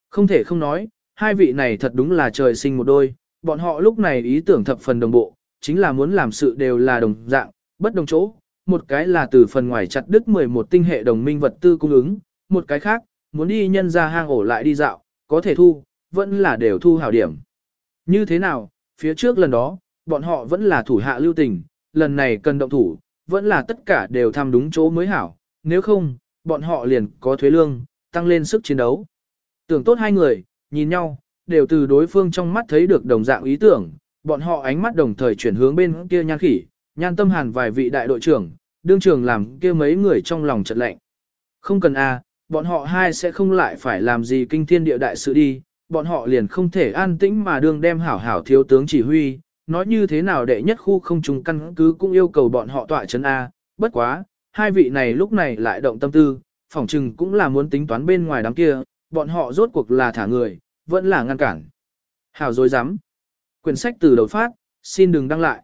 Không thể không nói, hai vị này thật đúng là trời sinh một đôi, bọn họ lúc này ý tưởng thập phần đồng bộ, chính là muốn làm sự đều là đồng dạng, bất đồng chỗ. Một cái là từ phần ngoài chặt đứt 11 tinh hệ đồng minh vật tư cung ứng, một cái khác, muốn đi nhân ra hang ổ lại đi dạo, có thể thu, vẫn là đều thu hảo điểm. Như thế nào, phía trước lần đó, bọn họ vẫn là thủ hạ lưu tình, lần này cần động thủ, vẫn là tất cả đều tham đúng chỗ mới hảo, nếu không, bọn họ liền có thuế lương, tăng lên sức chiến đấu. Tưởng tốt hai người, nhìn nhau, đều từ đối phương trong mắt thấy được đồng dạng ý tưởng, bọn họ ánh mắt đồng thời chuyển hướng bên kia nhan khỉ, nhan tâm hàn vài vị đại đội trưởng, đương trường làm kia mấy người trong lòng chật lạnh. Không cần a, bọn họ hai sẽ không lại phải làm gì kinh thiên địa đại sự đi, bọn họ liền không thể an tĩnh mà đương đem hảo hảo thiếu tướng chỉ huy, nói như thế nào đệ nhất khu không trùng căn cứ cũng yêu cầu bọn họ tọa chấn A, bất quá, hai vị này lúc này lại động tâm tư, phỏng chừng cũng là muốn tính toán bên ngoài đám kia, bọn họ rốt cuộc là thả người, vẫn là ngăn cản. Hảo dối rắm Quyển sách từ đầu phát, xin đừng đăng lại.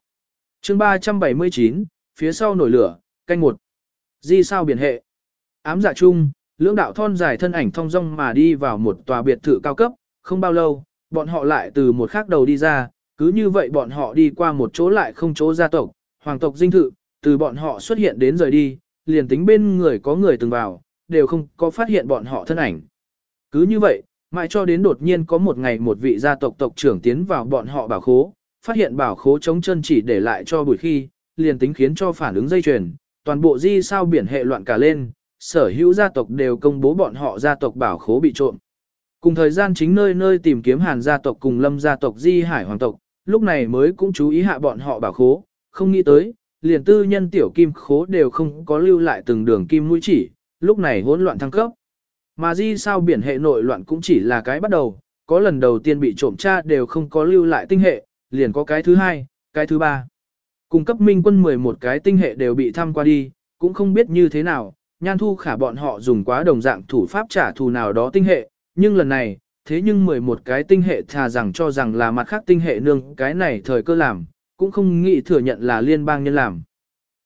chương 379, phía sau nổi lửa, canh một. Di sao biển hệ. Ám dạ chung, lưỡng đạo thon dài thân ảnh thong dong mà đi vào một tòa biệt thự cao cấp, không bao lâu, bọn họ lại từ một khác đầu đi ra, cứ như vậy bọn họ đi qua một chỗ lại không chỗ gia tộc, hoàng tộc dinh thự, từ bọn họ xuất hiện đến rời đi, liền tính bên người có người từng vào, đều không có phát hiện bọn họ thân ảnh. Cứ như vậy, mãi cho đến đột nhiên có một ngày một vị gia tộc tộc trưởng tiến vào bọn họ bảo khố, phát hiện bảo khố chống chân chỉ để lại cho buổi khi, liền tính khiến cho phản ứng dây chuyền, toàn bộ di sao biển hệ loạn cả lên, sở hữu gia tộc đều công bố bọn họ gia tộc bảo khố bị trộm. Cùng thời gian chính nơi nơi tìm kiếm hàn gia tộc cùng lâm gia tộc di hải hoàng tộc, lúc này mới cũng chú ý hạ bọn họ bảo khố, không nghĩ tới, liền tư nhân tiểu kim khố đều không có lưu lại từng đường kim mũi chỉ, lúc này hỗn loạn thăng cấp. Mà di sao biển hệ nội loạn cũng chỉ là cái bắt đầu, có lần đầu tiên bị trộm tra đều không có lưu lại tinh hệ, liền có cái thứ hai, cái thứ ba. Cung cấp minh quân 11 cái tinh hệ đều bị thăm qua đi, cũng không biết như thế nào, nhan thu khả bọn họ dùng quá đồng dạng thủ pháp trả thù nào đó tinh hệ, nhưng lần này, thế nhưng 11 cái tinh hệ thà rằng cho rằng là mặt khác tinh hệ nương cái này thời cơ làm, cũng không nghĩ thừa nhận là liên bang nhân làm.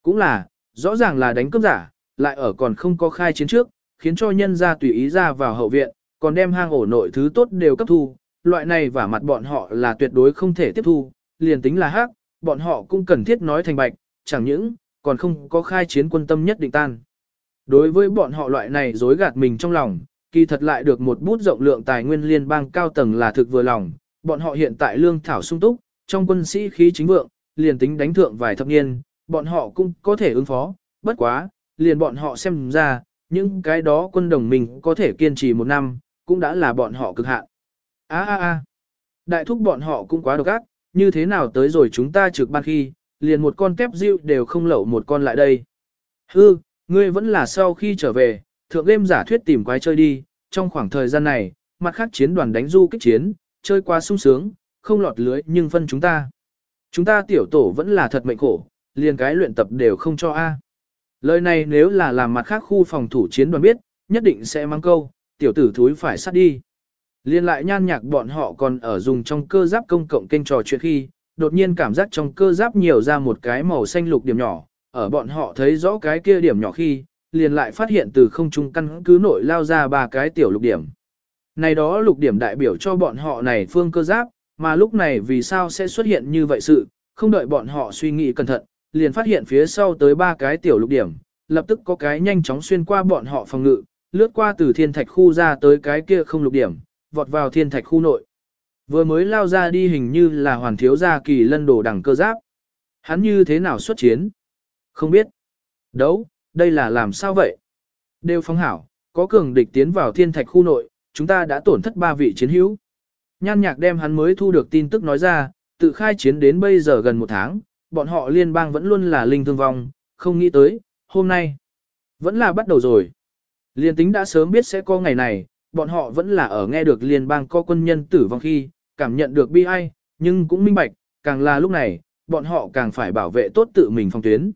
Cũng là, rõ ràng là đánh cướp giả, lại ở còn không có khai chiến trước, khiến cho nhân ra tùy ý ra vào hậu viện, còn đem hang ổ nội thứ tốt đều cấp thu, loại này và mặt bọn họ là tuyệt đối không thể tiếp thu, liền tính là hắc, bọn họ cũng cần thiết nói thành bạch, chẳng những, còn không có khai chiến quân tâm nhất định tan. Đối với bọn họ loại này dối gạt mình trong lòng, kỳ thật lại được một bút rộng lượng tài nguyên liên bang cao tầng là thực vừa lòng, bọn họ hiện tại lương thảo sung túc, trong quân sĩ khí chính vượng, liền tính đánh thượng vài thập niên, bọn họ cũng có thể ứng phó, bất quá, liền bọn họ xem ra, những cái đó quân đồng mình có thể kiên trì một năm, cũng đã là bọn họ cực hạn. Á á á, đại thúc bọn họ cũng quá độc ác, như thế nào tới rồi chúng ta trực ban khi, liền một con tép diêu đều không lẩu một con lại đây. Hư, ngươi vẫn là sau khi trở về, thượng game giả thuyết tìm quái chơi đi, trong khoảng thời gian này, mặt khác chiến đoàn đánh du kích chiến, chơi qua sung sướng, không lọt lưới nhưng phân chúng ta. Chúng ta tiểu tổ vẫn là thật mệnh khổ, liền cái luyện tập đều không cho A. Lời này nếu là làm mặt khác khu phòng thủ chiến đoàn biết, nhất định sẽ mang câu, tiểu tử thúi phải sát đi. Liên lại nhan nhạc bọn họ còn ở dùng trong cơ giáp công cộng kênh trò chuyện khi, đột nhiên cảm giác trong cơ giáp nhiều ra một cái màu xanh lục điểm nhỏ, ở bọn họ thấy rõ cái kia điểm nhỏ khi, liền lại phát hiện từ không trung căn cứ nội lao ra ba cái tiểu lục điểm. Này đó lục điểm đại biểu cho bọn họ này phương cơ giáp, mà lúc này vì sao sẽ xuất hiện như vậy sự, không đợi bọn họ suy nghĩ cẩn thận, liền phát hiện phía sau tới ba cái tiểu lục điểm, lập tức có cái nhanh chóng xuyên qua bọn họ phòng ngự, lướt qua từ thiên thạch khu ra tới cái kia không lục điểm, vọt vào thiên thạch khu nội. Vừa mới lao ra đi hình như là hoàn thiếu gia kỳ lân đồ đẳng cơ giáp. Hắn như thế nào xuất chiến? Không biết. Đấu, đây là làm sao vậy? Đều phóng hảo, có cường địch tiến vào thiên thạch khu nội, chúng ta đã tổn thất ba vị chiến hữu. Nhan nhạc đem hắn mới thu được tin tức nói ra, tự khai chiến đến bây giờ gần một tháng, bọn họ liên bang vẫn luôn là linh thương vong, không nghĩ tới, hôm nay, vẫn là bắt đầu rồi. Liên tính đã sớm biết sẽ có ngày này, bọn họ vẫn là ở nghe được liên bang có quân nhân tử vong khi, cảm nhận được bi ai, nhưng cũng minh bạch, càng là lúc này, bọn họ càng phải bảo vệ tốt tự mình phong tuyến.